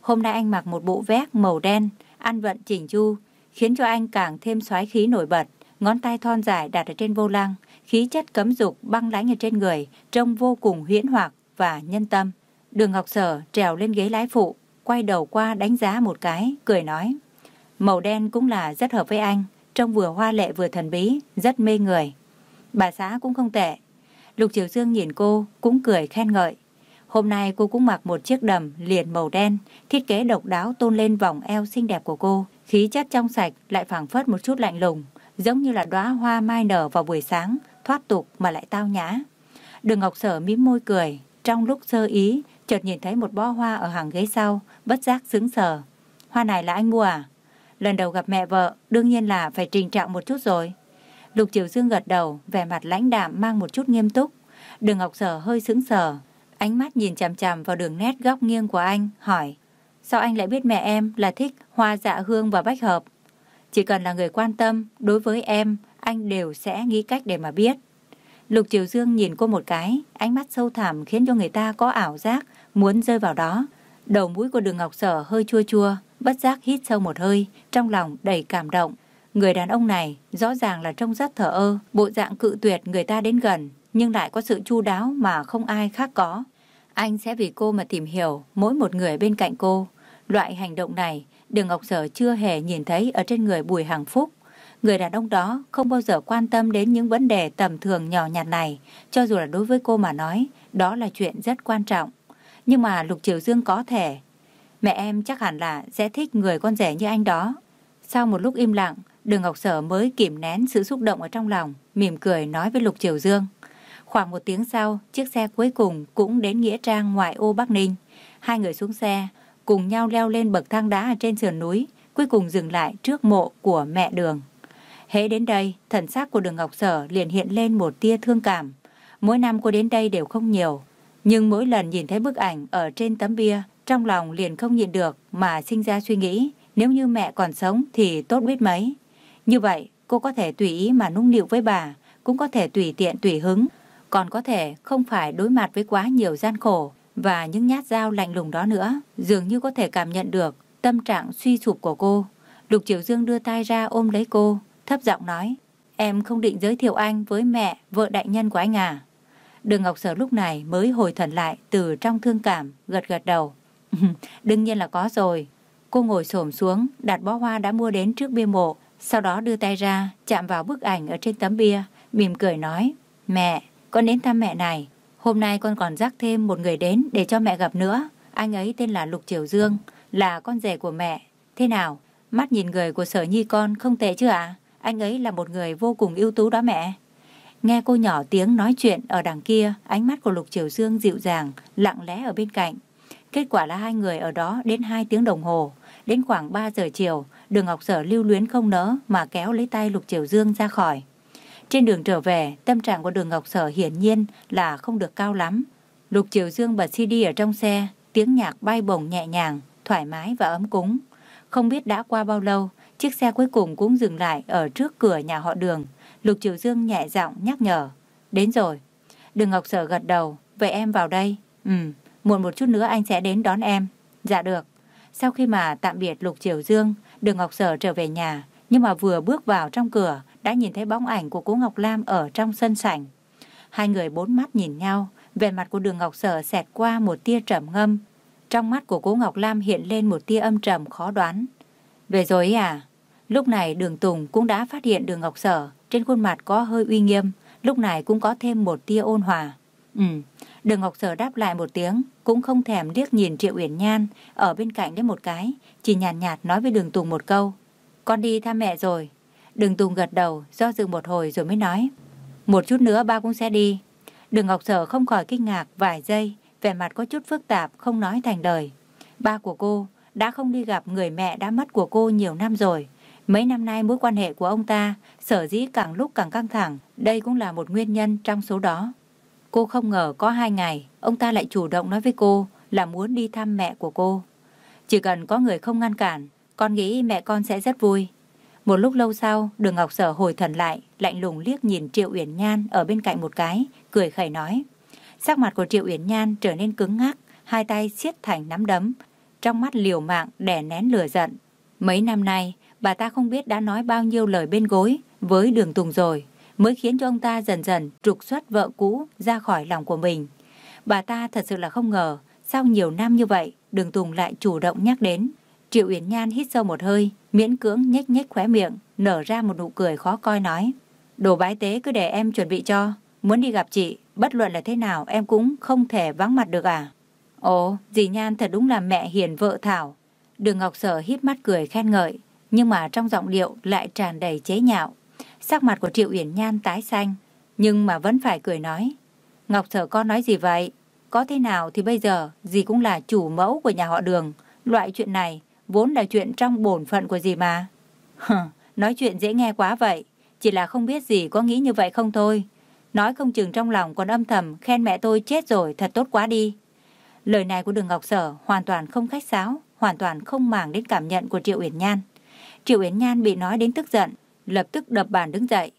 Hôm nay anh mặc một bộ vest màu đen, ăn vận chỉnh chu, khiến cho anh càng thêm xoáy khí nổi bật. Ngón tay thon dài đặt ở trên vô lăng, khí chất cấm dục băng lãnh ở trên người, trông vô cùng huyễn hoặc và nhân tâm. Đường Ngọc Sở trèo lên ghế lái phụ, quay đầu qua đánh giá một cái, cười nói. Màu đen cũng là rất hợp với anh, trông vừa hoa lệ vừa thần bí, rất mê người. Bà xã cũng không tệ. Lục Triều Dương nhìn cô, cũng cười khen ngợi. Hôm nay cô cũng mặc một chiếc đầm liền màu đen, thiết kế độc đáo tôn lên vòng eo xinh đẹp của cô. Khí chất trong sạch lại phảng phất một chút lạnh lùng, giống như là đóa hoa mai nở vào buổi sáng, thoát tục mà lại tao nhã. Đường Ngọc Sở mím môi cười, trong lúc sơ ý, chợt nhìn thấy một bó hoa ở hàng ghế sau, bất giác sững sờ. Hoa này là anh mua à? Lần đầu gặp mẹ vợ, đương nhiên là phải trình trọng một chút rồi. Lục Triều Dương gật đầu, vẻ mặt lãnh đạm mang một chút nghiêm túc. Đường Ngọc Sở hơi sững sờ, ánh mắt nhìn chằm chằm vào đường nét góc nghiêng của anh, hỏi. sao anh lại biết mẹ em là thích hoa dạ hương và bách hợp? Chỉ cần là người quan tâm, đối với em, anh đều sẽ nghĩ cách để mà biết. Lục Triều Dương nhìn cô một cái, ánh mắt sâu thẳm khiến cho người ta có ảo giác muốn rơi vào đó. Đầu mũi của đường Ngọc Sở hơi chua chua, bất giác hít sâu một hơi, trong lòng đầy cảm động. Người đàn ông này rõ ràng là trông rất thở ơ, bộ dạng cự tuyệt người ta đến gần, nhưng lại có sự chu đáo mà không ai khác có. Anh sẽ vì cô mà tìm hiểu mỗi một người bên cạnh cô. Loại hành động này, Đường Ngọc Sở chưa hề nhìn thấy ở trên người Bùi Hằng Phúc. Người đàn ông đó không bao giờ quan tâm đến những vấn đề tầm thường nhỏ nhặt này, cho dù là đối với cô mà nói, đó là chuyện rất quan trọng. Nhưng mà Lục Triều Dương có thể. Mẹ em chắc hẳn là sẽ thích người con rể như anh đó. Sau một lúc im lặng, Đường Ngọc Sở mới kìm nén sự xúc động ở trong lòng, mỉm cười nói với Lục Triều Dương. Khoảng một tiếng sau, chiếc xe cuối cùng cũng đến Nghĩa Trang ngoại ô Bắc Ninh. Hai người xuống xe, cùng nhau leo lên bậc thang đá ở trên sườn núi, cuối cùng dừng lại trước mộ của mẹ Đường. Hễ đến đây, thần sắc của Đường Ngọc Sở liền hiện lên một tia thương cảm. Mỗi năm cô đến đây đều không nhiều, nhưng mỗi lần nhìn thấy bức ảnh ở trên tấm bia, trong lòng liền không nhịn được mà sinh ra suy nghĩ, nếu như mẹ còn sống thì tốt biết mấy. Như vậy, cô có thể tùy ý mà nung nịu với bà, cũng có thể tùy tiện tùy hứng, còn có thể không phải đối mặt với quá nhiều gian khổ và những nhát dao lạnh lùng đó nữa, dường như có thể cảm nhận được tâm trạng suy sụp của cô. Lục Triều Dương đưa tay ra ôm lấy cô, thấp giọng nói, em không định giới thiệu anh với mẹ, vợ đại nhân của anh à? Đường Ngọc Sở lúc này mới hồi thần lại từ trong thương cảm, gật gật đầu. <laughs> Đương nhiên là có rồi. Cô ngồi xổm xuống, đặt bó hoa đã mua đến trước bia mộ, sau đó đưa tay ra, chạm vào bức ảnh ở trên tấm bia, mỉm cười nói, Mẹ, con đến thăm mẹ này. Hôm nay con còn dắt thêm một người đến để cho mẹ gặp nữa. Anh ấy tên là Lục Triều Dương, là con rể của mẹ. Thế nào? Mắt nhìn người của sở nhi con không tệ chứ ạ? Anh ấy là một người vô cùng ưu tú đó mẹ. Nghe cô nhỏ tiếng nói chuyện ở đằng kia, ánh mắt của Lục Triều Dương dịu dàng, lặng lẽ ở bên cạnh. Kết quả là hai người ở đó đến hai tiếng đồng hồ. Đến khoảng 3 giờ chiều, đường Ngọc Sở lưu luyến không nỡ mà kéo lấy tay Lục Triều Dương ra khỏi. Trên đường trở về, tâm trạng của đường Ngọc Sở hiển nhiên là không được cao lắm. Lục Triều Dương bật CD ở trong xe, tiếng nhạc bay bổng nhẹ nhàng, thoải mái và ấm cúng. Không biết đã qua bao lâu, chiếc xe cuối cùng cũng dừng lại ở trước cửa nhà họ đường. Lục Triều Dương nhẹ giọng nhắc nhở. Đến rồi. Đường Ngọc Sở gật đầu. Vậy em vào đây. Ừ, muộn một chút nữa anh sẽ đến đón em. Dạ được. Sau khi mà tạm biệt Lục Triều Dương, Đường Ngọc Sở trở về nhà. Nhưng mà vừa bước vào trong cửa, đã nhìn thấy bóng ảnh của cô Ngọc Lam ở trong sân sảnh. Hai người bốn mắt nhìn nhau, vẻ mặt của đường Ngọc Sở xẹt qua một tia trầm ngâm. Trong mắt của cô Ngọc Lam hiện lên một tia âm trầm khó đoán. Về rồi à? Lúc này đường Tùng cũng đã phát hiện đường Ngọc Sở, trên khuôn mặt có hơi uy nghiêm, lúc này cũng có thêm một tia ôn hòa. Ừ, đường Ngọc Sở đáp lại một tiếng, cũng không thèm liếc nhìn Triệu Uyển Nhan ở bên cạnh đến một cái, chỉ nhàn nhạt, nhạt nói với đường Tùng một câu. Con đi thăm mẹ rồi. Đường Tùng gật đầu, do dự một hồi rồi mới nói. Một chút nữa ba cũng sẽ đi. Đường Ngọc Sở không khỏi kinh ngạc vài giây, vẻ mặt có chút phức tạp, không nói thành lời. Ba của cô đã không đi gặp người mẹ đã mất của cô nhiều năm rồi. Mấy năm nay mối quan hệ của ông ta sở dĩ càng lúc càng căng thẳng, đây cũng là một nguyên nhân trong số đó. Cô không ngờ có hai ngày, ông ta lại chủ động nói với cô là muốn đi thăm mẹ của cô. Chỉ cần có người không ngăn cản, con nghĩ mẹ con sẽ rất vui. Một lúc lâu sau, đường Ngọc Sở hồi thần lại, lạnh lùng liếc nhìn Triệu Uyển Nhan ở bên cạnh một cái, cười khẩy nói. Sắc mặt của Triệu Uyển Nhan trở nên cứng ngắc, hai tay siết thành nắm đấm, trong mắt liều mạng đè nén lửa giận. Mấy năm nay, bà ta không biết đã nói bao nhiêu lời bên gối với đường Tùng rồi, mới khiến cho ông ta dần dần trục xuất vợ cũ ra khỏi lòng của mình. Bà ta thật sự là không ngờ, sau nhiều năm như vậy, đường Tùng lại chủ động nhắc đến. Triệu Uyển Nhan hít sâu một hơi, miễn cưỡng nhếch nhếch khóe miệng, nở ra một nụ cười khó coi nói. Đồ bái tế cứ để em chuẩn bị cho, muốn đi gặp chị, bất luận là thế nào em cũng không thể vắng mặt được à. Ồ, dì Nhan thật đúng là mẹ hiền vợ Thảo. Đường Ngọc Sở híp mắt cười khen ngợi, nhưng mà trong giọng điệu lại tràn đầy chế nhạo. Sắc mặt của Triệu Uyển Nhan tái xanh, nhưng mà vẫn phải cười nói. Ngọc Sở con nói gì vậy? Có thế nào thì bây giờ dì cũng là chủ mẫu của nhà họ đường. Loại chuyện này vốn là chuyện trong bổn phận của dì mà. <laughs> nói chuyện dễ nghe quá vậy, chỉ là không biết gì có nghĩ như vậy không thôi. Nói không chừng trong lòng còn âm thầm khen mẹ tôi chết rồi thật tốt quá đi. Lời này của đường Ngọc Sở hoàn toàn không khách sáo, hoàn toàn không màng đến cảm nhận của Triệu Uyển Nhan. Triệu Uyển Nhan bị nói đến tức giận, lập tức đập bàn đứng dậy.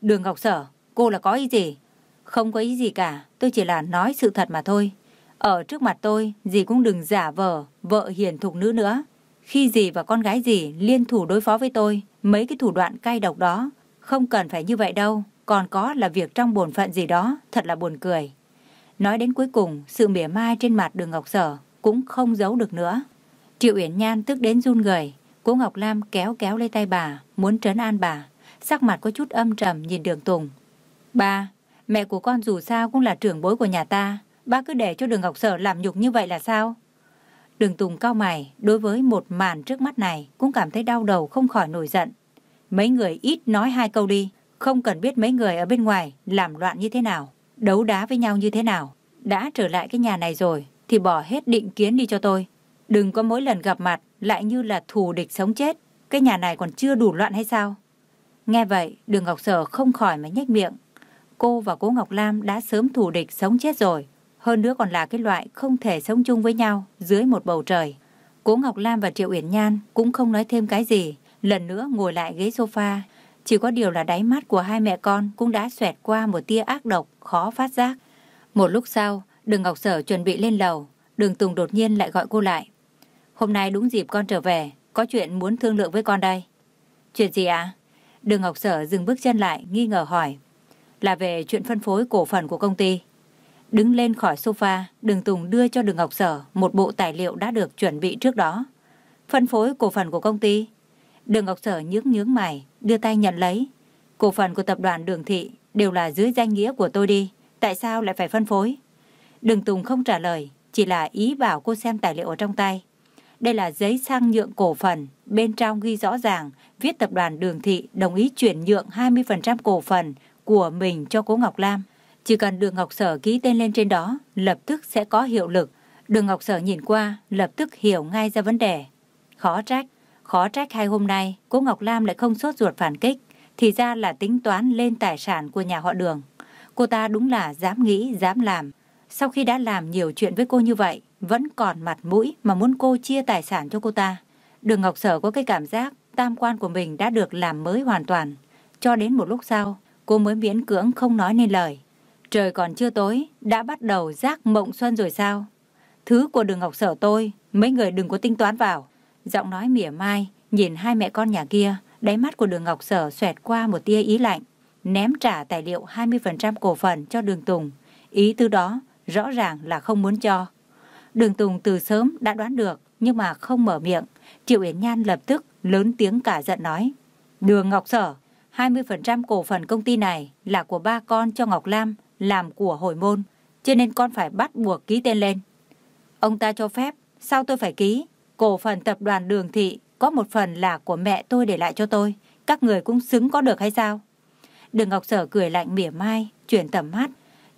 Đường Ngọc Sở, cô là có ý gì? Không có ý gì cả, tôi chỉ là nói sự thật mà thôi. Ở trước mặt tôi, dì cũng đừng giả vờ, vợ hiền thục nữ nữa. Khi dì và con gái dì liên thủ đối phó với tôi, mấy cái thủ đoạn cay độc đó, không cần phải như vậy đâu, còn có là việc trong bổn phận gì đó, thật là buồn cười. Nói đến cuối cùng, sự mỉa mai trên mặt đường Ngọc Sở cũng không giấu được nữa. Triệu Uyển Nhan tức đến run người, Cố Ngọc Lam kéo kéo lấy tay bà, muốn trấn an bà. Sắc mặt có chút âm trầm nhìn đường Tùng. Ba, mẹ của con dù sao cũng là trưởng bối của nhà ta. Ba cứ để cho đường Ngọc Sở làm nhục như vậy là sao? Đường Tùng cao mày, đối với một màn trước mắt này cũng cảm thấy đau đầu không khỏi nổi giận. Mấy người ít nói hai câu đi, không cần biết mấy người ở bên ngoài làm loạn như thế nào, đấu đá với nhau như thế nào. Đã trở lại cái nhà này rồi, thì bỏ hết định kiến đi cho tôi. Đừng có mỗi lần gặp mặt lại như là thù địch sống chết. Cái nhà này còn chưa đủ loạn hay sao? Nghe vậy, đường Ngọc Sở không khỏi mà nhếch miệng. Cô và cố Ngọc Lam đã sớm thù địch sống chết rồi. Hơn nữa còn là cái loại không thể sống chung với nhau dưới một bầu trời. Cố Ngọc Lam và Triệu Uyển Nhan cũng không nói thêm cái gì. Lần nữa ngồi lại ghế sofa. Chỉ có điều là đáy mắt của hai mẹ con cũng đã xoẹt qua một tia ác độc khó phát giác. Một lúc sau, đường Ngọc Sở chuẩn bị lên lầu. Đường Tùng đột nhiên lại gọi cô lại. Hôm nay đúng dịp con trở về, có chuyện muốn thương lượng với con đây. Chuyện gì ạ? À? Đường Ngọc Sở dừng bước chân lại, nghi ngờ hỏi. Là về chuyện phân phối cổ phần của công ty. Đứng lên khỏi sofa, Đường Tùng đưa cho Đường Ngọc Sở một bộ tài liệu đã được chuẩn bị trước đó. Phân phối cổ phần của công ty. Đường Ngọc Sở nhướng nhướng mày, đưa tay nhận lấy. Cổ phần của tập đoàn Đường Thị đều là dưới danh nghĩa của tôi đi. Tại sao lại phải phân phối? Đường Tùng không trả lời, chỉ là ý bảo cô xem tài liệu ở trong tay. Đây là giấy sang nhượng cổ phần, bên trong ghi rõ ràng viết tập đoàn Đường Thị đồng ý chuyển nhượng 20% cổ phần của mình cho cố Ngọc Lam. Chỉ cần Đường Ngọc Sở ký tên lên trên đó, lập tức sẽ có hiệu lực. Đường Ngọc Sở nhìn qua, lập tức hiểu ngay ra vấn đề. Khó trách, khó trách hai hôm nay, cố Ngọc Lam lại không sốt ruột phản kích, thì ra là tính toán lên tài sản của nhà họ Đường. Cô ta đúng là dám nghĩ, dám làm. Sau khi đã làm nhiều chuyện với cô như vậy, vẫn còn mặt mũi mà muốn cô chia tài sản cho cô ta. Đường Ngọc Sở có cái cảm giác tam quan của mình đã được làm mới hoàn toàn. Cho đến một lúc sau, cô mới miễn cưỡng không nói nên lời. Trời còn chưa tối, đã bắt đầu giác mộng xuân rồi sao? Thứ của đường Ngọc Sở tôi, mấy người đừng có tính toán vào. Giọng nói mỉa mai, nhìn hai mẹ con nhà kia, đáy mắt của đường Ngọc Sở xoẹt qua một tia ý lạnh, ném trả tài liệu 20% cổ phần cho đường Tùng. Ý tư đó, rõ ràng là không muốn cho. Đường Tùng từ sớm đã đoán được, nhưng mà không mở miệng. Triệu Yến Nhan lập tức lớn tiếng cả giận nói. Đường Ngọc Sở, 20% cổ phần công ty này là của ba con cho Ngọc Lam làm của hồi môn, cho nên con phải bắt buộc ký tên lên. Ông ta cho phép, sao tôi phải ký? Cổ phần tập đoàn Đường Thị có một phần là của mẹ tôi để lại cho tôi. Các người cũng xứng có được hay sao? Đường Ngọc Sở cười lạnh mỉa mai, chuyển tầm mắt,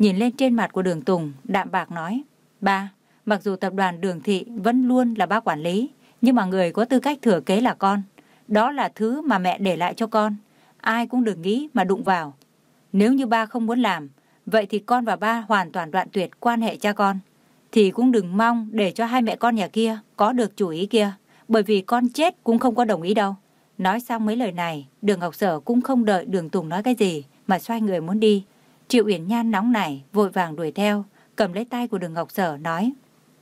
nhìn lên trên mặt của đường Tùng, đạm bạc nói. Ba, mặc dù tập đoàn Đường Thị vẫn luôn là ba quản lý, nhưng mà người có tư cách thừa kế là con. Đó là thứ mà mẹ để lại cho con. Ai cũng đừng nghĩ mà đụng vào. Nếu như ba không muốn làm, vậy thì con và ba hoàn toàn đoạn tuyệt quan hệ cha con. Thì cũng đừng mong để cho hai mẹ con nhà kia có được chủ ý kia, bởi vì con chết cũng không có đồng ý đâu. Nói xong mấy lời này, đường Ngọc Sở cũng không đợi đường Tùng nói cái gì, mà xoay người muốn đi. Triệu Uyển Nhan nóng nảy, vội vàng đuổi theo, cầm lấy tay của đường Ngọc Sở nói.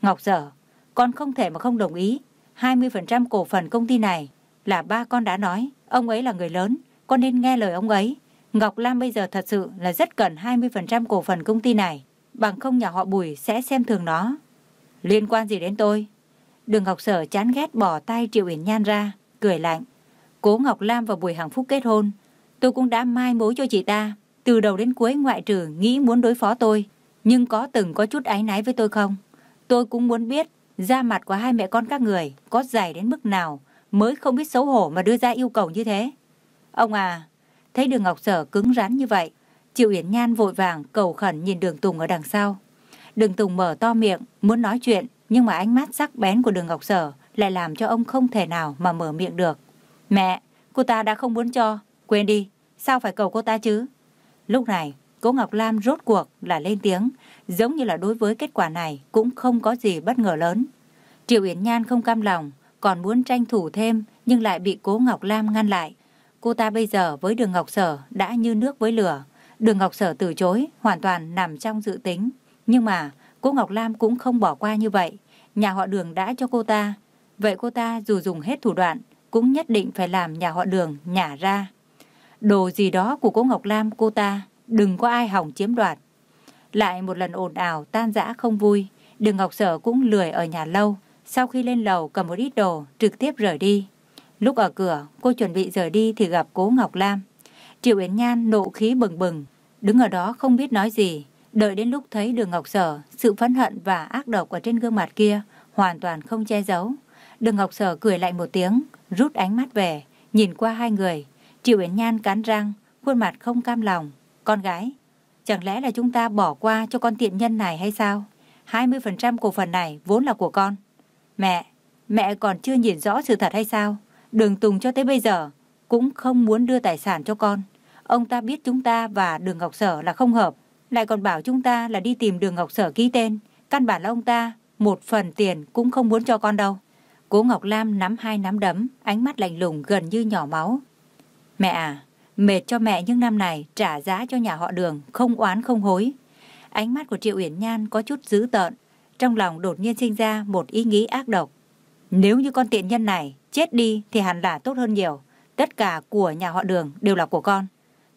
Ngọc Sở, con không thể mà không đồng ý. 20% cổ phần công ty này là ba con đã nói, ông ấy là người lớn, con nên nghe lời ông ấy. Ngọc Lam bây giờ thật sự là rất cần 20% cổ phần công ty này, bằng không nhà họ Bùi sẽ xem thường nó. Liên quan gì đến tôi? Đường Ngọc Sở chán ghét bỏ tay Triệu Uyển Nhan ra, cười lạnh. Cố Ngọc Lam và Bùi Hằng Phúc kết hôn, tôi cũng đã mai mối cho chị ta. Từ đầu đến cuối ngoại trừ nghĩ muốn đối phó tôi, nhưng có từng có chút áy náy với tôi không? Tôi cũng muốn biết da mặt của hai mẹ con các người có dày đến mức nào mới không biết xấu hổ mà đưa ra yêu cầu như thế. Ông à, thấy đường Ngọc Sở cứng rắn như vậy, Triệu Yến Nhan vội vàng cầu khẩn nhìn đường Tùng ở đằng sau. Đường Tùng mở to miệng, muốn nói chuyện, nhưng mà ánh mắt sắc bén của đường Ngọc Sở lại làm cho ông không thể nào mà mở miệng được. Mẹ, cô ta đã không muốn cho, quên đi, sao phải cầu cô ta chứ? Lúc này, Cố Ngọc Lam rốt cuộc là lên tiếng, giống như là đối với kết quả này cũng không có gì bất ngờ lớn. Triệu Yến Nhan không cam lòng, còn muốn tranh thủ thêm nhưng lại bị Cố Ngọc Lam ngăn lại. Cô ta bây giờ với đường Ngọc Sở đã như nước với lửa. Đường Ngọc Sở từ chối, hoàn toàn nằm trong dự tính. Nhưng mà Cố Ngọc Lam cũng không bỏ qua như vậy. Nhà họ đường đã cho cô ta. Vậy cô ta dù dùng hết thủ đoạn, cũng nhất định phải làm nhà họ đường nhả ra. Đồ gì đó của cô Ngọc Lam cô ta, đừng có ai hỏng chiếm đoạt. Lại một lần ồn ào, tan rã không vui. Đường Ngọc Sở cũng lười ở nhà lâu. Sau khi lên lầu cầm một ít đồ, trực tiếp rời đi. Lúc ở cửa, cô chuẩn bị rời đi thì gặp cố Ngọc Lam. Triệu Yến Nhan nộ khí bừng bừng, đứng ở đó không biết nói gì. Đợi đến lúc thấy đường Ngọc Sở, sự phẫn hận và ác độc ở trên gương mặt kia hoàn toàn không che giấu. Đường Ngọc Sở cười lại một tiếng, rút ánh mắt về, nhìn qua hai người. Triệu Yến Nhan cắn răng, khuôn mặt không cam lòng. Con gái, chẳng lẽ là chúng ta bỏ qua cho con tiện nhân này hay sao? 20% cổ phần này vốn là của con. Mẹ, mẹ còn chưa nhìn rõ sự thật hay sao? Đường Tùng cho tới bây giờ cũng không muốn đưa tài sản cho con. Ông ta biết chúng ta và đường Ngọc Sở là không hợp, lại còn bảo chúng ta là đi tìm đường Ngọc Sở ký tên. Căn bản là ông ta một phần tiền cũng không muốn cho con đâu. Cố Ngọc Lam nắm hai nắm đấm, ánh mắt lạnh lùng gần như nhỏ máu. Mẹ à, mệt cho mẹ những năm này trả giá cho nhà họ đường, không oán không hối. Ánh mắt của Triệu Uyển Nhan có chút dữ tợn, trong lòng đột nhiên sinh ra một ý nghĩ ác độc. Nếu như con tiện nhân này chết đi thì hẳn là tốt hơn nhiều. Tất cả của nhà họ đường đều là của con.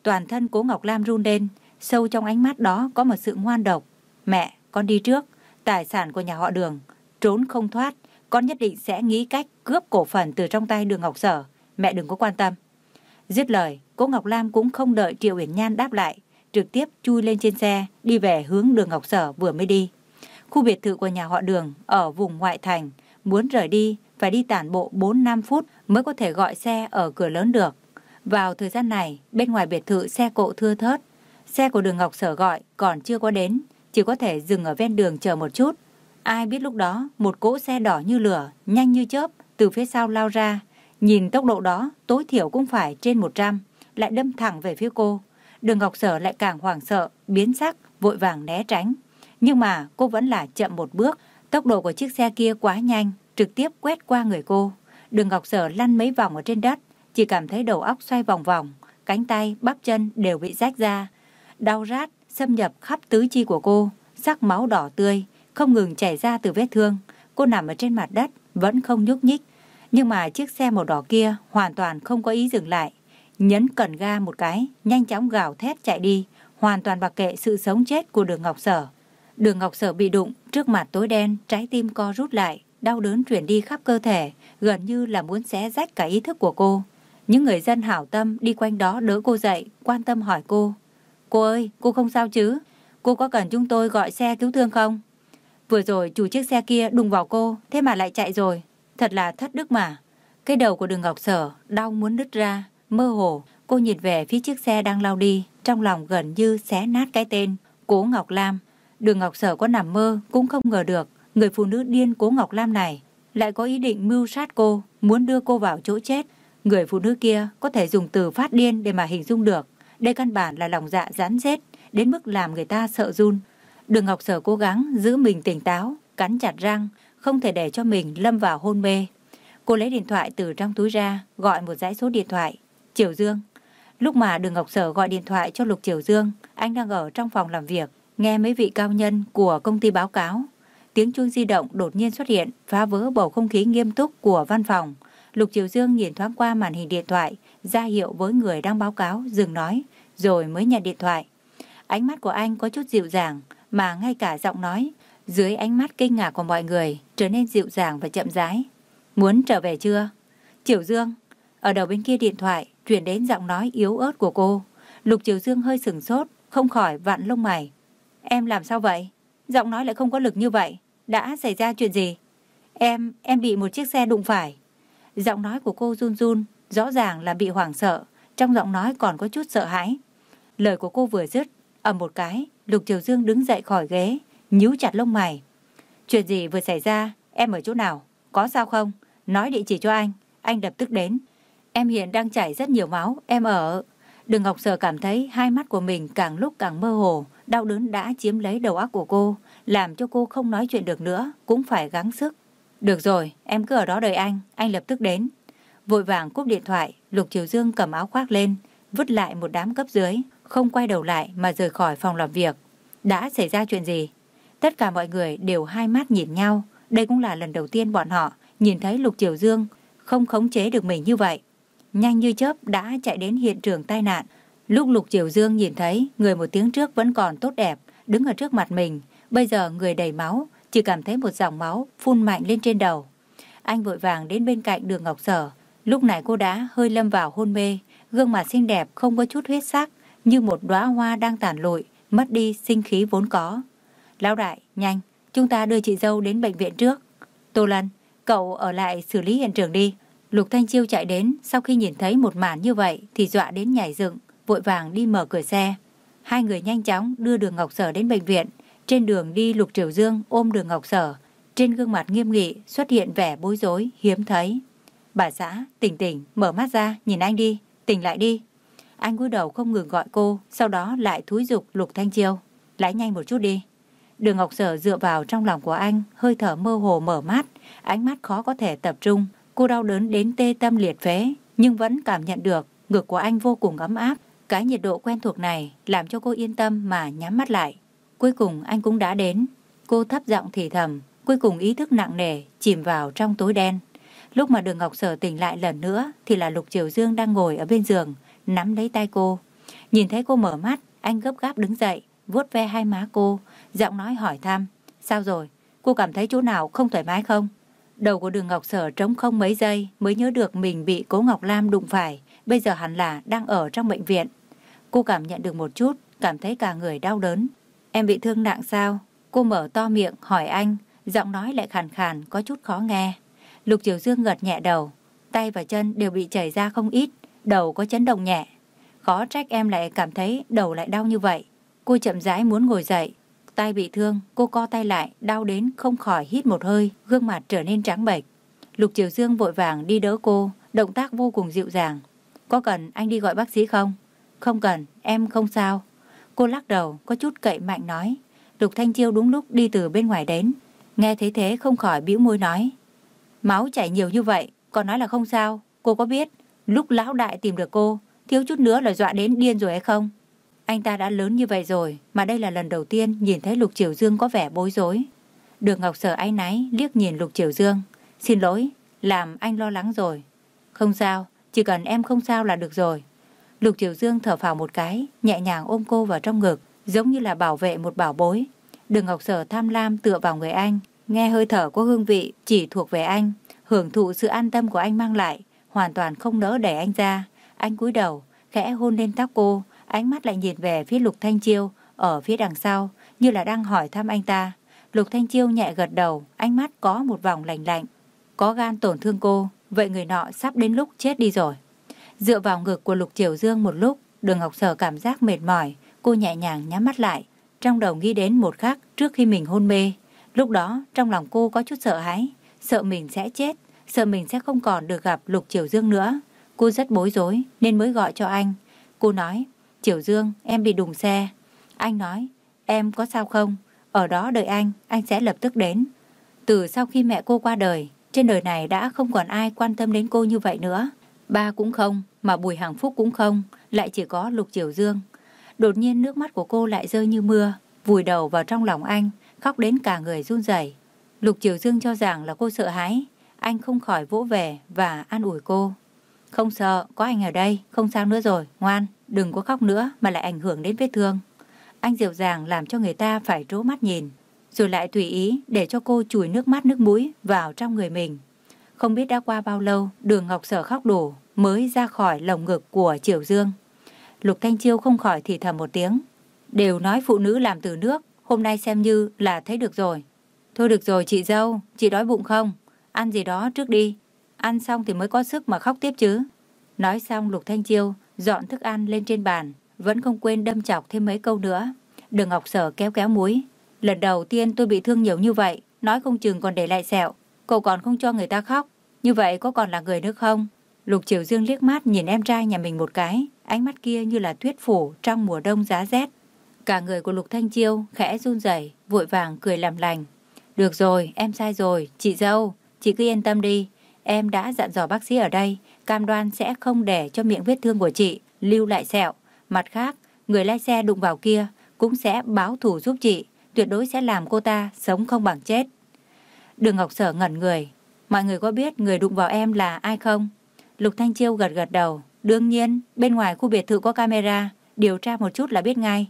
Toàn thân cố Ngọc Lam run lên, sâu trong ánh mắt đó có một sự ngoan độc. Mẹ, con đi trước, tài sản của nhà họ đường, trốn không thoát, con nhất định sẽ nghĩ cách cướp cổ phần từ trong tay đường Ngọc Sở. Mẹ đừng có quan tâm. Dứt lời, cố Ngọc Lam cũng không đợi Triệu Uyển Nhan đáp lại, trực tiếp chui lên trên xe, đi về hướng đường Ngọc Sở vừa mới đi. Khu biệt thự của nhà họ đường ở vùng ngoại thành, muốn rời đi phải đi tản bộ 4-5 phút mới có thể gọi xe ở cửa lớn được. Vào thời gian này, bên ngoài biệt thự xe cộ thưa thớt. Xe của đường Ngọc Sở gọi còn chưa có đến, chỉ có thể dừng ở ven đường chờ một chút. Ai biết lúc đó, một cỗ xe đỏ như lửa, nhanh như chớp, từ phía sau lao ra. Nhìn tốc độ đó, tối thiểu cũng phải trên 100, lại đâm thẳng về phía cô. Đường Ngọc Sở lại càng hoảng sợ, biến sắc, vội vàng né tránh. Nhưng mà cô vẫn là chậm một bước, tốc độ của chiếc xe kia quá nhanh, trực tiếp quét qua người cô. Đường Ngọc Sở lăn mấy vòng ở trên đất, chỉ cảm thấy đầu óc xoay vòng vòng, cánh tay, bắp chân đều bị rách ra. Đau rát, xâm nhập khắp tứ chi của cô, sắc máu đỏ tươi, không ngừng chảy ra từ vết thương. Cô nằm ở trên mặt đất, vẫn không nhúc nhích. Nhưng mà chiếc xe màu đỏ kia hoàn toàn không có ý dừng lại. Nhấn cần ga một cái, nhanh chóng gào thét chạy đi, hoàn toàn mặc kệ sự sống chết của đường Ngọc Sở. Đường Ngọc Sở bị đụng, trước mặt tối đen, trái tim co rút lại, đau đớn truyền đi khắp cơ thể, gần như là muốn xé rách cả ý thức của cô. Những người dân hảo tâm đi quanh đó đỡ cô dậy, quan tâm hỏi cô. Cô ơi, cô không sao chứ? Cô có cần chúng tôi gọi xe cứu thương không? Vừa rồi chủ chiếc xe kia đụng vào cô, thế mà lại chạy rồi. Thật là thất đức mà. Cái đầu của đường Ngọc Sở đau muốn nứt ra, mơ hồ. Cô nhìn về phía chiếc xe đang lao đi, trong lòng gần như xé nát cái tên. Cố Ngọc Lam. Đường Ngọc Sở có nằm mơ cũng không ngờ được người phụ nữ điên Cố Ngọc Lam này lại có ý định mưu sát cô, muốn đưa cô vào chỗ chết. Người phụ nữ kia có thể dùng từ phát điên để mà hình dung được. Đây căn bản là lòng dạ rán rết, đến mức làm người ta sợ run. Đường Ngọc Sở cố gắng giữ mình tỉnh táo, cắn chặt răng, không thể để cho mình lâm vào hôn mê. Cô lấy điện thoại từ trong túi ra, gọi một dãy số điện thoại. Triều Dương. Lúc mà Đường Ngọc Sở gọi điện thoại cho Lục Triều Dương, anh đang ở trong phòng làm việc, nghe mấy vị cao nhân của công ty báo cáo. Tiếng chuông di động đột nhiên xuất hiện, phá vỡ bầu không khí nghiêm túc của văn phòng. Lục Triều Dương nhìn thoáng qua màn hình điện thoại, ra hiệu với người đang báo cáo, dừng nói, rồi mới nhận điện thoại. Ánh mắt của anh có chút dịu dàng, mà ngay cả giọng nói, dưới ánh mắt kinh ngạc của mọi người, trở nên dịu dàng và chậm rãi. Muốn trở về chưa? Triều Dương, ở đầu bên kia điện thoại, truyền đến giọng nói yếu ớt của cô. Lục Triều Dương hơi sừng sốt, không khỏi vặn lông mày. Em làm sao vậy? Giọng nói lại không có lực như vậy. Đã xảy ra chuyện gì? Em, em bị một chiếc xe đụng phải. Giọng nói của cô run run, rõ ràng là bị hoảng sợ, trong giọng nói còn có chút sợ hãi. Lời của cô vừa dứt, ầm một cái, Lục Triều Dương đứng dậy khỏi ghế, nhíu chặt lông mày. Chuyện gì vừa xảy ra, em ở chỗ nào? Có sao không? Nói địa chỉ cho anh, anh lập tức đến. Em hiện đang chảy rất nhiều máu, em ở... Đường Ngọc Sở cảm thấy hai mắt của mình càng lúc càng mơ hồ, đau đớn đã chiếm lấy đầu óc của cô, làm cho cô không nói chuyện được nữa, cũng phải gắng sức. Được rồi, em cứ ở đó đợi anh, anh lập tức đến. Vội vàng cúp điện thoại, Lục Triều Dương cầm áo khoác lên, vứt lại một đám cấp dưới, không quay đầu lại mà rời khỏi phòng làm việc. Đã xảy ra chuyện gì? Tất cả mọi người đều hai mắt nhìn nhau. Đây cũng là lần đầu tiên bọn họ nhìn thấy Lục Triều Dương không khống chế được mình như vậy. Nhanh như chớp đã chạy đến hiện trường tai nạn. Lúc Lục Triều Dương nhìn thấy người một tiếng trước vẫn còn tốt đẹp, đứng ở trước mặt mình. Bây giờ người đầy máu, chỉ cảm thấy một dòng máu phun mạnh lên trên đầu. Anh vội vàng đến bên cạnh đường Ngọc Sở. Lúc này cô đã hơi lâm vào hôn mê, gương mặt xinh đẹp không có chút huyết sắc, như một đóa hoa đang tàn lụi, mất đi sinh khí vốn có. Lão đại, nhanh, chúng ta đưa chị dâu đến bệnh viện trước. Tô Lân, cậu ở lại xử lý hiện trường đi. Lục Thanh Chiêu chạy đến, sau khi nhìn thấy một màn như vậy thì dọa đến nhảy dựng, vội vàng đi mở cửa xe. Hai người nhanh chóng đưa đường Ngọc Sở đến bệnh viện. Trên đường đi Lục Triều Dương ôm đường Ngọc Sở. Trên gương mặt nghiêm nghị xuất hiện vẻ bối rối, hiếm thấy. Bà xã, tỉnh tỉnh, mở mắt ra, nhìn anh đi, tỉnh lại đi. Anh cúi đầu không ngừng gọi cô, sau đó lại thúi giục Lục Thanh Chiêu. Lái nhanh một chút đi. Đường Ngọc Sở dựa vào trong lòng của anh, hơi thở mơ hồ mở mắt, ánh mắt khó có thể tập trung. Cô đau đớn đến tê tâm liệt phế, nhưng vẫn cảm nhận được ngực của anh vô cùng ấm áp. Cái nhiệt độ quen thuộc này làm cho cô yên tâm mà nhắm mắt lại. Cuối cùng anh cũng đã đến. Cô thấp giọng thì thầm, cuối cùng ý thức nặng nề chìm vào trong tối đen. Lúc mà đường Ngọc Sở tỉnh lại lần nữa thì là Lục Triều Dương đang ngồi ở bên giường, nắm lấy tay cô. Nhìn thấy cô mở mắt, anh gấp gáp đứng dậy, vuốt ve hai má cô, giọng nói hỏi thăm. Sao rồi? Cô cảm thấy chỗ nào không thoải mái không? Đầu của đường Ngọc Sở trống không mấy giây mới nhớ được mình bị cố Ngọc Lam đụng phải. Bây giờ hẳn là đang ở trong bệnh viện. Cô cảm nhận được một chút, cảm thấy cả người đau đớn. Em bị thương nặng sao? Cô mở to miệng hỏi anh, giọng nói lại khàn khàn, có chút khó nghe. Lục Triều Dương gật nhẹ đầu, tay và chân đều bị chảy ra không ít, đầu có chấn động nhẹ. Khó trách em lại cảm thấy đầu lại đau như vậy. Cô chậm rãi muốn ngồi dậy, tay bị thương, cô co tay lại, đau đến không khỏi hít một hơi, gương mặt trở nên trắng bệch. Lục Triều Dương vội vàng đi đỡ cô, động tác vô cùng dịu dàng. Có cần anh đi gọi bác sĩ không? Không cần, em không sao. Cô lắc đầu, có chút cậy mạnh nói. Lục Thanh Chiêu đúng lúc đi từ bên ngoài đến. Nghe thấy thế không khỏi bĩu môi nói. Máu chảy nhiều như vậy, còn nói là không sao. Cô có biết, lúc lão đại tìm được cô, thiếu chút nữa là dọa đến điên rồi hay không? Anh ta đã lớn như vậy rồi, mà đây là lần đầu tiên nhìn thấy Lục Triều Dương có vẻ bối rối. Đường Ngọc Sở áy náy liếc nhìn Lục Triều Dương. Xin lỗi, làm anh lo lắng rồi. Không sao, chỉ cần em không sao là được rồi. Lục Triều Dương thở phào một cái, nhẹ nhàng ôm cô vào trong ngực, giống như là bảo vệ một bảo bối. Đường Ngọc Sở tham lam tựa vào người anh, nghe hơi thở của hương vị chỉ thuộc về anh, hưởng thụ sự an tâm của anh mang lại, hoàn toàn không nỡ đẩy anh ra. Anh cúi đầu, khẽ hôn lên tóc cô, ánh mắt lại nhìn về phía Lục Thanh Chiêu ở phía đằng sau, như là đang hỏi thăm anh ta. Lục Thanh Chiêu nhẹ gật đầu, ánh mắt có một vòng lạnh lạnh. Có gan tổn thương cô, vậy người nọ sắp đến lúc chết đi rồi. Dựa vào ngực của Lục Triều Dương một lúc, đường Ngọc Sở cảm giác mệt mỏi, cô nhẹ nhàng nhắm mắt lại. Trong đầu nghĩ đến một khắc trước khi mình hôn mê. Lúc đó, trong lòng cô có chút sợ hãi, sợ mình sẽ chết, sợ mình sẽ không còn được gặp Lục Triều Dương nữa. Cô rất bối rối nên mới gọi cho anh. Cô nói, Triều Dương, em bị đụng xe. Anh nói, em có sao không? Ở đó đợi anh, anh sẽ lập tức đến. Từ sau khi mẹ cô qua đời, trên đời này đã không còn ai quan tâm đến cô như vậy nữa. Ba cũng không, mà Bùi Hằng Phúc cũng không, lại chỉ có Lục Triều Dương. Đột nhiên nước mắt của cô lại rơi như mưa, vùi đầu vào trong lòng anh, khóc đến cả người run rẩy. Lục Triều Dương cho rằng là cô sợ hãi, anh không khỏi vỗ về và an ủi cô. Không sợ, có anh ở đây, không sao nữa rồi, ngoan, đừng có khóc nữa mà lại ảnh hưởng đến vết thương. Anh dịu dàng làm cho người ta phải trố mắt nhìn, rồi lại tùy ý để cho cô chùi nước mắt nước mũi vào trong người mình. Không biết đã qua bao lâu, đường Ngọc Sở khóc đủ mới ra khỏi lồng ngực của Triều Dương. Lục Thanh Chiêu không khỏi thì thầm một tiếng. Đều nói phụ nữ làm từ nước, hôm nay xem như là thấy được rồi. Thôi được rồi chị dâu, chị đói bụng không? Ăn gì đó trước đi. Ăn xong thì mới có sức mà khóc tiếp chứ. Nói xong Lục Thanh Chiêu dọn thức ăn lên trên bàn, vẫn không quên đâm chọc thêm mấy câu nữa. Đường Ngọc Sở kéo kéo muối. Lần đầu tiên tôi bị thương nhiều như vậy, nói không chừng còn để lại sẹo. Cậu còn không cho người ta khóc. Như vậy có còn là người nữa không? Lục Triều Dương liếc mắt nhìn em trai nhà mình một cái, ánh mắt kia như là tuyết phủ trong mùa đông giá rét. Cả người của Lục Thanh Chiêu khẽ run rẩy, vội vàng cười làm lành. Được rồi, em sai rồi, chị dâu, chị cứ yên tâm đi. Em đã dặn dò bác sĩ ở đây, cam đoan sẽ không để cho miệng vết thương của chị lưu lại sẹo. Mặt khác, người lái xe đụng vào kia cũng sẽ báo thù giúp chị, tuyệt đối sẽ làm cô ta sống không bằng chết. Đường Ngọc Sở ngẩn người. Mọi người có biết người đụng vào em là ai không? Lục Thanh Chiêu gật gật đầu. Đương nhiên, bên ngoài khu biệt thự có camera, điều tra một chút là biết ngay.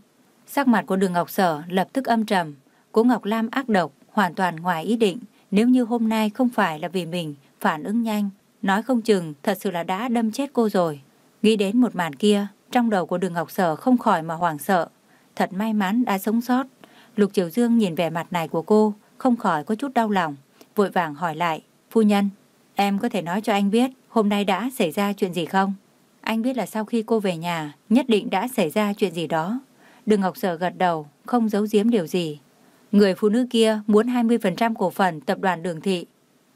Sắc mặt của đường Ngọc Sở lập tức âm trầm. Cố Ngọc Lam ác độc, hoàn toàn ngoài ý định. Nếu như hôm nay không phải là vì mình phản ứng nhanh, nói không chừng thật sự là đã đâm chết cô rồi. Nghĩ đến một màn kia, trong đầu của đường Ngọc Sở không khỏi mà hoảng sợ. Thật may mắn đã sống sót. Lục Triều Dương nhìn vẻ mặt này của cô, không khỏi có chút đau lòng. Vội vàng hỏi lại, phu nhân, em có thể nói cho anh biết hôm nay đã xảy ra chuyện gì không? Anh biết là sau khi cô về nhà, nhất định đã xảy ra chuyện gì đó. Đường Ngọc Sở gật đầu, không giấu giếm điều gì. Người phụ nữ kia muốn 20% cổ phần tập đoàn đường thị.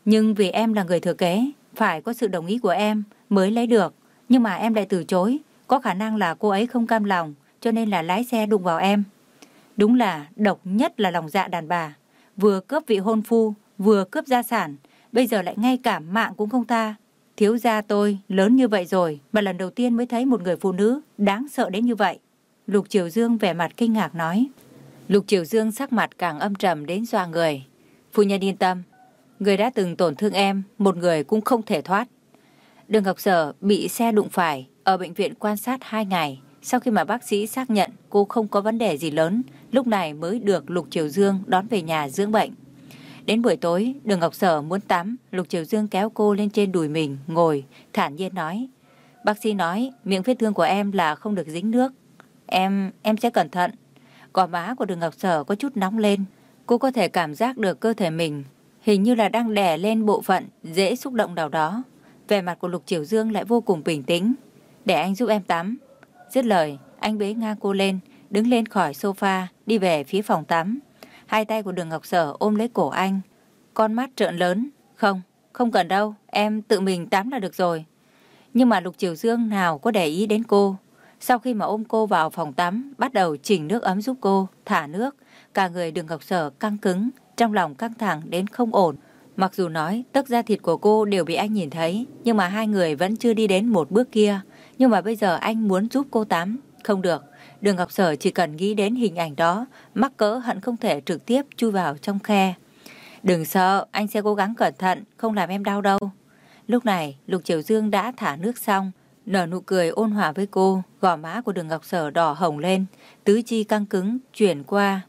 Nhưng vì em là người thừa kế, phải có sự đồng ý của em mới lấy được. Nhưng mà em lại từ chối, có khả năng là cô ấy không cam lòng, cho nên là lái xe đụng vào em. Đúng là độc nhất là lòng dạ đàn bà. Vừa cướp vị hôn phu, vừa cướp gia sản, bây giờ lại ngay cả mạng cũng không tha. Thiếu gia tôi lớn như vậy rồi mà lần đầu tiên mới thấy một người phụ nữ đáng sợ đến như vậy. Lục Triều Dương vẻ mặt kinh ngạc nói. Lục Triều Dương sắc mặt càng âm trầm đến doa người. Phu nhân yên tâm, người đã từng tổn thương em, một người cũng không thể thoát. Đường Ngọc Sở bị xe đụng phải ở bệnh viện quan sát 2 ngày. Sau khi mà bác sĩ xác nhận cô không có vấn đề gì lớn, lúc này mới được Lục Triều Dương đón về nhà dưỡng bệnh. Đến buổi tối, Đường Ngọc Sở muốn tắm, Lục Triều Dương kéo cô lên trên đùi mình, ngồi, thản nhiên nói. Bác sĩ nói, miệng vết thương của em là không được dính nước. Em, em sẽ cẩn thận. Gò má của Đường Ngọc Sở có chút nóng lên. Cô có thể cảm giác được cơ thể mình, hình như là đang đè lên bộ phận, dễ xúc động nào đó. Vẻ mặt của Lục Triều Dương lại vô cùng bình tĩnh. Để anh giúp em tắm. Dứt lời, anh bế ngang cô lên, đứng lên khỏi sofa, đi về phía phòng tắm. Hai tay của đường Ngọc Sở ôm lấy cổ anh. Con mắt trợn lớn. Không, không cần đâu, em tự mình tắm là được rồi. Nhưng mà Lục Triều Dương nào có để ý đến cô. Sau khi mà ôm cô vào phòng tắm, bắt đầu chỉnh nước ấm giúp cô, thả nước. Cả người đường Ngọc Sở căng cứng, trong lòng căng thẳng đến không ổn. Mặc dù nói tất da thịt của cô đều bị anh nhìn thấy, nhưng mà hai người vẫn chưa đi đến một bước kia. Nhưng mà bây giờ anh muốn giúp cô tắm. Không được, Đường Ngọc Sở chỉ cần nghĩ đến hình ảnh đó, mắc cỡ hận không thể trực tiếp chui vào trong khe. Đừng sợ, anh sẽ cố gắng cẩn thận, không làm em đau đâu. Lúc này, Lục Triều Dương đã thả nước xong, nở nụ cười ôn hòa với cô, gò má của đường Ngọc Sở đỏ hồng lên, tứ chi căng cứng, chuyển qua.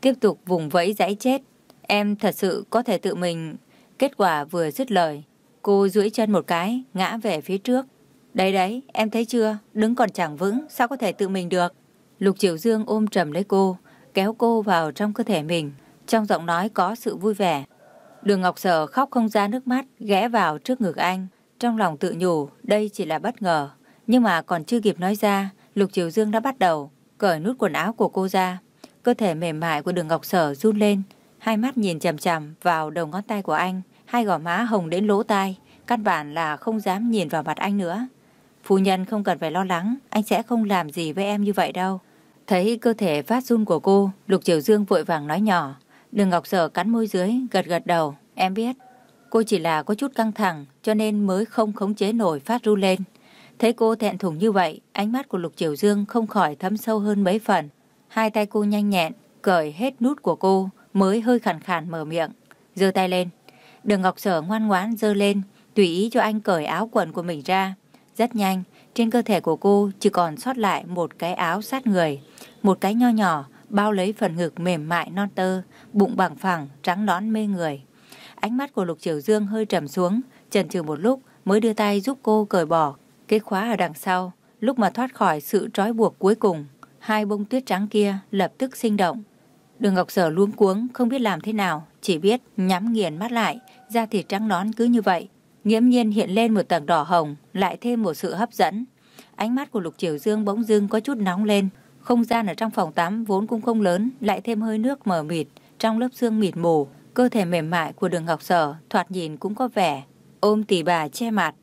Tiếp tục vùng vẫy dãy chết. Em thật sự có thể tự mình... Kết quả vừa dứt lời, cô duỗi chân một cái, ngã về phía trước. Đấy đấy, em thấy chưa, đứng còn chẳng vững, sao có thể tự mình được. Lục Triều Dương ôm trầm lấy cô, kéo cô vào trong cơ thể mình. Trong giọng nói có sự vui vẻ. Đường Ngọc Sở khóc không ra nước mắt, ghé vào trước ngực anh. Trong lòng tự nhủ, đây chỉ là bất ngờ. Nhưng mà còn chưa kịp nói ra, Lục Triều Dương đã bắt đầu cởi nút quần áo của cô ra. Cơ thể mềm mại của đường Ngọc Sở run lên, hai mắt nhìn chằm chằm vào đầu ngón tay của anh, hai gò má hồng đến lỗ tai, căn bản là không dám nhìn vào mặt anh nữa. Phu nhân không cần phải lo lắng, anh sẽ không làm gì với em như vậy đâu. Thấy cơ thể phát run của cô, Lục Triều Dương vội vàng nói nhỏ. Đường Ngọc Sở cắn môi dưới, gật gật đầu. Em biết, cô chỉ là có chút căng thẳng cho nên mới không khống chế nổi phát run lên. Thấy cô thẹn thùng như vậy, ánh mắt của Lục Triều Dương không khỏi thấm sâu hơn mấy phần. Hai tay cô nhanh nhẹn, cởi hết nút của cô, mới hơi khàn khàn mở miệng. giơ tay lên. Đường Ngọc Sở ngoan ngoãn giơ lên, tùy ý cho anh cởi áo quần của mình ra. Rất nhanh, trên cơ thể của cô chỉ còn sót lại một cái áo sát người. Một cái nho nhỏ bao lấy phần ngực mềm mại non tơ, bụng bằng phẳng, trắng nõn mê người. Ánh mắt của Lục Triều Dương hơi trầm xuống, chần chừ một lúc mới đưa tay giúp cô cởi bỏ cái khóa ở đằng sau. Lúc mà thoát khỏi sự trói buộc cuối cùng, hai bông tuyết trắng kia lập tức sinh động. Đường Ngọc Sở luống cuống không biết làm thế nào, chỉ biết nhắm nghiền mắt lại, da thịt trắng nón cứ như vậy. Nghiễm nhiên hiện lên một tầng đỏ hồng, lại thêm một sự hấp dẫn. Ánh mắt của Lục Triều Dương bỗng dưng có chút nóng lên, không gian ở trong phòng tắm vốn cũng không lớn, lại thêm hơi nước mờ mịt, trong lớp xương mịt mù, cơ thể mềm mại của đường Ngọc Sở thoạt nhìn cũng có vẻ, ôm tỉ bà che mặt.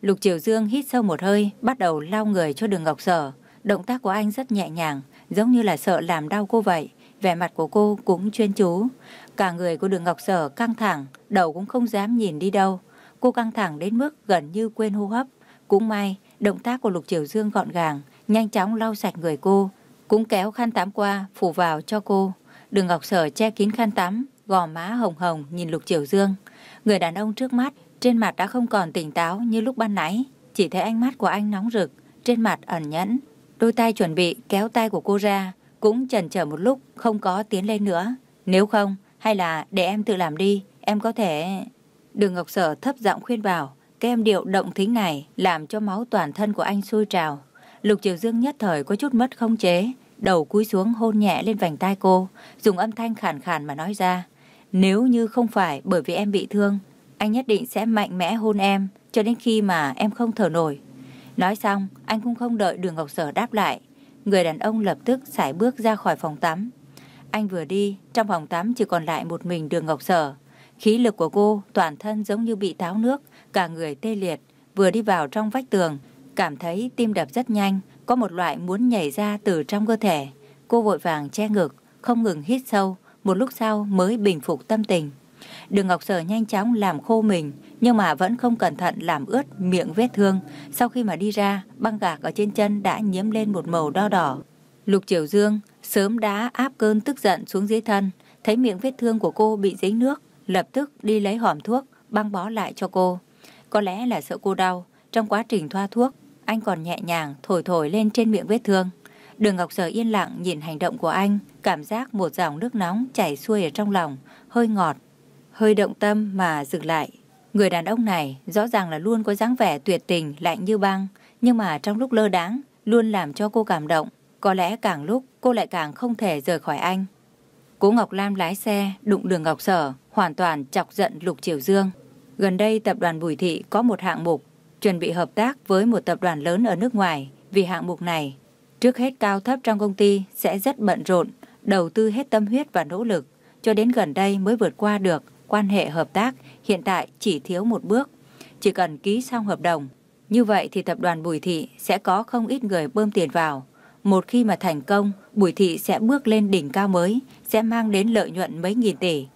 Lục Triều Dương hít sâu một hơi, bắt đầu lau người cho đường Ngọc Sở. Động tác của anh rất nhẹ nhàng, giống như là sợ làm đau cô vậy vẻ mặt của cô cũng chuyên chú. Cả người của đường Ngọc Sở căng thẳng, đầu cũng không dám nhìn đi đâu. Cô căng thẳng đến mức gần như quên hô hấp. Cũng may, động tác của Lục Triều Dương gọn gàng, nhanh chóng lau sạch người cô. Cũng kéo khăn tắm qua, phủ vào cho cô. Đường Ngọc Sở che kín khăn tắm, gò má hồng hồng nhìn Lục Triều Dương. Người đàn ông trước mắt, trên mặt đã không còn tỉnh táo như lúc ban nãy. Chỉ thấy ánh mắt của anh nóng rực, trên mặt ẩn nhẫn. Đôi tay chuẩn bị kéo tay của cô ra, cũng chần chờ một lúc không có tiến lên nữa. Nếu không, hay là để em tự làm đi, em có thể... Đường Ngọc Sở thấp giọng khuyên bảo, cái em điệu động thính này làm cho máu toàn thân của anh sôi trào. Lục Triều Dương nhất thời có chút mất không chế, đầu cúi xuống hôn nhẹ lên vành tai cô, dùng âm thanh khàn khàn mà nói ra. Nếu như không phải bởi vì em bị thương, anh nhất định sẽ mạnh mẽ hôn em cho đến khi mà em không thở nổi. Nói xong, anh cũng không đợi đường Ngọc Sở đáp lại. Người đàn ông lập tức sải bước ra khỏi phòng tắm. Anh vừa đi, trong phòng tắm chỉ còn lại một mình đường Ngọc Sở. Khí lực của cô toàn thân giống như bị táo nước, cả người tê liệt, vừa đi vào trong vách tường, cảm thấy tim đập rất nhanh, có một loại muốn nhảy ra từ trong cơ thể. Cô vội vàng che ngực, không ngừng hít sâu, một lúc sau mới bình phục tâm tình. Đường Ngọc Sở nhanh chóng làm khô mình, nhưng mà vẫn không cẩn thận làm ướt miệng vết thương. Sau khi mà đi ra, băng gạc ở trên chân đã nhiễm lên một màu đo đỏ. Lục Triều Dương sớm đã áp cơn tức giận xuống dưới thân, thấy miệng vết thương của cô bị dính nước, lập tức đi lấy hòm thuốc, băng bó lại cho cô. Có lẽ là sợ cô đau, trong quá trình thoa thuốc, anh còn nhẹ nhàng thổi thổi lên trên miệng vết thương. Đường Ngọc Sở yên lặng nhìn hành động của anh, cảm giác một dòng nước nóng chảy xuôi ở trong lòng, hơi ngọt, hơi động tâm mà dừng lại. Người đàn ông này rõ ràng là luôn có dáng vẻ tuyệt tình, lạnh như băng, nhưng mà trong lúc lơ đáng, luôn làm cho cô cảm động. Có lẽ càng lúc cô lại càng không thể rời khỏi anh. Cố Ngọc Lam lái xe, đụng đường Ngọc Sở, hoàn toàn chọc giận Lục Triều Dương. Gần đây tập đoàn Bùi Thị có một hạng mục, chuẩn bị hợp tác với một tập đoàn lớn ở nước ngoài. Vì hạng mục này, trước hết cao thấp trong công ty sẽ rất bận rộn, đầu tư hết tâm huyết và nỗ lực, cho đến gần đây mới vượt qua được quan hệ hợp tác hiện tại chỉ thiếu một bước. Chỉ cần ký xong hợp đồng, như vậy thì tập đoàn Bùi Thị sẽ có không ít người bơm tiền vào. Một khi mà thành công, Bùi Thị sẽ bước lên đỉnh cao mới, sẽ mang đến lợi nhuận mấy nghìn tỷ.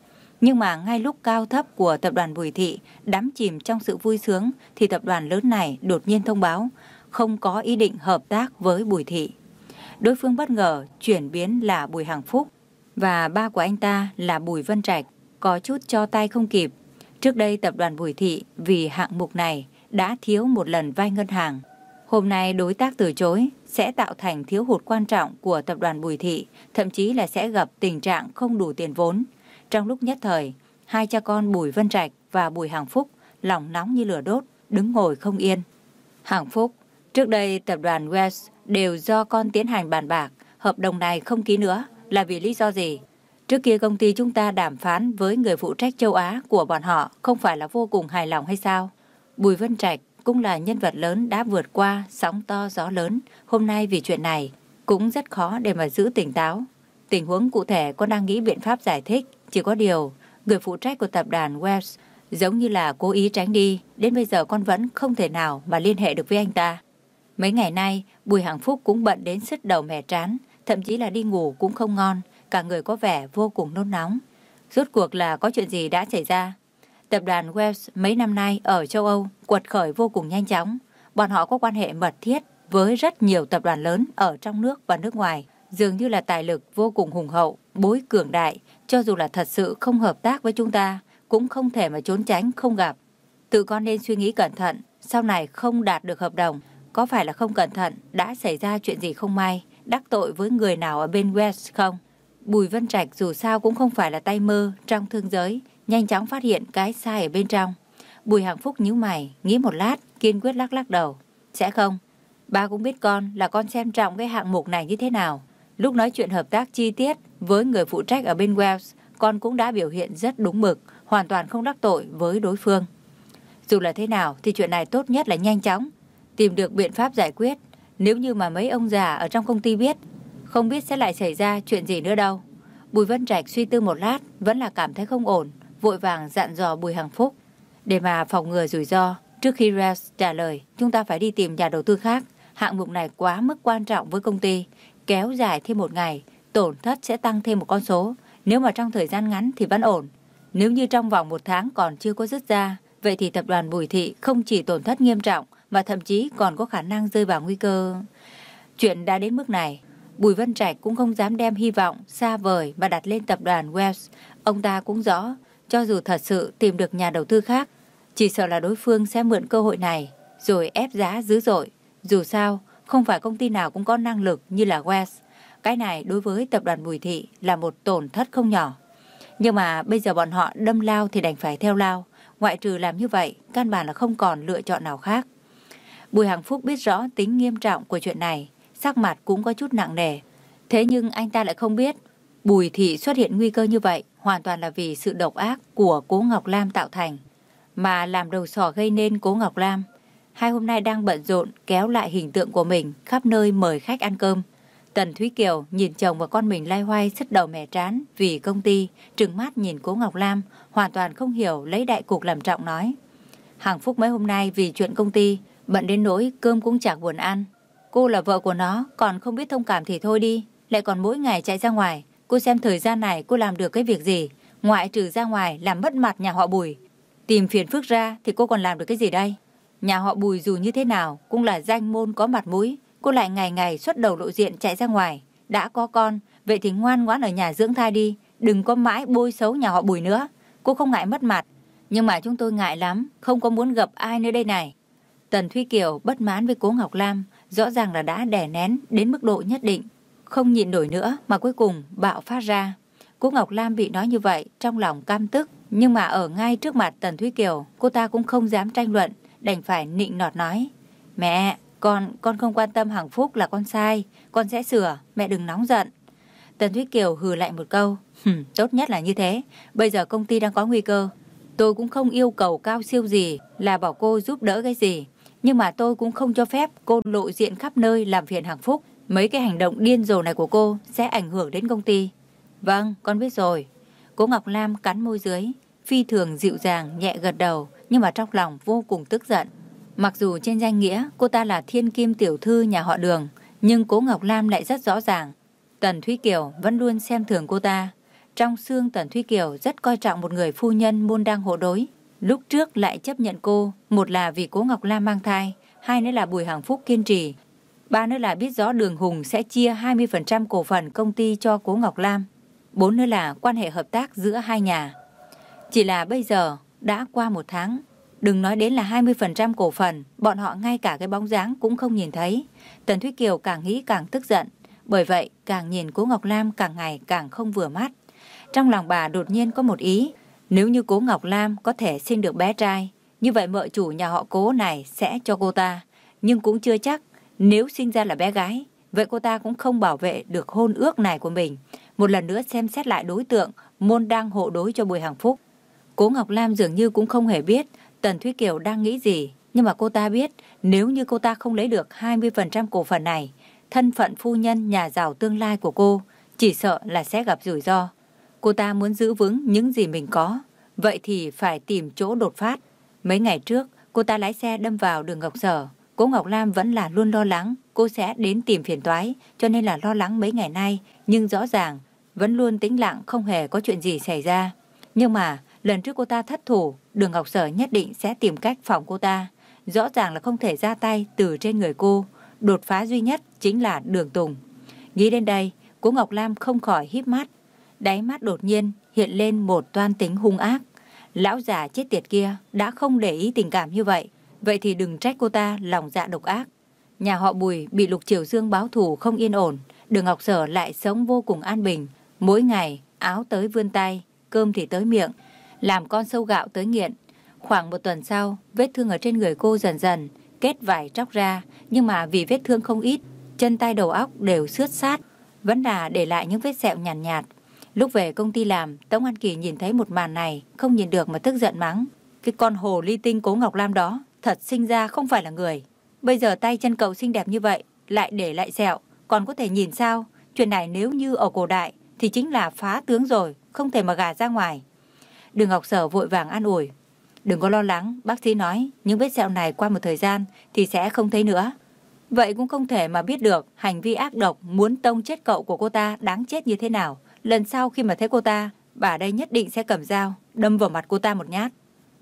Nhưng mà ngay lúc cao thấp của tập đoàn Bùi Thị đắm chìm trong sự vui sướng thì tập đoàn lớn này đột nhiên thông báo không có ý định hợp tác với Bùi Thị. Đối phương bất ngờ chuyển biến là Bùi Hằng Phúc và ba của anh ta là Bùi Vân Trạch có chút cho tay không kịp. Trước đây tập đoàn Bùi Thị vì hạng mục này đã thiếu một lần vay ngân hàng. Hôm nay đối tác từ chối sẽ tạo thành thiếu hụt quan trọng của tập đoàn Bùi Thị, thậm chí là sẽ gặp tình trạng không đủ tiền vốn. Trong lúc nhất thời, hai cha con Bùi Vân Trạch và Bùi Hàng Phúc lòng nóng như lửa đốt, đứng ngồi không yên. Hàng Phúc, trước đây tập đoàn West đều do con tiến hành bàn bạc, hợp đồng này không ký nữa là vì lý do gì? Trước kia công ty chúng ta đàm phán với người phụ trách châu Á của bọn họ không phải là vô cùng hài lòng hay sao? Bùi Vân Trạch cũng là nhân vật lớn đã vượt qua sóng to gió lớn. Hôm nay vì chuyện này cũng rất khó để mà giữ tỉnh táo. Tình huống cụ thể con đang nghĩ biện pháp giải thích. Chỉ có điều, người phụ trách của tập đoàn Wells giống như là cố ý tránh đi. Đến bây giờ con vẫn không thể nào mà liên hệ được với anh ta. Mấy ngày nay, Bùi Hằng Phúc cũng bận đến sứt đầu mẻ trán, thậm chí là đi ngủ cũng không ngon cả người có vẻ vô cùng nôn nóng. Rốt cuộc là có chuyện gì đã xảy ra? Tập đoàn Wells mấy năm nay ở châu Âu quật khởi vô cùng nhanh chóng. Bọn họ có quan hệ mật thiết với rất nhiều tập đoàn lớn ở trong nước và nước ngoài. Dường như là tài lực vô cùng hùng hậu, bối cường đại. Cho dù là thật sự không hợp tác với chúng ta, cũng không thể mà trốn tránh không gặp. Tự con nên suy nghĩ cẩn thận, sau này không đạt được hợp đồng. Có phải là không cẩn thận, đã xảy ra chuyện gì không may, đắc tội với người nào ở bên West không? Bùi Vân Trạch dù sao cũng không phải là tay mơ trong thương giới, nhanh chóng phát hiện cái sai ở bên trong. Bùi Hằng Phúc nhíu mày, nghĩ một lát, kiên quyết lắc lắc đầu. Sẽ không. Ba cũng biết con là con xem trọng cái hạng mục này như thế nào. Lúc nói chuyện hợp tác chi tiết với người phụ trách ở bên Wales, con cũng đã biểu hiện rất đúng mực, hoàn toàn không đắc tội với đối phương. Dù là thế nào thì chuyện này tốt nhất là nhanh chóng, tìm được biện pháp giải quyết. Nếu như mà mấy ông già ở trong công ty biết không biết sẽ lại xảy ra chuyện gì nữa đâu. Bùi Vân Trạch suy tư một lát, vẫn là cảm thấy không ổn, vội vàng dặn dò Bùi Hằng Phúc. Để mà phòng ngừa rủi ro, trước khi Rex trả lời, chúng ta phải đi tìm nhà đầu tư khác. Hạng mục này quá mức quan trọng với công ty, kéo dài thêm một ngày, tổn thất sẽ tăng thêm một con số. Nếu mà trong thời gian ngắn thì vẫn ổn. Nếu như trong vòng một tháng còn chưa có dứt ra, vậy thì tập đoàn Bùi Thị không chỉ tổn thất nghiêm trọng mà thậm chí còn có khả năng rơi vào nguy cơ. Chuyện đã đến mức này, Bùi Văn Trạch cũng không dám đem hy vọng xa vời mà đặt lên tập đoàn Wells. Ông ta cũng rõ, cho dù thật sự tìm được nhà đầu tư khác, chỉ sợ là đối phương sẽ mượn cơ hội này rồi ép giá dữ dội. Dù sao, không phải công ty nào cũng có năng lực như là Wells. Cái này đối với tập đoàn Bùi Thị là một tổn thất không nhỏ. Nhưng mà bây giờ bọn họ đâm lao thì đành phải theo lao. Ngoại trừ làm như vậy, căn bản là không còn lựa chọn nào khác. Bùi Hằng Phúc biết rõ tính nghiêm trọng của chuyện này, sắc mặt cũng có chút nặng nề. Thế nhưng anh ta lại không biết, Bùi Thị xuất hiện nguy cơ như vậy hoàn toàn là vì sự độc ác của Cố Ngọc Lam tạo thành. Mà làm đầu sỏ gây nên Cố Ngọc Lam, hai hôm nay đang bận rộn kéo lại hình tượng của mình khắp nơi mời khách ăn cơm. Tần Thúy Kiều nhìn chồng và con mình lai hoay sứt đầu mẻ trán vì công ty, trừng mắt nhìn Cố Ngọc Lam, hoàn toàn không hiểu lấy đại cục làm trọng nói. Hằng Phúc mấy hôm nay vì chuyện công ty, bận đến nỗi cơm cũng chẳng buồn ăn. Cô là vợ của nó, còn không biết thông cảm thì thôi đi, lại còn mỗi ngày chạy ra ngoài. Cô xem thời gian này cô làm được cái việc gì, ngoại trừ ra ngoài làm mất mặt nhà họ Bùi. Tìm phiền phức ra thì cô còn làm được cái gì đây? Nhà họ Bùi dù như thế nào cũng là danh môn có mặt mũi, cô lại ngày ngày xuất đầu lộ diện chạy ra ngoài. Đã có con, vậy thì ngoan ngoãn ở nhà dưỡng thai đi, đừng có mãi bôi xấu nhà họ Bùi nữa. Cô không ngại mất mặt, nhưng mà chúng tôi ngại lắm, không có muốn gặp ai nơi đây này. Tần Thúy Kiều bất mãn với cố Ngọc Lam, rõ ràng là đã đè nén đến mức độ nhất định. Không nhịn nổi nữa mà cuối cùng bạo phát ra. Cô Ngọc Lam bị nói như vậy, trong lòng cam tức. Nhưng mà ở ngay trước mặt Tần Thúy Kiều, cô ta cũng không dám tranh luận, đành phải nịnh nọt nói. Mẹ, con, con không quan tâm Hằng Phúc là con sai, con sẽ sửa, mẹ đừng nóng giận. Tần Thúy Kiều hừ lại một câu, Hừm, tốt nhất là như thế, bây giờ công ty đang có nguy cơ. Tôi cũng không yêu cầu cao siêu gì là bảo cô giúp đỡ cái gì, nhưng mà tôi cũng không cho phép cô lộ diện khắp nơi làm phiền Hằng Phúc. Mấy cái hành động điên rồ này của cô sẽ ảnh hưởng đến công ty. Vâng, con biết rồi. Cố Ngọc Lam cắn môi dưới, phi thường dịu dàng, nhẹ gật đầu, nhưng mà trong lòng vô cùng tức giận. Mặc dù trên danh nghĩa cô ta là thiên kim tiểu thư nhà họ đường, nhưng cố Ngọc Lam lại rất rõ ràng. Tần Thúy Kiều vẫn luôn xem thường cô ta. Trong xương Tần Thúy Kiều rất coi trọng một người phu nhân môn đang hộ đối. Lúc trước lại chấp nhận cô, một là vì cố Ngọc Lam mang thai, hai nữa là Bùi Hằng Phúc kiên trì. Ba nữa là biết rõ Đường Hùng sẽ chia 20% cổ phần công ty cho cố Ngọc Lam. Bốn nữa là quan hệ hợp tác giữa hai nhà. Chỉ là bây giờ đã qua một tháng, đừng nói đến là 20% cổ phần, bọn họ ngay cả cái bóng dáng cũng không nhìn thấy. Tần Thúy Kiều càng nghĩ càng tức giận, bởi vậy càng nhìn cố Ngọc Lam càng ngày càng không vừa mắt. Trong lòng bà đột nhiên có một ý, nếu như cố Ngọc Lam có thể sinh được bé trai, như vậy mợ chủ nhà họ cố này sẽ cho cô ta. Nhưng cũng chưa chắc, nếu sinh ra là bé gái, vậy cô ta cũng không bảo vệ được hôn ước này của mình. Một lần nữa xem xét lại đối tượng, môn đang hộ đối cho Bùi Hằng Phúc. Cố Ngọc Lam dường như cũng không hề biết Tần Thúy Kiều đang nghĩ gì, nhưng mà cô ta biết nếu như cô ta không lấy được 20% cổ phần này, thân phận phu nhân nhà giàu tương lai của cô chỉ sợ là sẽ gặp rủi ro. Cô ta muốn giữ vững những gì mình có, vậy thì phải tìm chỗ đột phát. Mấy ngày trước, cô ta lái xe đâm vào đường Ngọc Sở. Cô Ngọc Lam vẫn là luôn lo lắng cô sẽ đến tìm phiền toái, cho nên là lo lắng mấy ngày nay, nhưng rõ ràng vẫn luôn tĩnh lặng không hề có chuyện gì xảy ra. Nhưng mà lần trước cô ta thất thủ, đường Ngọc Sở nhất định sẽ tìm cách phòng cô ta. Rõ ràng là không thể ra tay từ trên người cô. Đột phá duy nhất chính là đường Tùng. Nghĩ đến đây, cô Ngọc Lam không khỏi híp mắt. Đáy mắt đột nhiên hiện lên một toan tính hung ác. Lão già chết tiệt kia đã không để ý tình cảm như vậy. Vậy thì đừng trách cô ta lòng dạ độc ác. Nhà họ Bùi bị Lục Triều Dương báo thù không yên ổn. Đường Ngọc Sở lại sống vô cùng an bình. Mỗi ngày, áo tới vươn tay, cơm thì tới miệng. Làm con sâu gạo tới nghiện. Khoảng một tuần sau, vết thương ở trên người cô dần dần, kết vải tróc ra. Nhưng mà vì vết thương không ít, chân tay đầu óc đều xước sát. Vẫn là để lại những vết sẹo nhàn nhạt, nhạt Lúc về công ty làm, Tống An Kỳ nhìn thấy một màn này, không nhìn được mà tức giận mắng. Cái con hồ ly tinh cố Ngọc Lam đó, thật sinh ra không phải là người. Bây giờ tay chân cậu xinh đẹp như vậy, lại để lại sẹo, còn có thể nhìn sao? Chuyện này nếu như ở cổ đại, thì chính là phá tướng rồi, không thể mà gà ra ngoài. Đường Ngọc Sở vội vàng an ủi. Đừng có lo lắng, bác sĩ nói, những vết sẹo này qua một thời gian thì sẽ không thấy nữa. Vậy cũng không thể mà biết được hành vi ác độc muốn tông chết cậu của cô ta đáng chết như thế nào. Lần sau khi mà thấy cô ta, bà đây nhất định sẽ cầm dao, đâm vào mặt cô ta một nhát.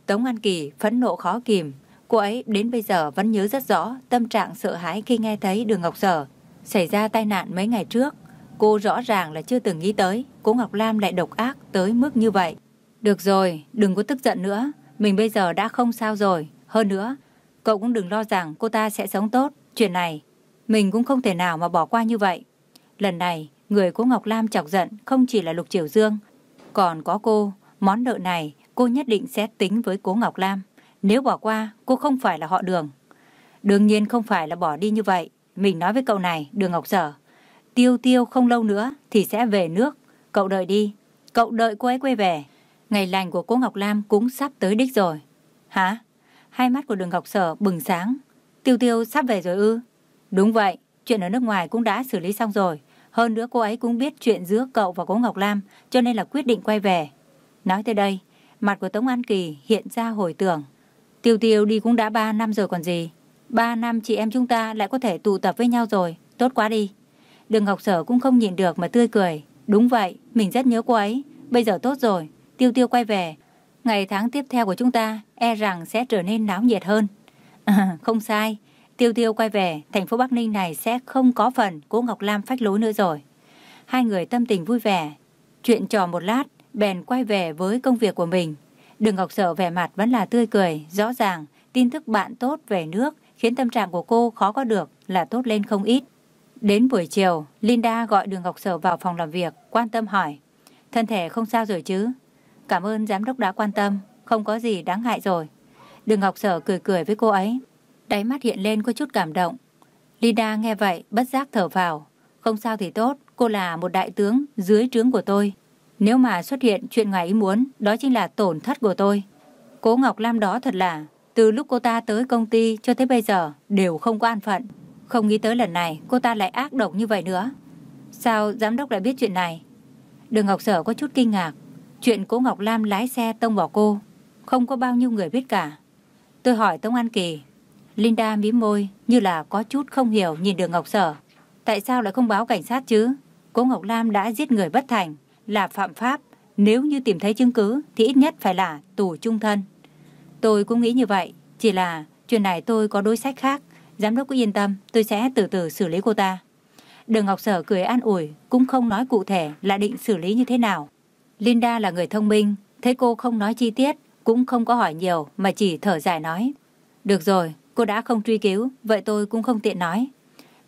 Tống An Kỳ phẫn nộ khó kìm. Cô ấy đến bây giờ vẫn nhớ rất rõ tâm trạng sợ hãi khi nghe thấy đường Ngọc Sở xảy ra tai nạn mấy ngày trước. Cô rõ ràng là chưa từng nghĩ tới cô Ngọc Lam lại độc ác tới mức như vậy. Được rồi, đừng có tức giận nữa. Mình bây giờ đã không sao rồi. Hơn nữa, cậu cũng đừng lo rằng cô ta sẽ sống tốt. Chuyện này, mình cũng không thể nào mà bỏ qua như vậy. Lần này, người của Ngọc Lam chọc giận không chỉ là Lục Triều Dương. Còn có cô, món nợ này cô nhất định sẽ tính với cố Ngọc Lam. Nếu bỏ qua, cô không phải là họ đường. Đương nhiên không phải là bỏ đi như vậy. Mình nói với cậu này, đường Ngọc Sở. Tiêu tiêu không lâu nữa thì sẽ về nước. Cậu đợi đi. Cậu đợi cô ấy quay về. Ngày lành của cô Ngọc Lam cũng sắp tới đích rồi. Hả? Hai mắt của đường Ngọc Sở bừng sáng. Tiêu tiêu sắp về rồi ư? Đúng vậy, chuyện ở nước ngoài cũng đã xử lý xong rồi. Hơn nữa cô ấy cũng biết chuyện giữa cậu và cô Ngọc Lam, cho nên là quyết định quay về. Nói tới đây, mặt của Tống An Kỳ hiện ra hồi tưởng. Tiêu tiêu đi cũng đã 3 năm rồi còn gì. 3 năm chị em chúng ta lại có thể tụ tập với nhau rồi, tốt quá đi. Đường Ngọc Sở cũng không nhịn được mà tươi cười. Đúng vậy, mình rất nhớ cô ấy. Bây giờ tốt rồi, tiêu tiêu quay về. Ngày tháng tiếp theo của chúng ta e rằng sẽ trở nên náo nhiệt hơn. À, <laughs> không sai, Tiêu Tiêu quay về, thành phố Bắc Ninh này sẽ không có phần cố Ngọc Lam phách lối nữa rồi. Hai người tâm tình vui vẻ, chuyện trò một lát, bèn quay về với công việc của mình. Đường Ngọc Sở vẻ mặt vẫn là tươi cười, rõ ràng, tin tức bạn tốt về nước khiến tâm trạng của cô khó có được là tốt lên không ít. Đến buổi chiều, Linda gọi Đường Ngọc Sở vào phòng làm việc, quan tâm hỏi. Thân thể không sao rồi chứ? Cảm ơn giám đốc đã quan tâm, không có gì đáng hại rồi. Đường Ngọc Sở cười cười với cô ấy. Đáy mắt hiện lên có chút cảm động. Lida nghe vậy, bất giác thở vào. Không sao thì tốt, cô là một đại tướng dưới trướng của tôi. Nếu mà xuất hiện chuyện ngoài ý muốn, đó chính là tổn thất của tôi. Cố Ngọc Lam đó thật là, từ lúc cô ta tới công ty cho tới bây giờ, đều không có an phận. Không nghĩ tới lần này, cô ta lại ác độc như vậy nữa. Sao giám đốc lại biết chuyện này? Đường Ngọc Sở có chút kinh ngạc. Chuyện cố Ngọc Lam lái xe tông vào cô, không có bao nhiêu người biết cả. Tôi hỏi Tống An Kỳ, Linda mím môi như là có chút không hiểu nhìn đường Ngọc Sở. Tại sao lại không báo cảnh sát chứ? Cô Ngọc Lam đã giết người bất thành, là phạm pháp. Nếu như tìm thấy chứng cứ thì ít nhất phải là tù trung thân. Tôi cũng nghĩ như vậy, chỉ là chuyện này tôi có đối sách khác. Giám đốc cứ yên tâm, tôi sẽ từ từ xử lý cô ta. Đường Ngọc Sở cười an ủi, cũng không nói cụ thể là định xử lý như thế nào. Linda là người thông minh, thấy cô không nói chi tiết, cũng không có hỏi nhiều mà chỉ thở dài nói. Được rồi, Cô đã không truy cứu, vậy tôi cũng không tiện nói.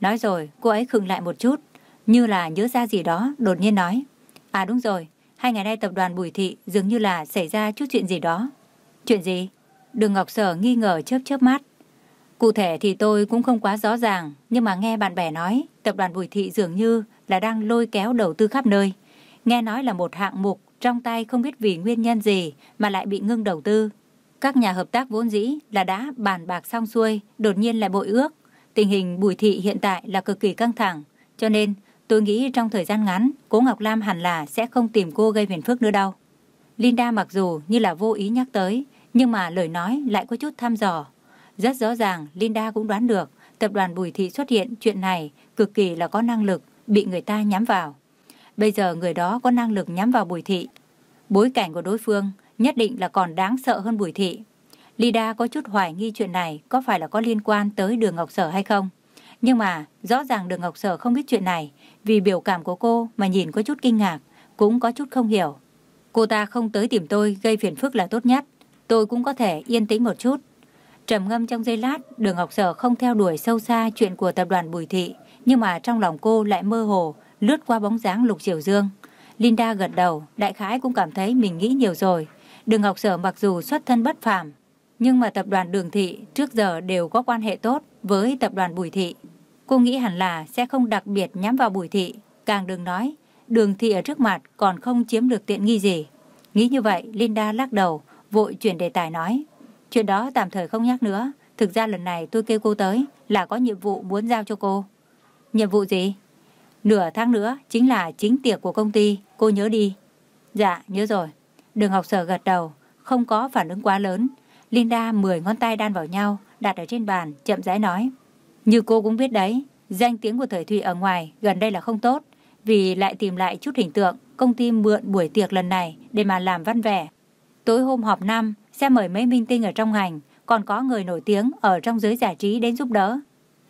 Nói rồi, cô ấy khựng lại một chút, như là nhớ ra gì đó, đột nhiên nói. À đúng rồi, hai ngày nay tập đoàn Bùi Thị dường như là xảy ra chút chuyện gì đó. Chuyện gì? Đường Ngọc Sở nghi ngờ chớp chớp mắt. Cụ thể thì tôi cũng không quá rõ ràng, nhưng mà nghe bạn bè nói, tập đoàn Bùi Thị dường như là đang lôi kéo đầu tư khắp nơi. Nghe nói là một hạng mục trong tay không biết vì nguyên nhân gì mà lại bị ngưng đầu tư. Các nhà hợp tác vốn dĩ là đã bàn bạc xong xuôi, đột nhiên lại bội ước. Tình hình Bùi Thị hiện tại là cực kỳ căng thẳng, cho nên tôi nghĩ trong thời gian ngắn, cố Ngọc Lam hẳn là sẽ không tìm cô gây phiền phức nữa đâu. Linda mặc dù như là vô ý nhắc tới, nhưng mà lời nói lại có chút thăm dò. Rất rõ ràng, Linda cũng đoán được tập đoàn Bùi Thị xuất hiện chuyện này cực kỳ là có năng lực bị người ta nhắm vào. Bây giờ người đó có năng lực nhắm vào Bùi Thị. Bối cảnh của đối phương nhất định là còn đáng sợ hơn Bùi Thị. Lida có chút hoài nghi chuyện này có phải là có liên quan tới đường Ngọc Sở hay không. Nhưng mà rõ ràng đường Ngọc Sở không biết chuyện này vì biểu cảm của cô mà nhìn có chút kinh ngạc, cũng có chút không hiểu. Cô ta không tới tìm tôi gây phiền phức là tốt nhất. Tôi cũng có thể yên tĩnh một chút. Trầm ngâm trong giây lát, đường Ngọc Sở không theo đuổi sâu xa chuyện của tập đoàn Bùi Thị, nhưng mà trong lòng cô lại mơ hồ, lướt qua bóng dáng Lục Triều Dương. Linda gật đầu, đại khái cũng cảm thấy mình nghĩ nhiều rồi, Đường Ngọc Sở mặc dù xuất thân bất phàm, nhưng mà tập đoàn Đường Thị trước giờ đều có quan hệ tốt với tập đoàn Bùi Thị. Cô nghĩ hẳn là sẽ không đặc biệt nhắm vào Bùi Thị, càng đừng nói, Đường Thị ở trước mặt còn không chiếm được tiện nghi gì. Nghĩ như vậy, Linda lắc đầu, vội chuyển đề tài nói. Chuyện đó tạm thời không nhắc nữa, thực ra lần này tôi kêu cô tới là có nhiệm vụ muốn giao cho cô. Nhiệm vụ gì? Nửa tháng nữa chính là chính tiệc của công ty, cô nhớ đi. Dạ, nhớ rồi. Đường học Sở gật đầu, không có phản ứng quá lớn. Linda mười ngón tay đan vào nhau, đặt ở trên bàn, chậm rãi nói. Như cô cũng biết đấy, danh tiếng của Thời Thụy ở ngoài gần đây là không tốt, vì lại tìm lại chút hình tượng, công ty mượn buổi tiệc lần này để mà làm văn vẻ. Tối hôm họp năm, sẽ mời mấy minh tinh ở trong ngành, còn có người nổi tiếng ở trong giới giải trí đến giúp đỡ.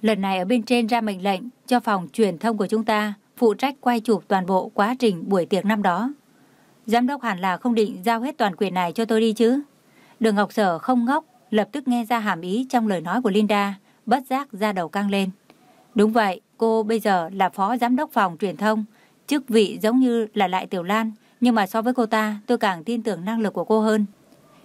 Lần này ở bên trên ra mệnh lệnh cho phòng truyền thông của chúng ta phụ trách quay chụp toàn bộ quá trình buổi tiệc năm đó. Giám đốc hẳn là không định giao hết toàn quyền này cho tôi đi chứ. Đường Ngọc Sở không ngốc, lập tức nghe ra hàm ý trong lời nói của Linda, bất giác ra đầu căng lên. Đúng vậy, cô bây giờ là phó giám đốc phòng truyền thông, chức vị giống như là lại Tiểu Lan, nhưng mà so với cô ta, tôi càng tin tưởng năng lực của cô hơn.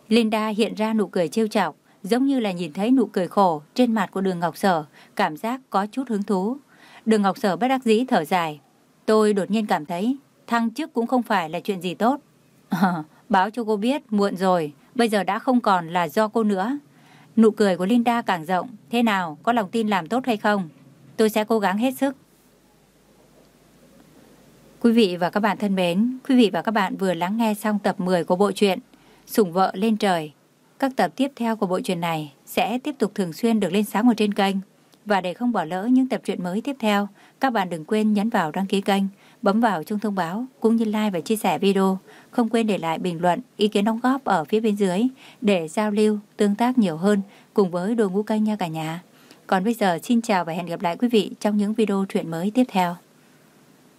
Linda hiện ra nụ cười trêu chọc, giống như là nhìn thấy nụ cười khổ trên mặt của đường Ngọc Sở, cảm giác có chút hứng thú. Đường Ngọc Sở bất đắc dĩ thở dài. Tôi đột nhiên cảm thấy thăng chức cũng không phải là chuyện gì tốt. À, <laughs> báo cho cô biết, muộn rồi, bây giờ đã không còn là do cô nữa. Nụ cười của Linda càng rộng, thế nào, có lòng tin làm tốt hay không? Tôi sẽ cố gắng hết sức. Quý vị và các bạn thân mến, quý vị và các bạn vừa lắng nghe xong tập 10 của bộ truyện Sủng vợ lên trời. Các tập tiếp theo của bộ truyện này sẽ tiếp tục thường xuyên được lên sáng ở trên kênh. Và để không bỏ lỡ những tập truyện mới tiếp theo, các bạn đừng quên nhấn vào đăng ký kênh, bấm vào chuông thông báo cũng như like và chia sẻ video. Không quên để lại bình luận, ý kiến đóng góp ở phía bên dưới để giao lưu, tương tác nhiều hơn cùng với đội ngũ kênh nha cả nhà. Còn bây giờ xin chào và hẹn gặp lại quý vị trong những video truyện mới tiếp theo.